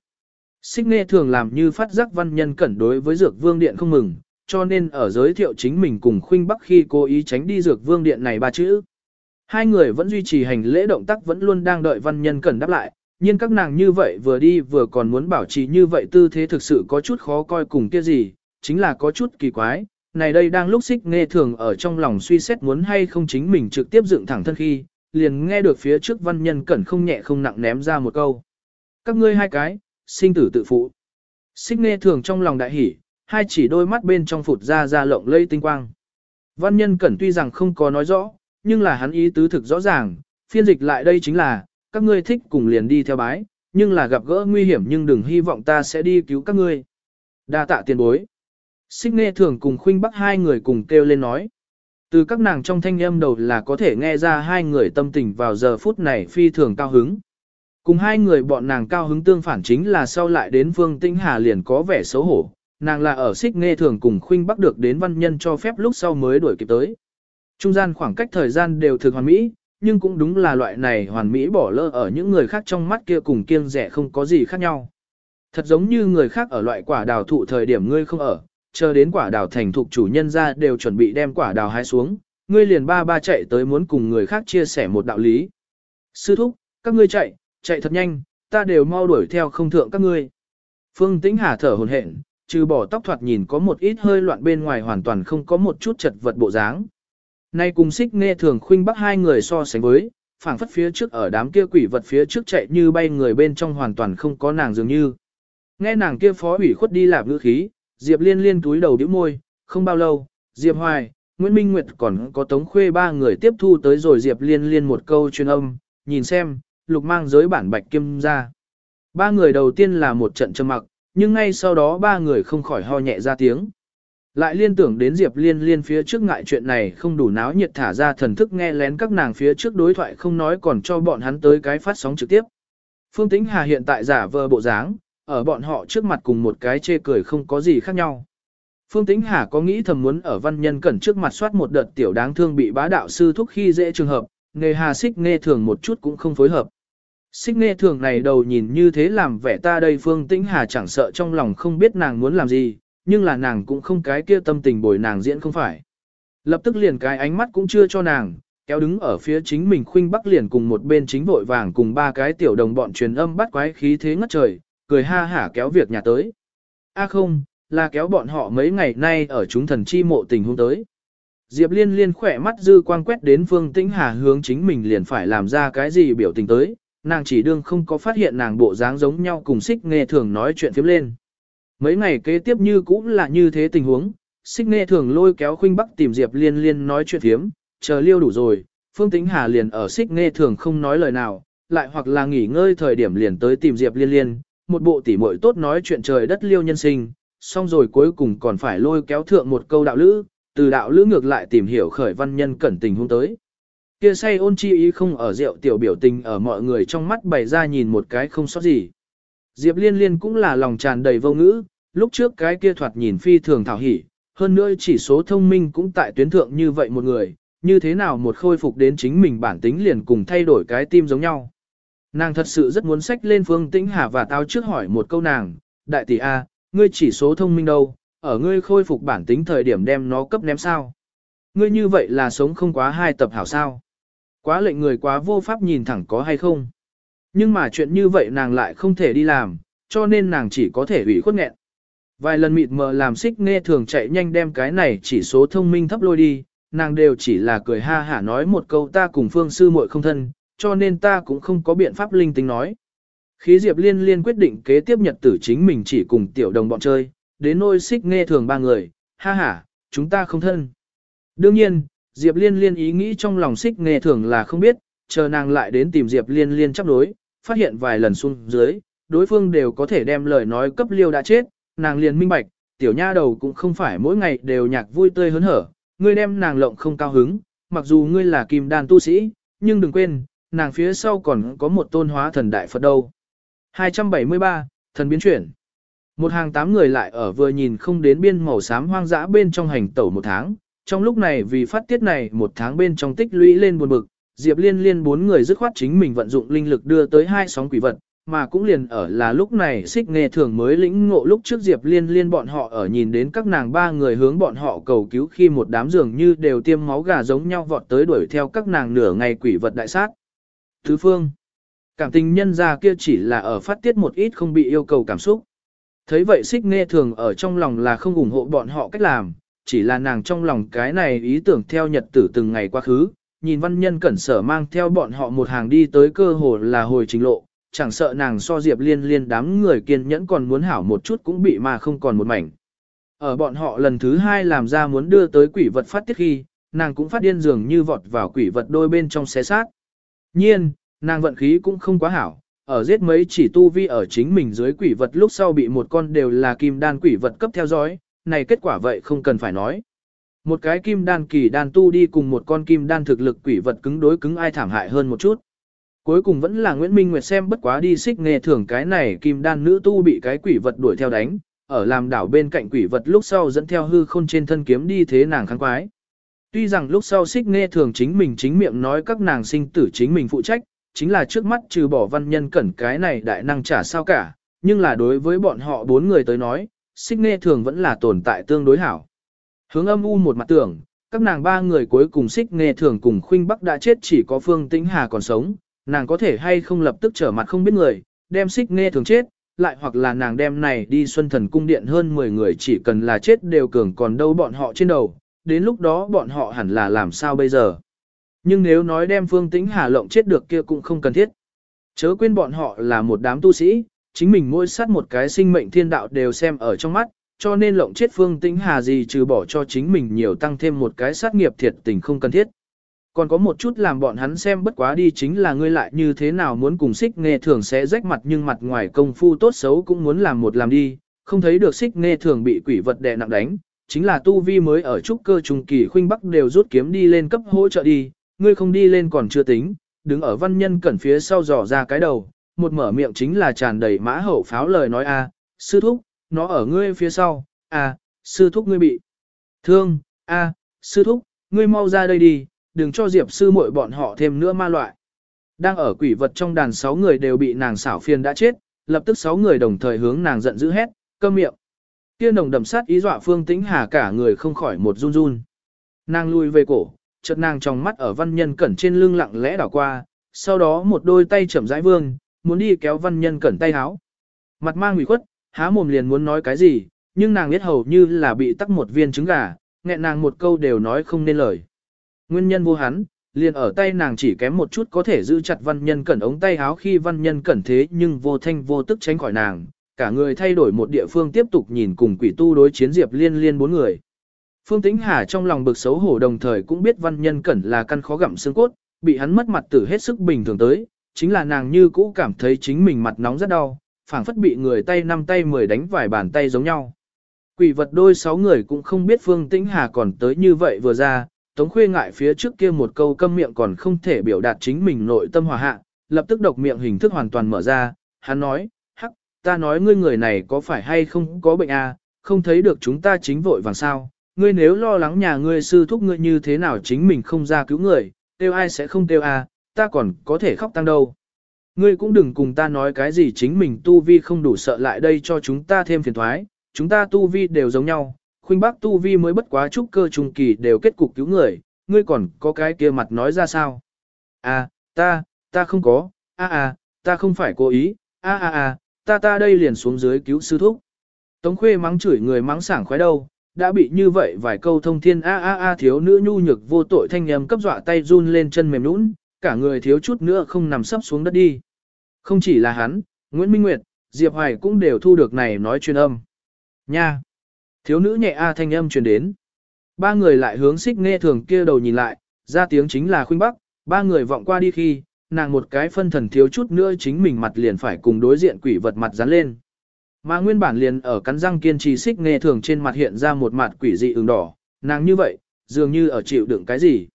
Xích nghe thường làm như phát giác văn nhân cẩn đối với dược vương điện không mừng, cho nên ở giới thiệu chính mình cùng khuynh bắc khi cố ý tránh đi dược vương điện này ba chữ. Hai người vẫn duy trì hành lễ động tác vẫn luôn đang đợi văn nhân cẩn đáp lại, nhưng các nàng như vậy vừa đi vừa còn muốn bảo trì như vậy tư thế thực sự có chút khó coi cùng kia gì, chính là có chút kỳ quái. Này đây đang lúc xích nghe thường ở trong lòng suy xét muốn hay không chính mình trực tiếp dựng thẳng thân khi, liền nghe được phía trước văn nhân cẩn không nhẹ không nặng ném ra một câu. Các ngươi hai cái, sinh tử tự phụ. Xích nghe thường trong lòng đại hỉ, hai chỉ đôi mắt bên trong phụt ra ra lộng lây tinh quang. Văn nhân cẩn tuy rằng không có nói rõ, nhưng là hắn ý tứ thực rõ ràng, phiên dịch lại đây chính là, các ngươi thích cùng liền đi theo bái, nhưng là gặp gỡ nguy hiểm nhưng đừng hy vọng ta sẽ đi cứu các ngươi. Đa tạ tiền bối. Xích nghe thường cùng khuynh bắc hai người cùng kêu lên nói. Từ các nàng trong thanh âm đầu là có thể nghe ra hai người tâm tình vào giờ phút này phi thường cao hứng. Cùng hai người bọn nàng cao hứng tương phản chính là sau lại đến Vương Tĩnh Hà liền có vẻ xấu hổ, nàng là ở xích nghe thường cùng khuynh bắc được đến văn nhân cho phép lúc sau mới đuổi kịp tới. Trung gian khoảng cách thời gian đều thực hoàn mỹ, nhưng cũng đúng là loại này hoàn mỹ bỏ lỡ ở những người khác trong mắt kia cùng kiêng rẻ không có gì khác nhau. Thật giống như người khác ở loại quả đào thụ thời điểm ngươi không ở, chờ đến quả đào thành thục chủ nhân ra đều chuẩn bị đem quả đào hái xuống, ngươi liền ba ba chạy tới muốn cùng người khác chia sẻ một đạo lý. Sư thúc, các ngươi chạy, chạy thật nhanh, ta đều mau đuổi theo không thượng các ngươi. Phương Tĩnh Hà thở hồn hển, trừ bỏ tóc thoạt nhìn có một ít hơi loạn bên ngoài hoàn toàn không có một chút chật vật bộ dáng. Nay cùng xích nghe thường khuynh bắc hai người so sánh với, phảng phất phía trước ở đám kia quỷ vật phía trước chạy như bay người bên trong hoàn toàn không có nàng dường như. Nghe nàng kia phó ủy khuất đi lạp ngữ khí, Diệp Liên liên túi đầu đĩu môi, không bao lâu, Diệp Hoài, Nguyễn Minh Nguyệt còn có Tống Khuê ba người tiếp thu tới rồi Diệp Liên liên một câu truyền âm, nhìn xem, lục mang giới bản bạch kim ra. Ba người đầu tiên là một trận trầm mặc, nhưng ngay sau đó ba người không khỏi ho nhẹ ra tiếng. Lại liên tưởng đến Diệp Liên liên phía trước ngại chuyện này không đủ náo nhiệt thả ra thần thức nghe lén các nàng phía trước đối thoại không nói còn cho bọn hắn tới cái phát sóng trực tiếp. Phương Tĩnh Hà hiện tại giả vờ bộ dáng, ở bọn họ trước mặt cùng một cái chê cười không có gì khác nhau. Phương Tĩnh Hà có nghĩ thầm muốn ở văn nhân cẩn trước mặt soát một đợt tiểu đáng thương bị bá đạo sư thúc khi dễ trường hợp, nghề hà xích nghe thường một chút cũng không phối hợp. Xích nghe thường này đầu nhìn như thế làm vẻ ta đây Phương Tĩnh Hà chẳng sợ trong lòng không biết nàng muốn làm gì, nhưng là nàng cũng không cái kia tâm tình bồi nàng diễn không phải. Lập tức liền cái ánh mắt cũng chưa cho nàng, kéo đứng ở phía chính mình khuynh bắc liền cùng một bên chính vội vàng cùng ba cái tiểu đồng bọn truyền âm bắt quái khí thế ngất trời, cười ha hả kéo việc nhà tới. A không, là kéo bọn họ mấy ngày nay ở chúng thần chi mộ tình huống tới. Diệp liên liên khỏe mắt dư quang quét đến phương tĩnh hà hướng chính mình liền phải làm ra cái gì biểu tình tới, nàng chỉ đương không có phát hiện nàng bộ dáng giống nhau cùng xích nghe thường nói chuyện phiếm lên. Mấy ngày kế tiếp như cũng là như thế tình huống, xích nghe thường lôi kéo khuynh bắc tìm Diệp Liên Liên nói chuyện phiếm, chờ liêu đủ rồi, Phương Tĩnh Hà liền ở xích nghe thường không nói lời nào, lại hoặc là nghỉ ngơi thời điểm liền tới tìm Diệp Liên Liên, một bộ tỉ muội tốt nói chuyện trời đất liêu nhân sinh, xong rồi cuối cùng còn phải lôi kéo thượng một câu đạo lữ, từ đạo lữ ngược lại tìm hiểu khởi văn nhân cẩn tình hung tới. Kia say ôn chi ý không ở rượu tiểu biểu tình ở mọi người trong mắt bày ra nhìn một cái không sót gì. Diệp liên liên cũng là lòng tràn đầy vô ngữ, lúc trước cái kia thoạt nhìn phi thường thảo hỉ, hơn nữa chỉ số thông minh cũng tại tuyến thượng như vậy một người, như thế nào một khôi phục đến chính mình bản tính liền cùng thay đổi cái tim giống nhau. Nàng thật sự rất muốn sách lên phương tĩnh hà và tao trước hỏi một câu nàng, đại tỷ A, ngươi chỉ số thông minh đâu, ở ngươi khôi phục bản tính thời điểm đem nó cấp ném sao. Ngươi như vậy là sống không quá hai tập hảo sao. Quá lệnh người quá vô pháp nhìn thẳng có hay không. Nhưng mà chuyện như vậy nàng lại không thể đi làm, cho nên nàng chỉ có thể ủy khuất nghẹn. Vài lần mịt mờ làm xích nghe thường chạy nhanh đem cái này chỉ số thông minh thấp lôi đi, nàng đều chỉ là cười ha hả nói một câu ta cùng phương sư muội không thân, cho nên ta cũng không có biện pháp linh tính nói. Khí Diệp Liên Liên quyết định kế tiếp nhật tử chính mình chỉ cùng tiểu đồng bọn chơi, đến nôi xích nghe thường ba người, ha ha, chúng ta không thân. Đương nhiên, Diệp Liên Liên ý nghĩ trong lòng xích nghe thường là không biết, chờ nàng lại đến tìm Diệp Liên Liên chấp đối, phát hiện vài lần xuống dưới, đối phương đều có thể đem lời nói cấp liêu đã chết, nàng liền minh bạch, tiểu nha đầu cũng không phải mỗi ngày đều nhạc vui tươi hớn hở, ngươi đem nàng lộng không cao hứng, mặc dù ngươi là kim đàn tu sĩ, nhưng đừng quên, nàng phía sau còn có một tôn hóa thần đại Phật đâu. 273, thần biến chuyển. Một hàng tám người lại ở vừa nhìn không đến biên màu xám hoang dã bên trong hành tẩu một tháng. Trong lúc này vì phát tiết này một tháng bên trong tích lũy lên buồn bực, Diệp Liên Liên bốn người dứt khoát chính mình vận dụng linh lực đưa tới hai sóng quỷ vật, mà cũng liền ở là lúc này xích nghề thường mới lĩnh ngộ lúc trước Diệp Liên Liên bọn họ ở nhìn đến các nàng ba người hướng bọn họ cầu cứu khi một đám dường như đều tiêm máu gà giống nhau vọt tới đuổi theo các nàng nửa ngày quỷ vật đại sát. Thứ phương Cảm tình nhân ra kia chỉ là ở phát tiết một ít không bị yêu cầu cảm xúc. Thấy vậy xích nghe thường ở trong lòng là không ủng hộ bọn họ cách làm, chỉ là nàng trong lòng cái này ý tưởng theo nhật tử từng ngày quá khứ, nhìn văn nhân cẩn sở mang theo bọn họ một hàng đi tới cơ hồ là hồi trình lộ, chẳng sợ nàng so diệp liên liên đám người kiên nhẫn còn muốn hảo một chút cũng bị mà không còn một mảnh. Ở bọn họ lần thứ hai làm ra muốn đưa tới quỷ vật phát tiết khi, nàng cũng phát điên dường như vọt vào quỷ vật đôi bên trong xé sát. Nhiên, Nàng vận khí cũng không quá hảo, ở giết mấy chỉ tu vi ở chính mình dưới quỷ vật lúc sau bị một con đều là kim đan quỷ vật cấp theo dõi, này kết quả vậy không cần phải nói. Một cái kim đan kỳ đan tu đi cùng một con kim đan thực lực quỷ vật cứng đối cứng ai thảm hại hơn một chút. Cuối cùng vẫn là Nguyễn Minh Nguyệt xem bất quá đi xích nghề thưởng cái này kim đan nữ tu bị cái quỷ vật đuổi theo đánh, ở làm đảo bên cạnh quỷ vật lúc sau dẫn theo hư khôn trên thân kiếm đi thế nàng kháng quái. Tuy rằng lúc sau xích nghe thường chính mình chính miệng nói các nàng sinh tử chính mình phụ trách, chính là trước mắt trừ bỏ văn nhân cẩn cái này đại năng trả sao cả, nhưng là đối với bọn họ bốn người tới nói, xích nghe thường vẫn là tồn tại tương đối hảo. Hướng âm u một mặt tưởng, các nàng ba người cuối cùng xích nghe thường cùng khuynh bắc đã chết chỉ có phương tĩnh hà còn sống, nàng có thể hay không lập tức trở mặt không biết người, đem xích nghe thường chết, lại hoặc là nàng đem này đi xuân thần cung điện hơn 10 người chỉ cần là chết đều cường còn đâu bọn họ trên đầu, đến lúc đó bọn họ hẳn là làm sao bây giờ. Nhưng nếu nói đem Phương Tĩnh Hà lộng chết được kia cũng không cần thiết. Chớ quên bọn họ là một đám tu sĩ, chính mình mỗi sát một cái sinh mệnh thiên đạo đều xem ở trong mắt, cho nên lộng chết Phương Tĩnh Hà gì trừ bỏ cho chính mình nhiều tăng thêm một cái sát nghiệp thiệt tình không cần thiết. Còn có một chút làm bọn hắn xem bất quá đi chính là ngươi lại như thế nào muốn cùng xích nghe thường sẽ rách mặt nhưng mặt ngoài công phu tốt xấu cũng muốn làm một làm đi, không thấy được xích nghe thường bị quỷ vật đè nặng đánh, chính là tu vi mới ở trúc cơ trùng kỳ khuynh bắc đều rút kiếm đi lên cấp hỗ trợ đi, ngươi không đi lên còn chưa tính, đứng ở văn nhân cẩn phía sau dò ra cái đầu, một mở miệng chính là tràn đầy mã hậu pháo lời nói a, sư thúc, nó ở ngươi phía sau, a, sư thúc ngươi bị thương, a, sư thúc, ngươi mau ra đây đi, đừng cho diệp sư muội bọn họ thêm nữa ma loại. Đang ở quỷ vật trong đàn sáu người đều bị nàng xảo phiền đã chết, lập tức sáu người đồng thời hướng nàng giận dữ hét, câm miệng. Kia nồng đậm sát ý dọa Phương Tĩnh Hà cả người không khỏi một run run. Nàng lui về cổ, chợt nàng trong mắt ở văn nhân cẩn trên lưng lặng lẽ đảo qua, sau đó một đôi tay chậm rãi vương, muốn đi kéo văn nhân cẩn tay háo. Mặt mang ủy khuất, há mồm liền muốn nói cái gì, nhưng nàng biết hầu như là bị tắc một viên trứng gà, nghẹn nàng một câu đều nói không nên lời. Nguyên nhân vô hắn, liền ở tay nàng chỉ kém một chút có thể giữ chặt văn nhân cẩn ống tay háo khi văn nhân cẩn thế nhưng vô thanh vô tức tránh khỏi nàng, cả người thay đổi một địa phương tiếp tục nhìn cùng quỷ tu đối chiến diệp liên liên bốn người. Phương Tĩnh Hà trong lòng bực xấu hổ đồng thời cũng biết văn nhân cẩn là căn khó gặm xương cốt, bị hắn mất mặt tử hết sức bình thường tới, chính là nàng như cũ cảm thấy chính mình mặt nóng rất đau, phảng phất bị người tay năm tay mười đánh vài bàn tay giống nhau. Quỷ vật đôi sáu người cũng không biết Phương Tĩnh Hà còn tới như vậy vừa ra, Tống Khuê ngại phía trước kia một câu câm miệng còn không thể biểu đạt chính mình nội tâm hòa hạ, lập tức độc miệng hình thức hoàn toàn mở ra, hắn nói, ta nói ngươi người này có phải hay không có bệnh à, không thấy được chúng ta chính vội vàng sao, ngươi nếu lo lắng nhà ngươi sư thúc ngươi như thế nào chính mình không ra cứu người, tiêu ai sẽ không tiêu à, ta còn có thể khóc tăng đâu. Ngươi cũng đừng cùng ta nói cái gì chính mình tu vi không đủ sợ lại đây cho chúng ta thêm phiền thoái, chúng ta tu vi đều giống nhau, khuynh bác tu vi mới bất quá trúc cơ trung kỳ đều kết cục cứu người, ngươi còn có cái kia mặt nói ra sao? À, ta, ta không có, a a, ta không phải cố ý, a a a, ta ta đây liền xuống dưới cứu sư thúc. Tống khuê mắng chửi người mắng sảng khoái đâu, đã bị như vậy vài câu thông thiên a a a thiếu nữ nhu nhược vô tội thanh âm cấp dọa tay run lên chân mềm nũng, cả người thiếu chút nữa không nằm sấp xuống đất đi. Không chỉ là hắn, Nguyễn Minh Nguyệt, Diệp Hoài cũng đều thu được này nói truyền âm. Nha! Thiếu nữ nhẹ a thanh âm truyền đến. Ba người lại hướng xích nghe thường kia đầu nhìn lại, ra tiếng chính là khuynh bắc, ba người vọng qua đi khi, nàng một cái phân thần thiếu chút nữa chính mình mặt liền phải cùng đối diện quỷ vật mặt dán lên. Mà nguyên bản liền ở cắn răng kiên trì xích nghe thường trên mặt hiện ra một mặt quỷ dị ửng đỏ, nàng như vậy, dường như ở chịu đựng cái gì.